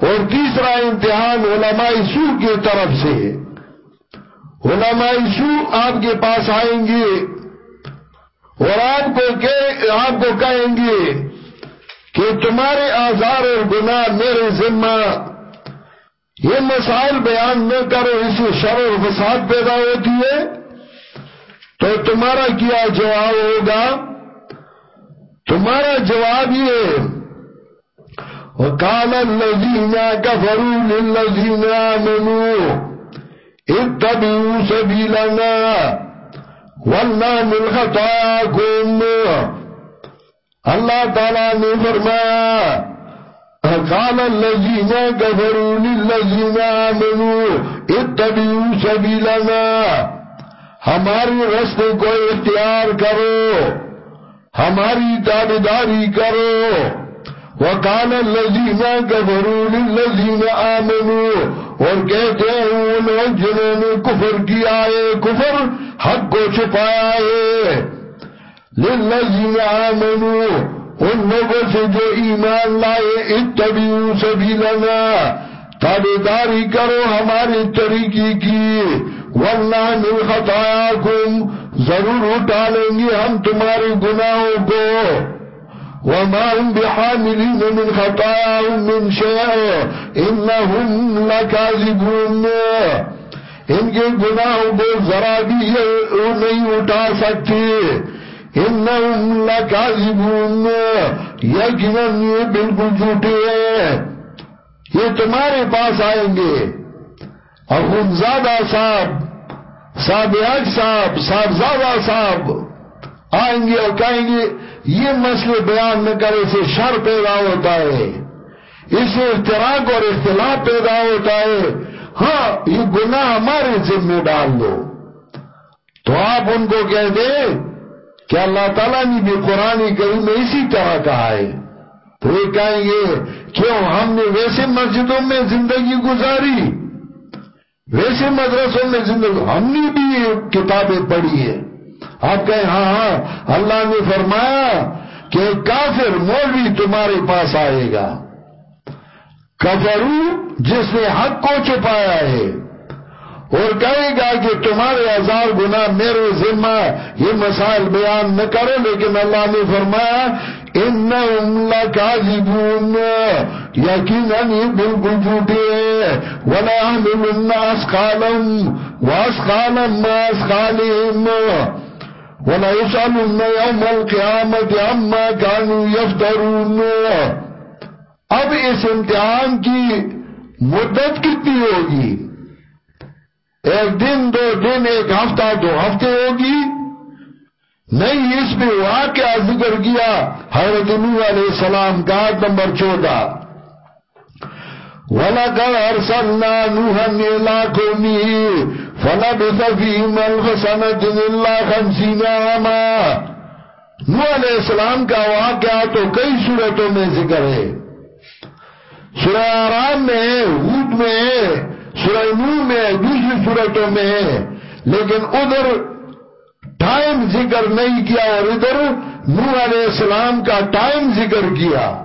اور تیسرا امتحان علماء سو کی طرف سے علماء سو آپ کے پاس آئیں گے اور آپ کو آپ کو کہیں گے کہ تمہارے آزار اور گناہ میرے ذمہ یہ مسائل بیان نہ کرو، اس سے شر و فساد پیدا ہوتی ہے۔ تو تمہارا کیا جواب ہوگا؟ تمہارا جواب یہ وَقَالَ الَّذِينَ كَفَرُوا لِلَّذِينَ آمَنُوا۔ اتَّبِعُوا سَبِيلَنَا وَلْنَا خَطَاكُمْ اللہ تعالیٰ نے فرمایا قال الذين كفروا للذين آمنوا اتبعوا سبيلنا. ہماری رستے کو اختیار کرو، ہماری تابداری کرو. وقال الذين كفروا للذين آمنوا اور کہتے ہیں انہوں جنہوں نے کفر کیا ہے، کفر حق کو چھپایا ہے۔ للذین آمنوا، ان لوگوں سے جو ایمان لائے اتبیو سبیلنا تابداری کرو ہماری طریقے کی۔ ورنہ من خطایاکم ضرور اٹھا لیں گے ہم تمہاری گناہوں کو۔ وما هم بحاملين من خطاياهم من شيء. انهم لكاذبون. ان کے گناہوں کو ذرا بھی نہیں اٹھا سکتے. انہم لکاذبون یقیناً یہ بالکل جھوٹے ہیں. یہ تمہارے پاس آئیں گے. اخونزادہ صاحب صاحب صابعک صاحب صاحبزادہ صاحب آئیں گے اور کہیں گے یہ مسئلے بیان نہ کرے سے شر پیدا ہوتا ہے۔ اس سے اختراق اور اختلاف پیدا ہوتا ہے۔ ہاں یہ گناہ ہمارے ذمہ ڈال دو۔ تو آپ ان کو کہہ دیں کہ اللہ تعالیٰ نے بھی قرآن کریم میں اسی طرح کہا ہے۔ تو یہ کہیں گے، کیوں؟ ہم نے ویسے مسجدوں میں زندگی گزاری۔ ویسے مدرسوں میں زندگی، ہم نے بھی کتابیں پڑھی ہے آپ کہیں ہاں ہاں اللہ نے فرمایا کہ کافر مولوی تمہارے پاس آئے گا۔ کفرو جس نے حق کو چھپایا ہے اور کہے گا کہ تمہارے ہزار گناہ میرے ذمہ یہ مسائل بیان نہ کرو لیکن اللہ نے فرمایا، انہم لکاذبون، یقیناً یہ بالکل جھوٹے ہیں۔ وَلَا يَحْمِلُنَّ أَسْقَالًا وَأَسْقَالًا مَا وَلَا يُسْأَلُنَّ يَوْمَ الْقِيَامَةِ عَمَّا كَانُوا يَفْتَرُونَ۔ اب اس امتحان کی مدت کتنی ہوگی؟ ایک دن، دو دن، ایک ہفتہ، دو ہفتے ہوگی؟ نہیں، اس میں واقعہ ذکر کیا حضرت نوح علیہ السلام کا نمبر چودہ۔ وَلَقَدْ أَرْسَلْنَا نُوحًا إِلَىٰ قَوْمِهِ فَلَبِثَ فِيهِمْ أَلْفَ سَنَةٍ إِلَّا خَمْسِينَ نوح علیہ السلام کا واقعہ تو کئی صورتوں میں ذکر ہے۔ سورہ آرام میں، ہود میں، سورہ نور میں، دوسری صورتوں میں ہے۔ لیکن ادھر ٹائم ذکر نہیں کیا اور ادھر نور علیہ السلام کا ٹائم ذکر کیا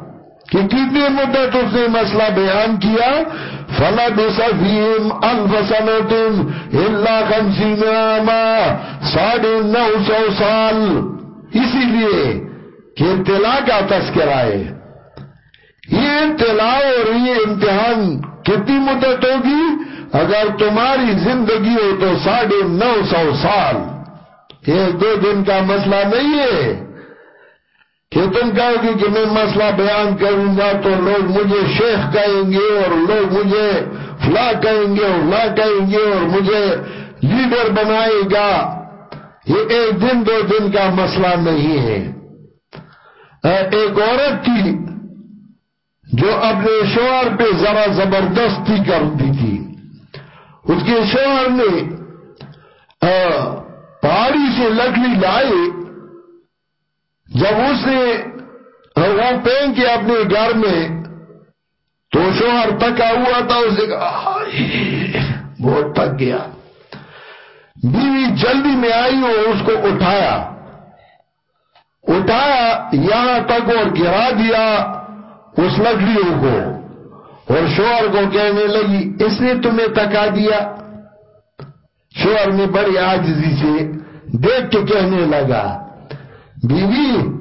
کہ کتنی مدت اس نے مسئلہ بیان کیا فلا بسفیم الفسنتن اللہ خمسین آما ساڑھے نو سو سال۔ اسی لیے کہ اطلاع کا تذکرہ ہے۔ یہ اطلاع اور یہ امتحان کتنی مدت ہوگی؟ اگر تمہاری زندگی ہو تو ساڑھے نو سو سال۔ یہ دو دن کا مسئلہ نہیں ہے۔ کہ تم کہو گی کہ میں مسئلہ بیان کروں گا تو لوگ مجھے شیخ کہیں گے اور لوگ مجھے فلا کہیں گے اور لا کہیں گے اور مجھے لیڈر بنائے گا۔ یہ ایک دن دو دن کا مسئلہ نہیں ہے۔ ایک عورت تھی جو اپنے شوہر پہ ذرا زبردستی کرتی تھی۔ اس کے شوہر نے پہاڑی سے لکڑی لائے جب اس نے وہ پہن کے اپنے گھر میں تو شوہر تکا ہوا تھا اسے کہا بہت تک گیا۔ بیوی جلدی میں آئی اور اس کو اٹھایا۔ اٹھایا، یہاں تک اور گرا دیا اس لکڑیوں کو۔ اور شوہر کو کہنے لگی، اس نے تمہیں تکا دیا۔ شوہر نے بڑی آجزی سے دیکھ کے کہنے لگا بیوی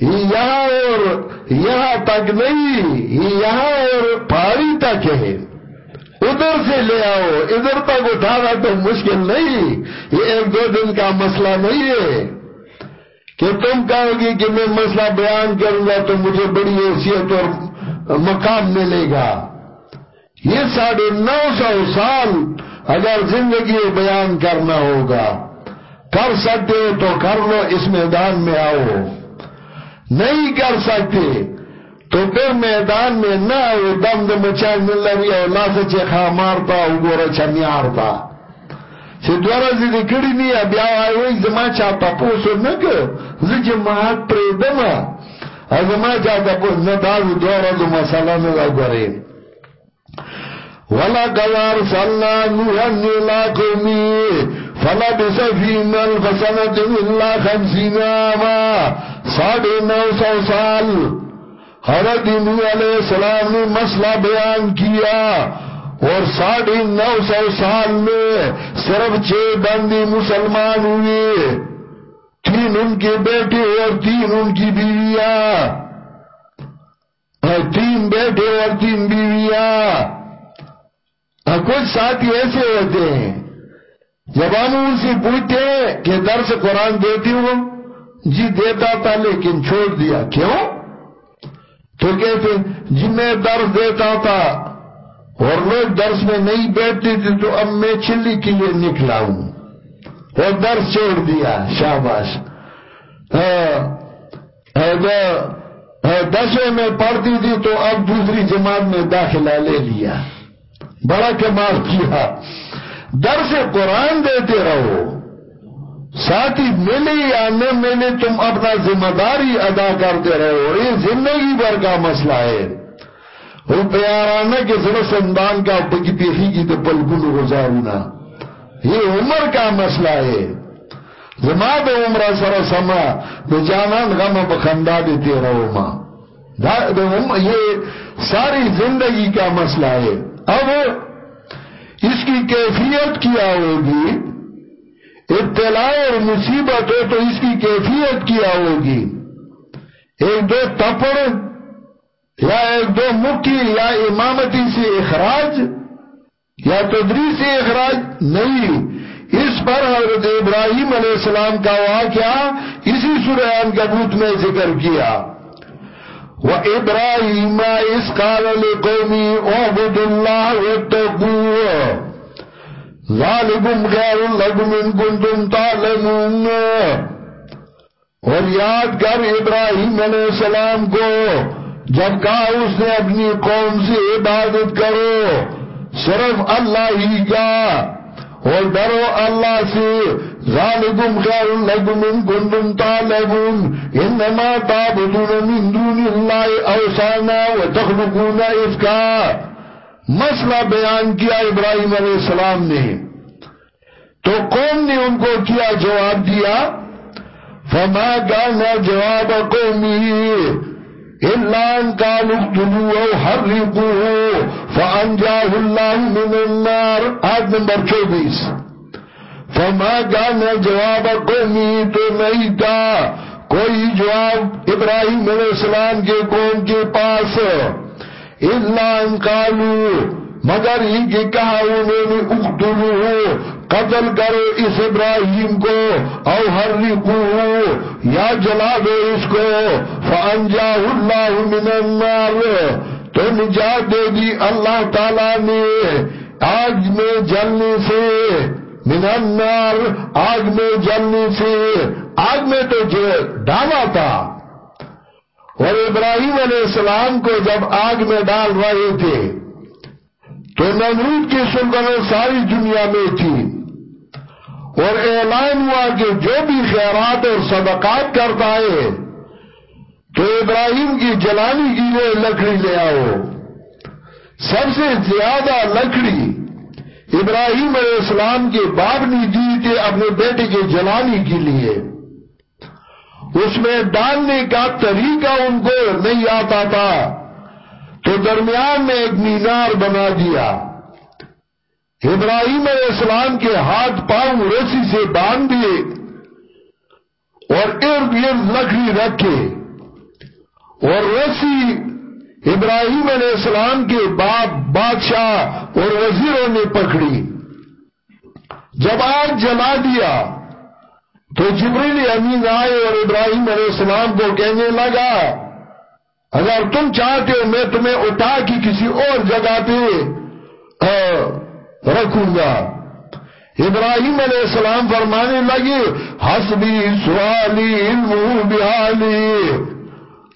یہاں اور یہاں تک نہیں یہاں اور پہاڑی تک ہے۔ ادھر سے لے آؤ، ادھر تک اٹھانا تو مشکل نہیں۔ یہ ایک دو دن کا مسئلہ نہیں ہے۔ کہ تم کہو گی کہ میں مسئلہ بیان کروں گا تو مجھے بڑی حیثیت اور مقام ملے گا۔ یہ ساڑھے نو سو سال اگر زندگی بیان کرنا ہوگا۔ کر سکتے ہو تو کر لو، اس میدان میں آؤ۔ نہیں کر سکتے تو پھر میدان میں نہ وہ دم دم چان مل رہی ہے لا سچے خواہ مارتا وګوره چمیارتا چې دواره دې جی کړی نه بیا وایي زما چا تاسو نه که زه جماعت پرې دمه زما چا تاسو نه دا دواره د مسله نه وګورئ ولا قوار صلى نوحا الى قومي فلبس فيهم الفسنة إلا خمسين عاما ساڑھے نو سو سال حضرت نوح علیہ السلام نے مسئلہ بیان کیا اور ساڑھے نو سو سال میں صرف چھ بندی مسلمان ہوئے، تین ان کے بیٹے اور تین ان کی بیویاں۔ تین بیٹے اور تین بیویاں۔ کچھ ساتھی ایسے ہوتے ہیں۔ جب ہم ان سے پوچھتے کہ درس قرآن دیتی ہوں جی دیتا تھا لیکن چھوڑ دیا، کیوں؟ تو کہتے جی میں درس دیتا تھا اور لوگ درس میں نہیں بیٹھتے تھے تو اب میں چلی کے لیے نکلا ہوں اور درس چھوڑ دیا، شاباش۔ ہاں، ہاں، ہاں، دسویں میں پڑھتی تھی تو اب دوسری جماعت میں داخلہ لے لیا۔ بڑا کمال کیا۔ درس قرآن دیتے رہو۔ ساتھی ملے یا نہ ملے تم اپنا ذمہ داری ادا کرتے رہو۔ یہ زندگی بھر کا مسئلہ ہے۔ وہ پیارانہ کے ذرا سندان کا پکی پیخی کی تو پلگن گزارنا یہ عمر کا مسئلہ ہے۔ زما د عمر سره سما د جانان غم بخندا دیتے رہو ماں۔ یہ ساری زندگی کا مسئلہ ہے۔ اب اس کی کیفیت کیا ہوگی ابتلاع اور مصیبت ہو تو اس کی کیفیت کیا ہوگی؟ ایک دو تپڑ یا ایک دو مکھی یا امامتی سے اخراج یا تدری سے اخراج؟ نہیں۔ اس پر حضرت ابراہیم علیہ السلام کا واقعہ اسی سوران کبوت میں ذکر کیا۔ وَإِبْرَاهِيمَ إِسْ قَالَ لِقَوْمِي اُعْبُدُ اللَّهِ وَاتَّقُوهُ ذالکم خیر لکم ان کنتم تعلمون۔ اور یاد کر ابراہیم علیہ السلام کو، جب کہا اس نے اپنی قوم سے عبادت کرو، صرف اللہ ہی کا اور ڈرو اللہ سے ذالکم خیر لکم ان کنتم تعلمون. انما تعبدون من دون اللہ اوسانا وتخلقون افکا. مسئلہ بیان کیا ابراہیم علیہ السلام نے. تو قوم نے ان کو کیا جواب دیا؟ فما كان جواب قومه إلا أن قالوا اقتلوا أو حرقوه فأنجاه الله من النار. آیت نمبر چوبیس. فما كان جواب قومه تو نہیں تھا۔ کوئی جواب ابراہیم علیہ السلام کے قوم کے پاس ان قالو مگر ہی کہ کہا انہوں نے اقتلو قتل کرو اس ابراہیم کو، او حرقو یا جلا دو اس کو۔ فانجاہ اللہ من النار۔ تو نجات دے دی اللہ تعالیٰ نے آج میں جلنے سے۔ من النار آگ میں جلنے سے آگ میں تو جو ڈالا تھا۔ اور ابراہیم علیہ السلام کو جب آگ میں ڈال رہے تھے، تو نمرود کی سلطنت ساری دنیا میں تھی۔ اور اعلان ہوا کہ جو بھی خیرات اور صدقات کرتا ہے، تو ابراہیم کی جلانی کی لیے لکڑی لے آؤ۔ سب سے زیادہ لکڑی ابراہیم علیہ السلام کے باپ نے دی تھی اپنے بیٹے کے جلانی کے لیے۔ اس میں ڈالنے کا طریقہ ان کو نہیں آتا تھا۔ تو درمیان میں ایک مینار بنا دیا۔ ابراہیم علیہ السلام کے ہاتھ پاؤں رسی سے باندھ دیے اور ارد گرد لکڑی رکھے اور رسی ابراہیم علیہ السلام کے باپ بادشاہ اور وزیروں نے پکڑی۔ جب آگ جلا دیا تو جبریل امین آئے اور ابراہیم علیہ السلام کو کہنے لگا، اگر تم چاہتے ہو میں تمہیں اٹھا کی کسی اور جگہ پہ رکھوں گا۔ ابراہیم علیہ السلام فرمانے لگے، حسبی سوالی علم بحالی۔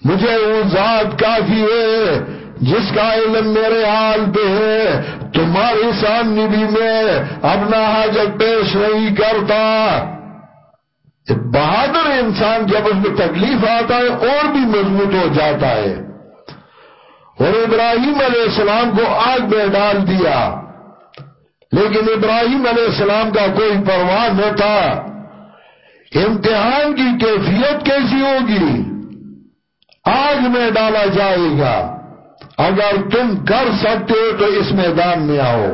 مجھے وہ ذات کافی ہے جس کا علم میرے حال پہ ہے تمہارے سامنے بھی میں اپنا حاجت پیش نہیں کرتا۔ بہادر انسان جب اس میں تکلیف آتا ہے، اور بھی مضبوط ہو جاتا ہے۔ اور ابراہیم علیہ السلام کو آگ میں ڈال دیا۔ لیکن ابراہیم علیہ السلام کا کوئی پرواہ نہ تھا۔ امتحان کی کیفیت کیسی ہوگی؟ آگ میں ڈالا جائے گا۔ اگر تم کر سکتے ہو تو اس میدان میں آؤ۔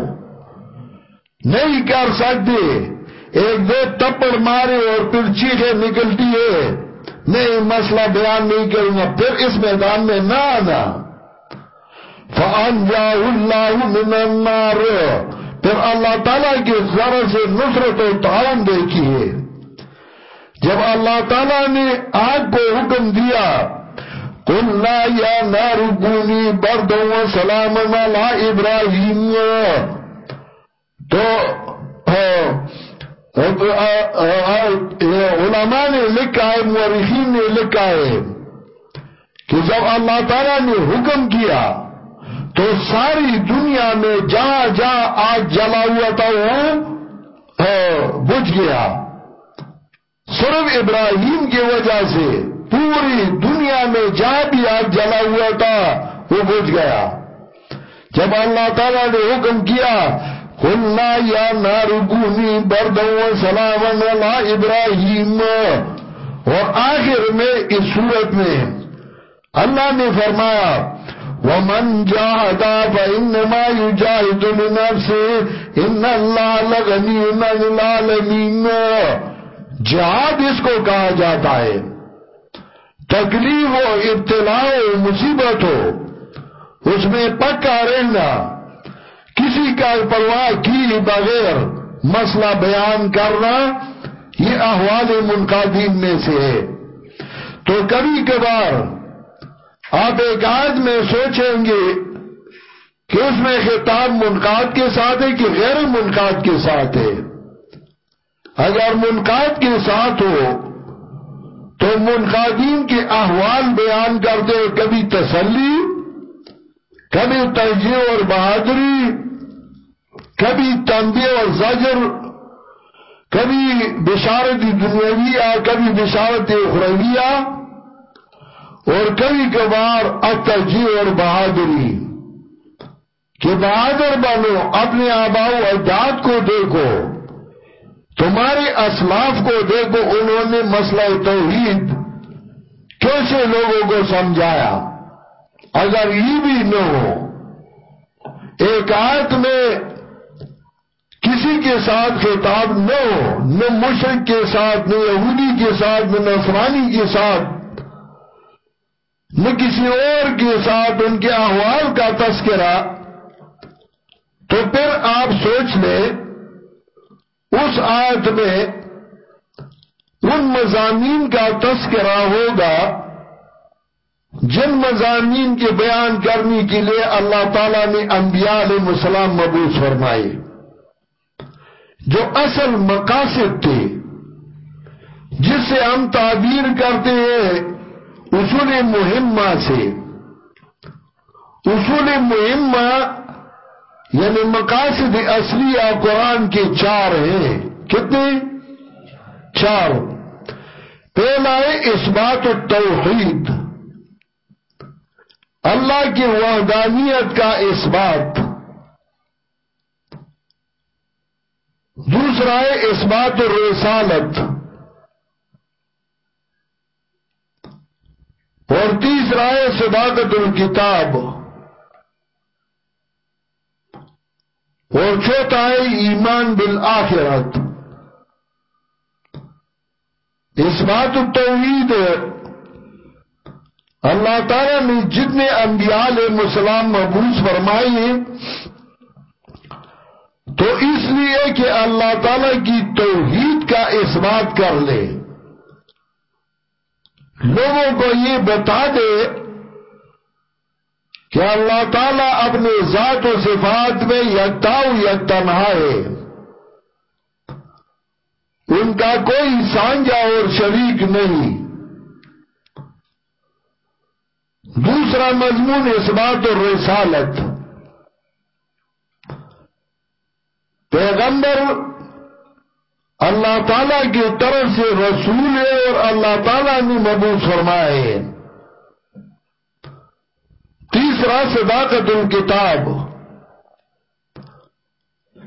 نہیں کر سکتے، ایک دو تپڑ مارے اور پھر چیخے نکلتی ہے۔ نہیں، مسئلہ بیان نہیں کروں گا، پھر اس میدان میں نہ آنا۔ فَأَنْجَاهُ اللَّهُ مِنَ النَّارِ۔ پھر اللہ تعالیٰ کی ذرا سے نصرت و تعاون دیکھی ہے۔ جب اللہ تعالیٰ نے آگ کو حکم دیا قُلْ لَا يَا نَارُ قُونِي بَرْدًا وَسَلَامًا لَا إِبْرَاهِيمَ تو علماء نے لکھا ہے، مورخین نے لکھا ہے کہ جب اللہ تعالیٰ نے حکم کیا تو ساری دنیا میں جہاں جہاں آگ جلا ہوا تھا، وہ بجھ گیا۔ صرف ابراہیم کی وجہ سے۔ پوری دنیا میں جہاں بھی آگ جلا ہوا تھا، وہ بجھ گیا۔ جب اللہ تعالیٰ نے حکم کیا قلنا یا نارگونی بردو و سلام اللہ ابراہیم. اور آخر میں اس صورت میں اللہ نے فرمایا، وَمَنْ جَاهَدَا فَإِنَّمَا يُجَاهِدُ لِنَفْسِ إِنَّ اللَّهَ لَغَنِيٌّ عَنِ الْعَالَمِينَ. جہاد اس کو کہا جاتا ہے۔ تکلیف ہو ابتلاع ہو مصیبت ہو، اس میں پکا رہنا، کسی کا پرواہ کی بغیر مسئلہ بیان کرنا، یہ احوال منقادین میں سے ہے۔ تو کبھی کبھار آپ ایک آج میں سوچیں گے کہ اس میں خطاب منقاد کے ساتھ ہے کہ غیر منقاد کے ساتھ ہے۔ اگر منقاد کے ساتھ ہو تو منقادین کے احوال بیان کرتے کبھی تسلی، کبھی ترجیح اور بہادری، کبھی تنبیہ اور زجر، کبھی بشارت دنیاویہ، کبھی بشارت اخرویہ، اور کبھی کبھار اترجیح اور بہادری۔ کہ بہادر بنو، اپنے آباؤ اجداد کو دیکھو۔ تمہارے اسلاف کو دیکھو، انہوں نے مسئلہ توحید کیسے لوگوں کو سمجھایا؟ اگر یہ بھی نہ ہو، ایک آیت میں کسی کے ساتھ خطاب نہ ہو، نہ مشرق کے ساتھ، نہ یہودی کے ساتھ، نہ نصرانی کے ساتھ، نہ کسی اور کے ساتھ ان کے احوال کا تذکرہ، تو پھر آپ سوچ لیں اس آیت میں ان مضامین کا تذکرہ ہوگا جن مضامین کے بیان کرنے کے لیے اللہ تعالیٰ نے انبیاء علیہ السلام مبوس فرمائے۔ جو اصل مقاصد تھے، جس سے ہم تعبیر کرتے ہیں، اصول مہمہ سے۔ اصول مہمہ یعنی مقاصد اصلی قرآن کے چار ہیں۔ کتنے؟ چار۔ پہلا ہے اس بات التوحید۔ اللہ کی وحدانیت کا اس بات دوسرا ہے اس بات الرسالت۔ اور تیسرا ہے صداقت الکتاب۔ اور چوتھا ہے ایمان بالآخرت۔ اس بات التوحید اللہ تعالیٰ نے جتنے انبیاء علیہ السلام محبوس فرمائی تو اس لیے کہ اللہ تعالیٰ کی توحید کا اس بات کر لے۔ لوگوں کو یہ بتا دے کہ اللہ تعالیٰ اپنے ذات و صفات میں یکتاؤ یکتنہا ہے۔ ان کا کوئی سانجا اور شریک نہیں۔ دوسرا مضمون اس بات اور رسالت۔ پیغمبر اللہ تعالیٰ کی طرف سے رسول ہے اور اللہ تعالیٰ نے مبوس فرمائے ہیں تیسرا صداقت الکتاب۔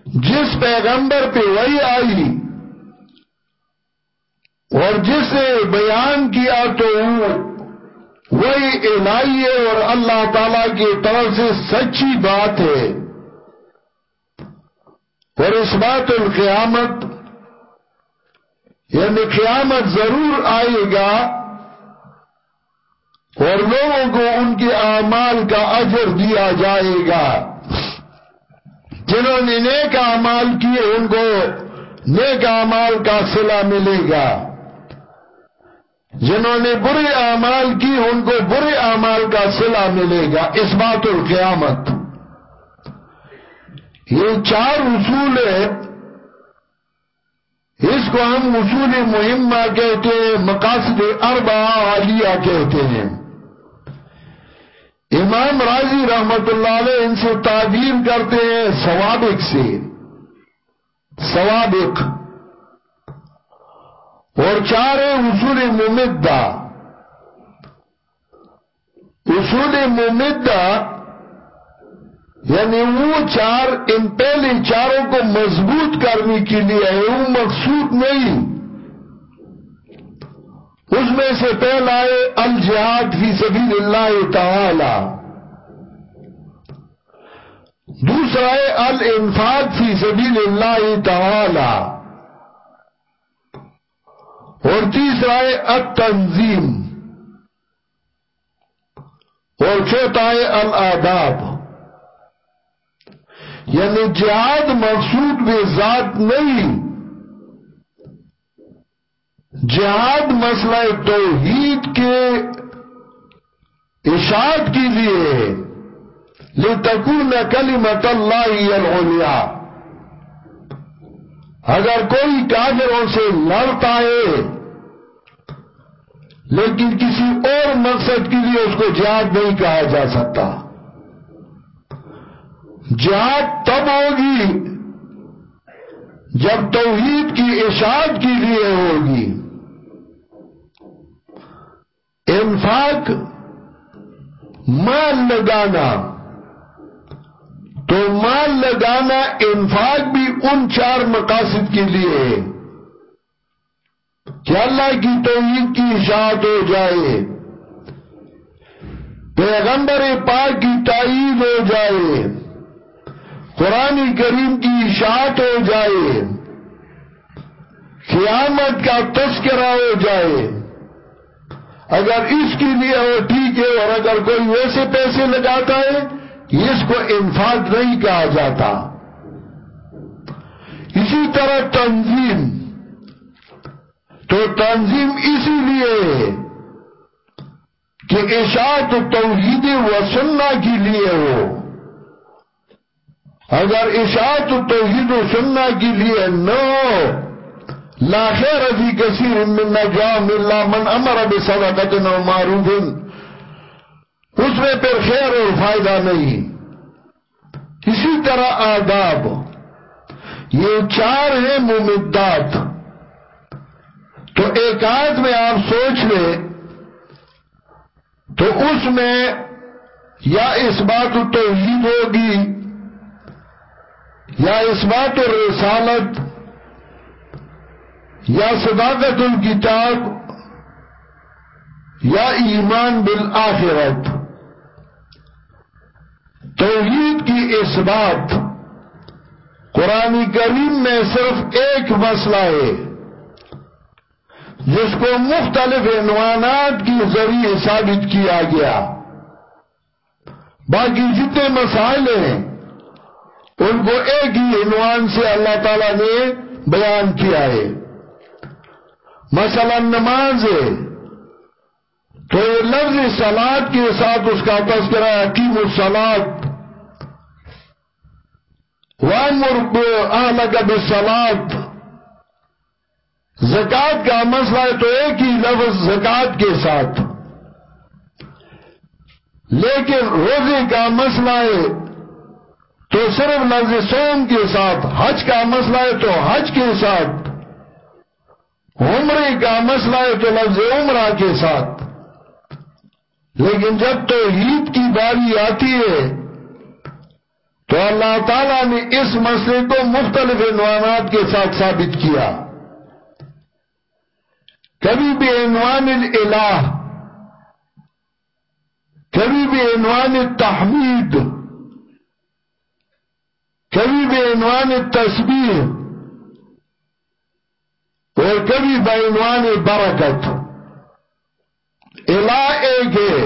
جس پیغمبر پہ وہی آئی اور جس نے بیان کیا تو وہی الہی ہے اور اللہ تعالی کی طرف سے سچی بات ہے۔ اور اس بات القیامت یعنی قیامت ضرور آئے گا۔ اور لوگوں کو ان کے اعمال کا اجر دیا جائے گا۔ جنہوں نے نیک اعمال کیے، ان کو نیک اعمال کا صلح ملے گا۔ جنہوں نے برے اعمال کی ان کو برے اعمال کا صلح ملے گا۔ اس بات القیامت یہ چار اصول ہے اس کو ہم اصول مہمہ کہتے ہیں، مقاصد اربع عالیہ کہتے ہیں۔ امام راضی رحمت اللہ علیہ ان سے تعبیر کرتے ہیں سوابق سے۔ سوابق اور چار اصول ممدہ۔ اصول ممدہ یعنی وہ چار ان پہلے چاروں کو مضبوط کرنے کے لیے ہے، وہ مقصود نہیں۔ اس میں سے پہلا ہے، الجہاد فی سبیل اللہ تعالی۔ دوسرا ہے، الانفاق فی سبیل اللہ تعالی۔ اور تیسرا ہے، التنظیم۔ اور چوتھا ہے الاداب یعنی جہاد مقصود میں ذات نہیں جہاد مسئلہ توحید کے اشاعت کے لیے لتکون کلمت اللہ العلیاء اگر کوئی کافروں سے لڑتا ہے، لیکن کسی اور مقصد کے لیے اس کو جہاد نہیں کہا جا سکتا۔ جہاد تب ہوگی جب توحید کی اشاعت کے لیے ہوگی۔ انفاق، مال لگانا۔ تو مال لگانا انفاق بھی ان چار مقاصد کے لیے ہے۔ کہ اللہ کی توحید کی اشاعت ہو جائے۔ پیغمبر پاک کی تائید ہو جائے۔ قرآن کریم کی اشاعت ہو جائے۔ قیامت کا تذکرہ ہو جائے۔ اگر اس کے لیے وہ ٹھیک ہے، اور اگر کوئی ویسے پیسے لگاتا ہے، اس کو انفاق نہیں کہا جاتا۔ اسی طرح تنظیم۔ تو تنظیم اسی لیے کہ اشاعت توحید و سننا کے لیے ہو۔ اگر اشاعت توحید و سننا کے لیے نو لا خیر فی کثیر من نجام اللہ من امر بصدقت و معروف. اس میں پھر خیر اور فائدہ نہیں. اسی طرح آداب. یہ چار ہیں ممدات. تو ایک آدھ میں آپ سوچ لیں، تو اس میں یا اس بات توحید ہوگی، یا اس بات الرسالت یا صداقت الکتاب یا ایمان بالآخرت۔ توحید کی اس بات قرآن کریم میں صرف ایک مسئلہ ہے، جس کو مختلف عنوانات کی ذریعے ثابت کیا گیا۔ باقی جتنے مسائل ہیں، ان کو ایک ہی عنوان سے اللہ تعالیٰ نے بیان کیا ہے۔ مثلا نماز ہے، تو لفظ سلاد کے ساتھ اس کا تذکرہ حکیم السلاد وامر اہلک بالصلاة. زکات کا مسئلہ ہے تو ایک ہی لفظ زکات کے ساتھ. لیکن روزے کا مسئلہ ہے تو صرف لفظ سوم کے ساتھ، حج کا مسئلہ ہے تو حج کے ساتھ. عمرے کا مسئلہ ہے تو لفظ عمرہ کے ساتھ۔ لیکن جب تو عید کی باری آتی ہے، تو اللہ تعالیٰ نے اس مسئلے کو مختلف عنوانات کے ساتھ ثابت کیا۔ کبھی بھی عنوان الہ کبھی بھی عنوان تحمید کبھی بھی عنوان تصویر اور کبھی بعنوان برکت. الہ ایک ہے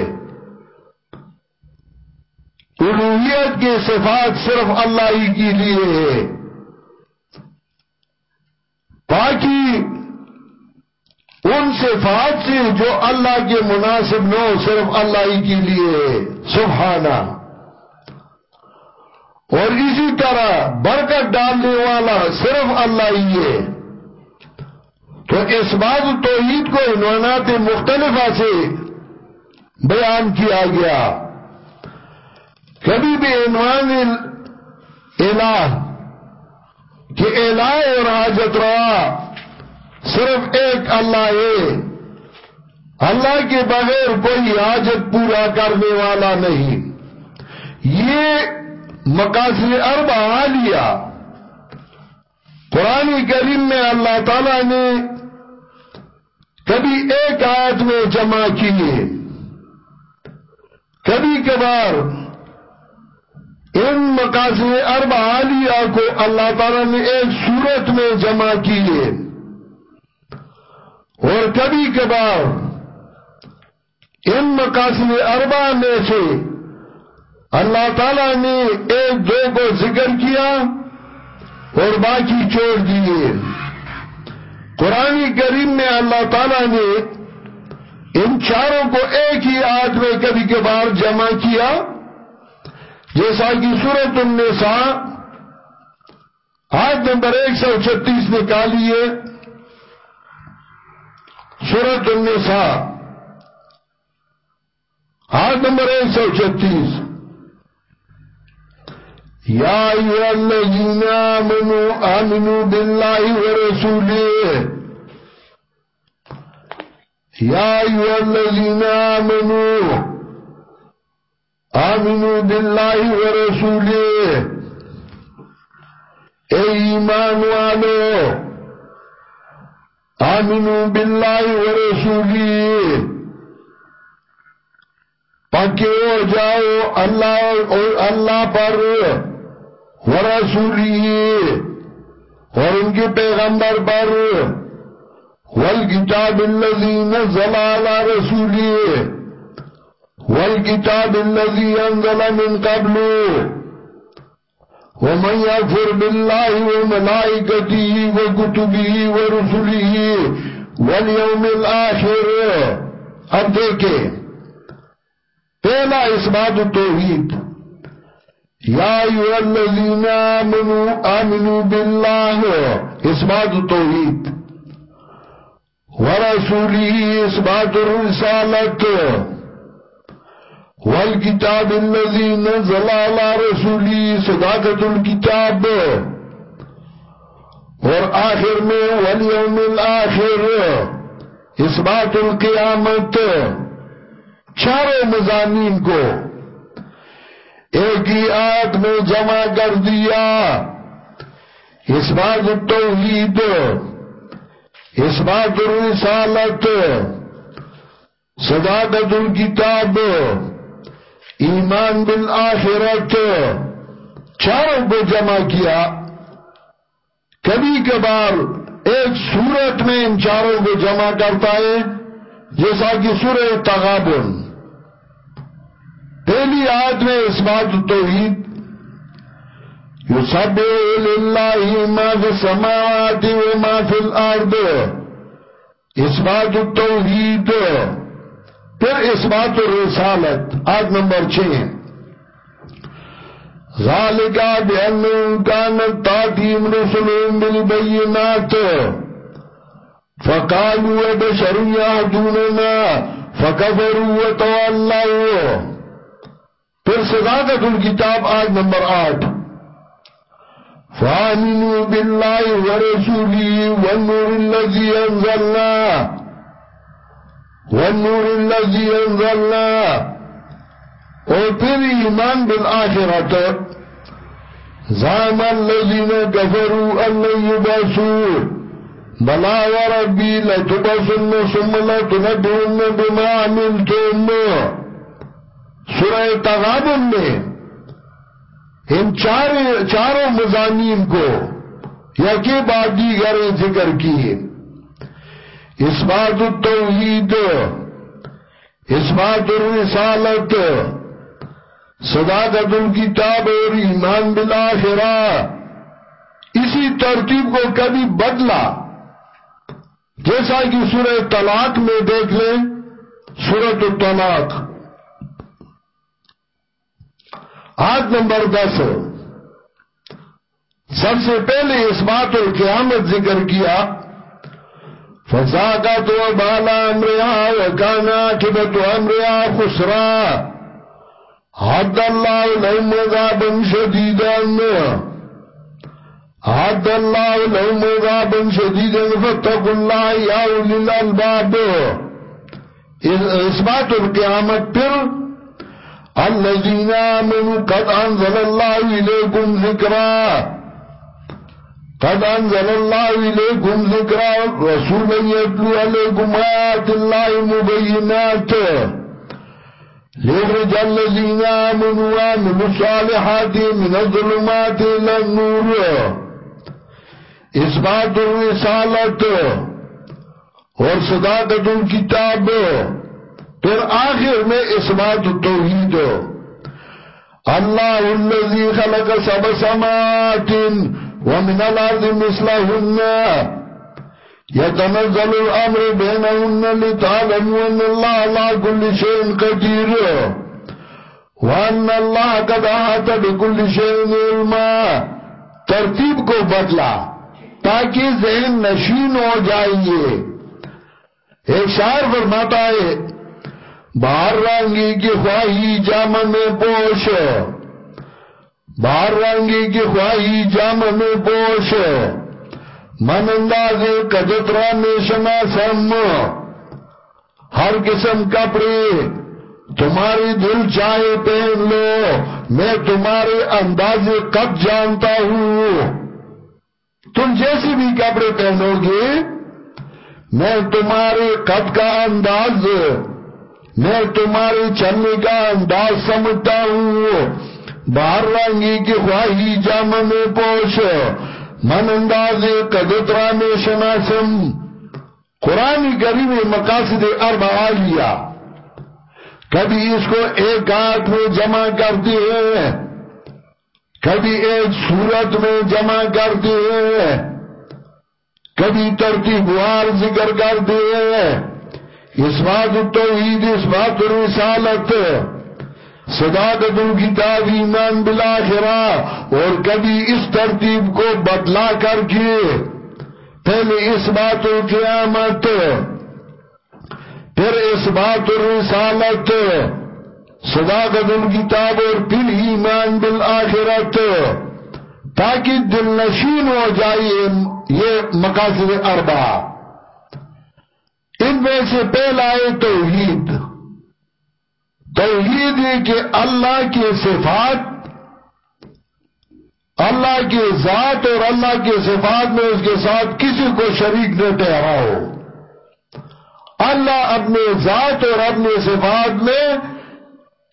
الوحیت کے صفات صرف اللہ ہی کے لیے ہے باقی ان صفات سے جو اللہ کے مناسب نو صرف اللہ ہی کے لیے سبحانہ. اور اسی طرح برکت ڈالنے والا صرف اللہ ہی ہے. تو اس بات توحید کو عنوانات مختلفہ سے بیان کیا گیا۔ کبھی بھی عنوان الہ کہ الہ اور حاجت روا صرف ایک اللہ ہے۔ اللہ کے بغیر کوئی حاجت پورا کرنے والا نہیں۔ یہ مقاصد اربع عالیہ قرآن کریم میں اللہ تعالیٰ نے کبھی ایک آیت میں جمع کیے، کبھی کبھار ان مقاصد اربع عالیہ کو اللہ تعالیٰ نے ایک صورت میں جمع کیے۔ اور کبھی کبھار ان مقاصد اربع میں سے اللہ تعالیٰ نے ایک دو کو ذکر کیا اور باقی چھوڑ دیے۔ قرآن کریم میں اللہ تعالیٰ نے ان چاروں کو ایک ہی آج میں کبھی کبھار جمع کیا، جیسا کہ سورت النساء آج نمبر ایک سو چھتیس نکالیے سورت النساء آج نمبر ایک سو چھتیس۔ يا أيها الذين آمنوا آمنوا بالله ورسوله يا أيها الذين آمنوا آمنوا بالله ورسوله اے ایمان والو، آمنوا بالله ورسوله پکے ہو جاؤ، اللہ اللہ پر ورسولی، اور ان کے پیغمبر پر والکتاب اللذی نزل على رسولی والکتاب اللذی انزل من قبلو ومن يغفر بالله وملائكته وكتبه ورسله واليوم الآخر۔ اب دیکھیں، پہلا اس بات توحید۔ یا ایوہ الذین آمنوا آمنوا باللہ، اس بات توحید۔ ورسولی، اس بات الرسالت والکتاب الذی نزل على رسولی، صداقت الكتاب اور آخر میں والیوم الاخر اسبات القیامت۔ چاروں مضامین کو ایک ہی آیت میں جمع کر دیا۔ اس بات التوحید اس بات الرسالت صداقت الكتاب ایمان بالآخرت، چاروں کو جمع کیا۔ کبھی کبھار ایک صورت میں ان چاروں کو جمع کرتا ہے، جیسا کہ سورہ تغابن۔ پہلی آیت میں اس بات توحید۔ يسبح لله ما في السماوات وما في الارض۔ اثبات التوحید پھر اثبات الرسالت آیت نمبر چھے ذالک بأنه كانت تاتيهم رسلهم بالبينات فقالوا وبشر يهدوننا فكفروا وتولوا۔ پھر صداقت الكتاب آیت نمبر آٹھ۔ فآمنوا بالله ورسوله والنور الذي أنزلنا والنور الذي أنزلنا۔ اور پھر ایمان بالآخرت۔ زعم الذين كفروا أن يبعثوا۔ بلا وربي لتبعثن ثم لتنبئن بما عملتم۔ سورہ تغابن میں ان چاروں مضامین کو یا بعد دیگر ذکر کیے۔ اس بات التوحید اس بات الرسالت، صداقت الکتاب اور ایمان بالآخرہ۔ اسی ترتیب کو کبھی بدلا۔ جیسا کہ سورہ طلاق میں دیکھ لیں سورت الطلاق۔ آج نمبر دس۔ سب سے پہلے اس بات القیامت ذکر کیا فضا کا تو بالا امریا وکانا کبت امریا خسرا۔ حد اللہ لهم عذابا شدیدا حد اللہ لهم عذابا شدیدا فتقوا اللہ یا اولی الالباب اس بات القیامت پھر الذين آمنوا قد أنزل الله إليكم ذكرا قد أنزل الله إليكم ذكرا رسولا يتلو عليكم آيات الله مبينات ليخرج الذين آمنوا وعملوا الصالحات من الظلمات إلى النور إثبات الرسالة اور صداقت الكتاب پھر آخر میں اس توحید اللہ الذي خلق سب سماوات ومن الارض مثلهن يتنزل الامر بينهن لتعلموا ان الله على كل شيء قدير وان الله قد احاط بكل شيء علما ترتیب کو بدلا تاکہ ذہن نشین ہو جائیے ایک شاعر فرماتا ہے بار رنگی کی خواہی جام میں پوش۔ بار رنگی کی خواہی جام میں پوش۔ من انداز کجترا میں سم ہر قسم کپڑے تمہاری دل چاہے پہن لو۔ میں تمہارے انداز کب جانتا ہوں۔ تم جیسی بھی کپڑے پہنو گے، میں تمہارے قد کا انداز میں تمہاری چلنے کا انداز سمجھتا ہوں۔ باہر رنگی کی خواہی جام میں پوش۔ من انداز قدترا میں شناسم۔ قرآن کریم مقاصد اربع لیا کبھی اس کو ایک ہاتھ میں جمع کرتی ہے کبھی ایک صورت میں جمع کرتی ہے کبھی ترتیب وار ذکر کرتی ہے اس بات التوحید اس بات الرسالت صداقت الکتاب ایمان بالآخرہ اور کبھی اس ترتیب کو بدلا کر کے پہلے اس بات القیامت۔ پھر اس بات الرسالت صداقت الکتاب اور پھر ایمان بالآخرت تاکہ دل نشین ہو جائے یہ مقاصد اربع ان میں سے پہلا ہے توحید۔ توحید یہ کہ اللہ کی صفات، اللہ کی ذات اور اللہ کی صفات میں اس کے ساتھ کسی کو شریک نہ ٹھہراؤ۔ اللہ اپنے ذات اور اپنے صفات میں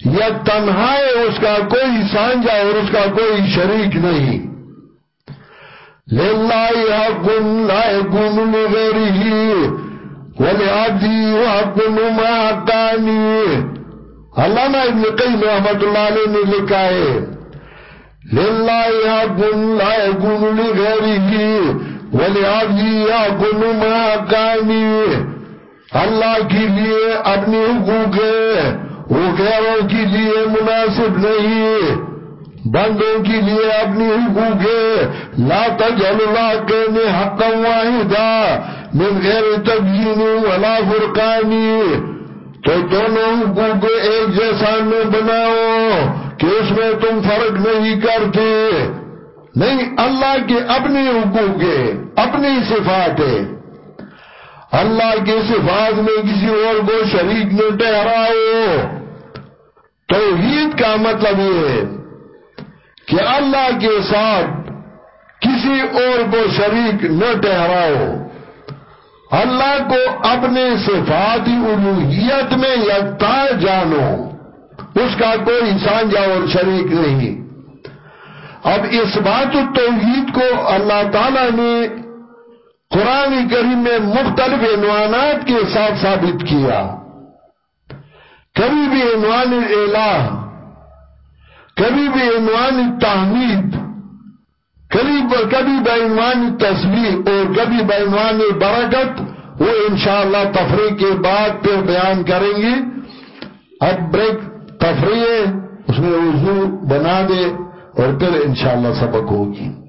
یا تنہا اس کا کوئی سانجا اور اس کا کوئی شریک نہیں۔ لِلَّهِ حَقٌ لَا يَكُونُ لِغَيْرِهِ وَلِعَبْدِي وَحَقٌ مَا حَقَّانِي علامہ ابن قیم رحمت اللہ علیہ نے لکھا ہے، لِلَّهِ حَقٌ لَا يَكُونُ لِغَيْرِهِ وَلِعَبْدِي وَحَقٌ مَا حَقَّانِي اللہ کے لیے اپنی حقوق ہے وہ غیروں کے لیے مناسب نہیں۔ بندوں کے لیے اپنی حقوق ہے لا تجعل اللہ کہنے حقا واحدا۔ من غیر تبیین ولا فرقانی، تو دونوں حقوق ایک جیسا نہ بناؤ کہ اس میں تم فرق نہیں کرتے۔ نہیں، اللہ کے اپنی حقوق ہے اپنی صفات ہے اللہ کے صفات میں کسی اور کو شریک نہ ٹھہراؤ۔ توحید کا مطلب یہ ہے کہ اللہ کے ساتھ کسی اور کو شریک نہ ٹھہراؤ۔ اللہ کو اپنے صفات الوحیت میں یکتا جانو۔ اس کا کوئی سانجا اور شریک نہیں۔ اب اس بات توحید کو اللہ تعالیٰ نے قرآن کریم میں مختلف عنوانات کے ساتھ ثابت کیا۔ کبھی بھی عنوان الہ، کبھی بھی عنوان تحمید کبھی بعنوان تصویر اور کبھی بعنوان برکت، وہ انشاءاللہ تفریح کے بعد پھر بیان کریں گے۔ اب بریک، تفریح اس میں وضو بنا دے اور پھر انشاءاللہ سبق ہوگی۔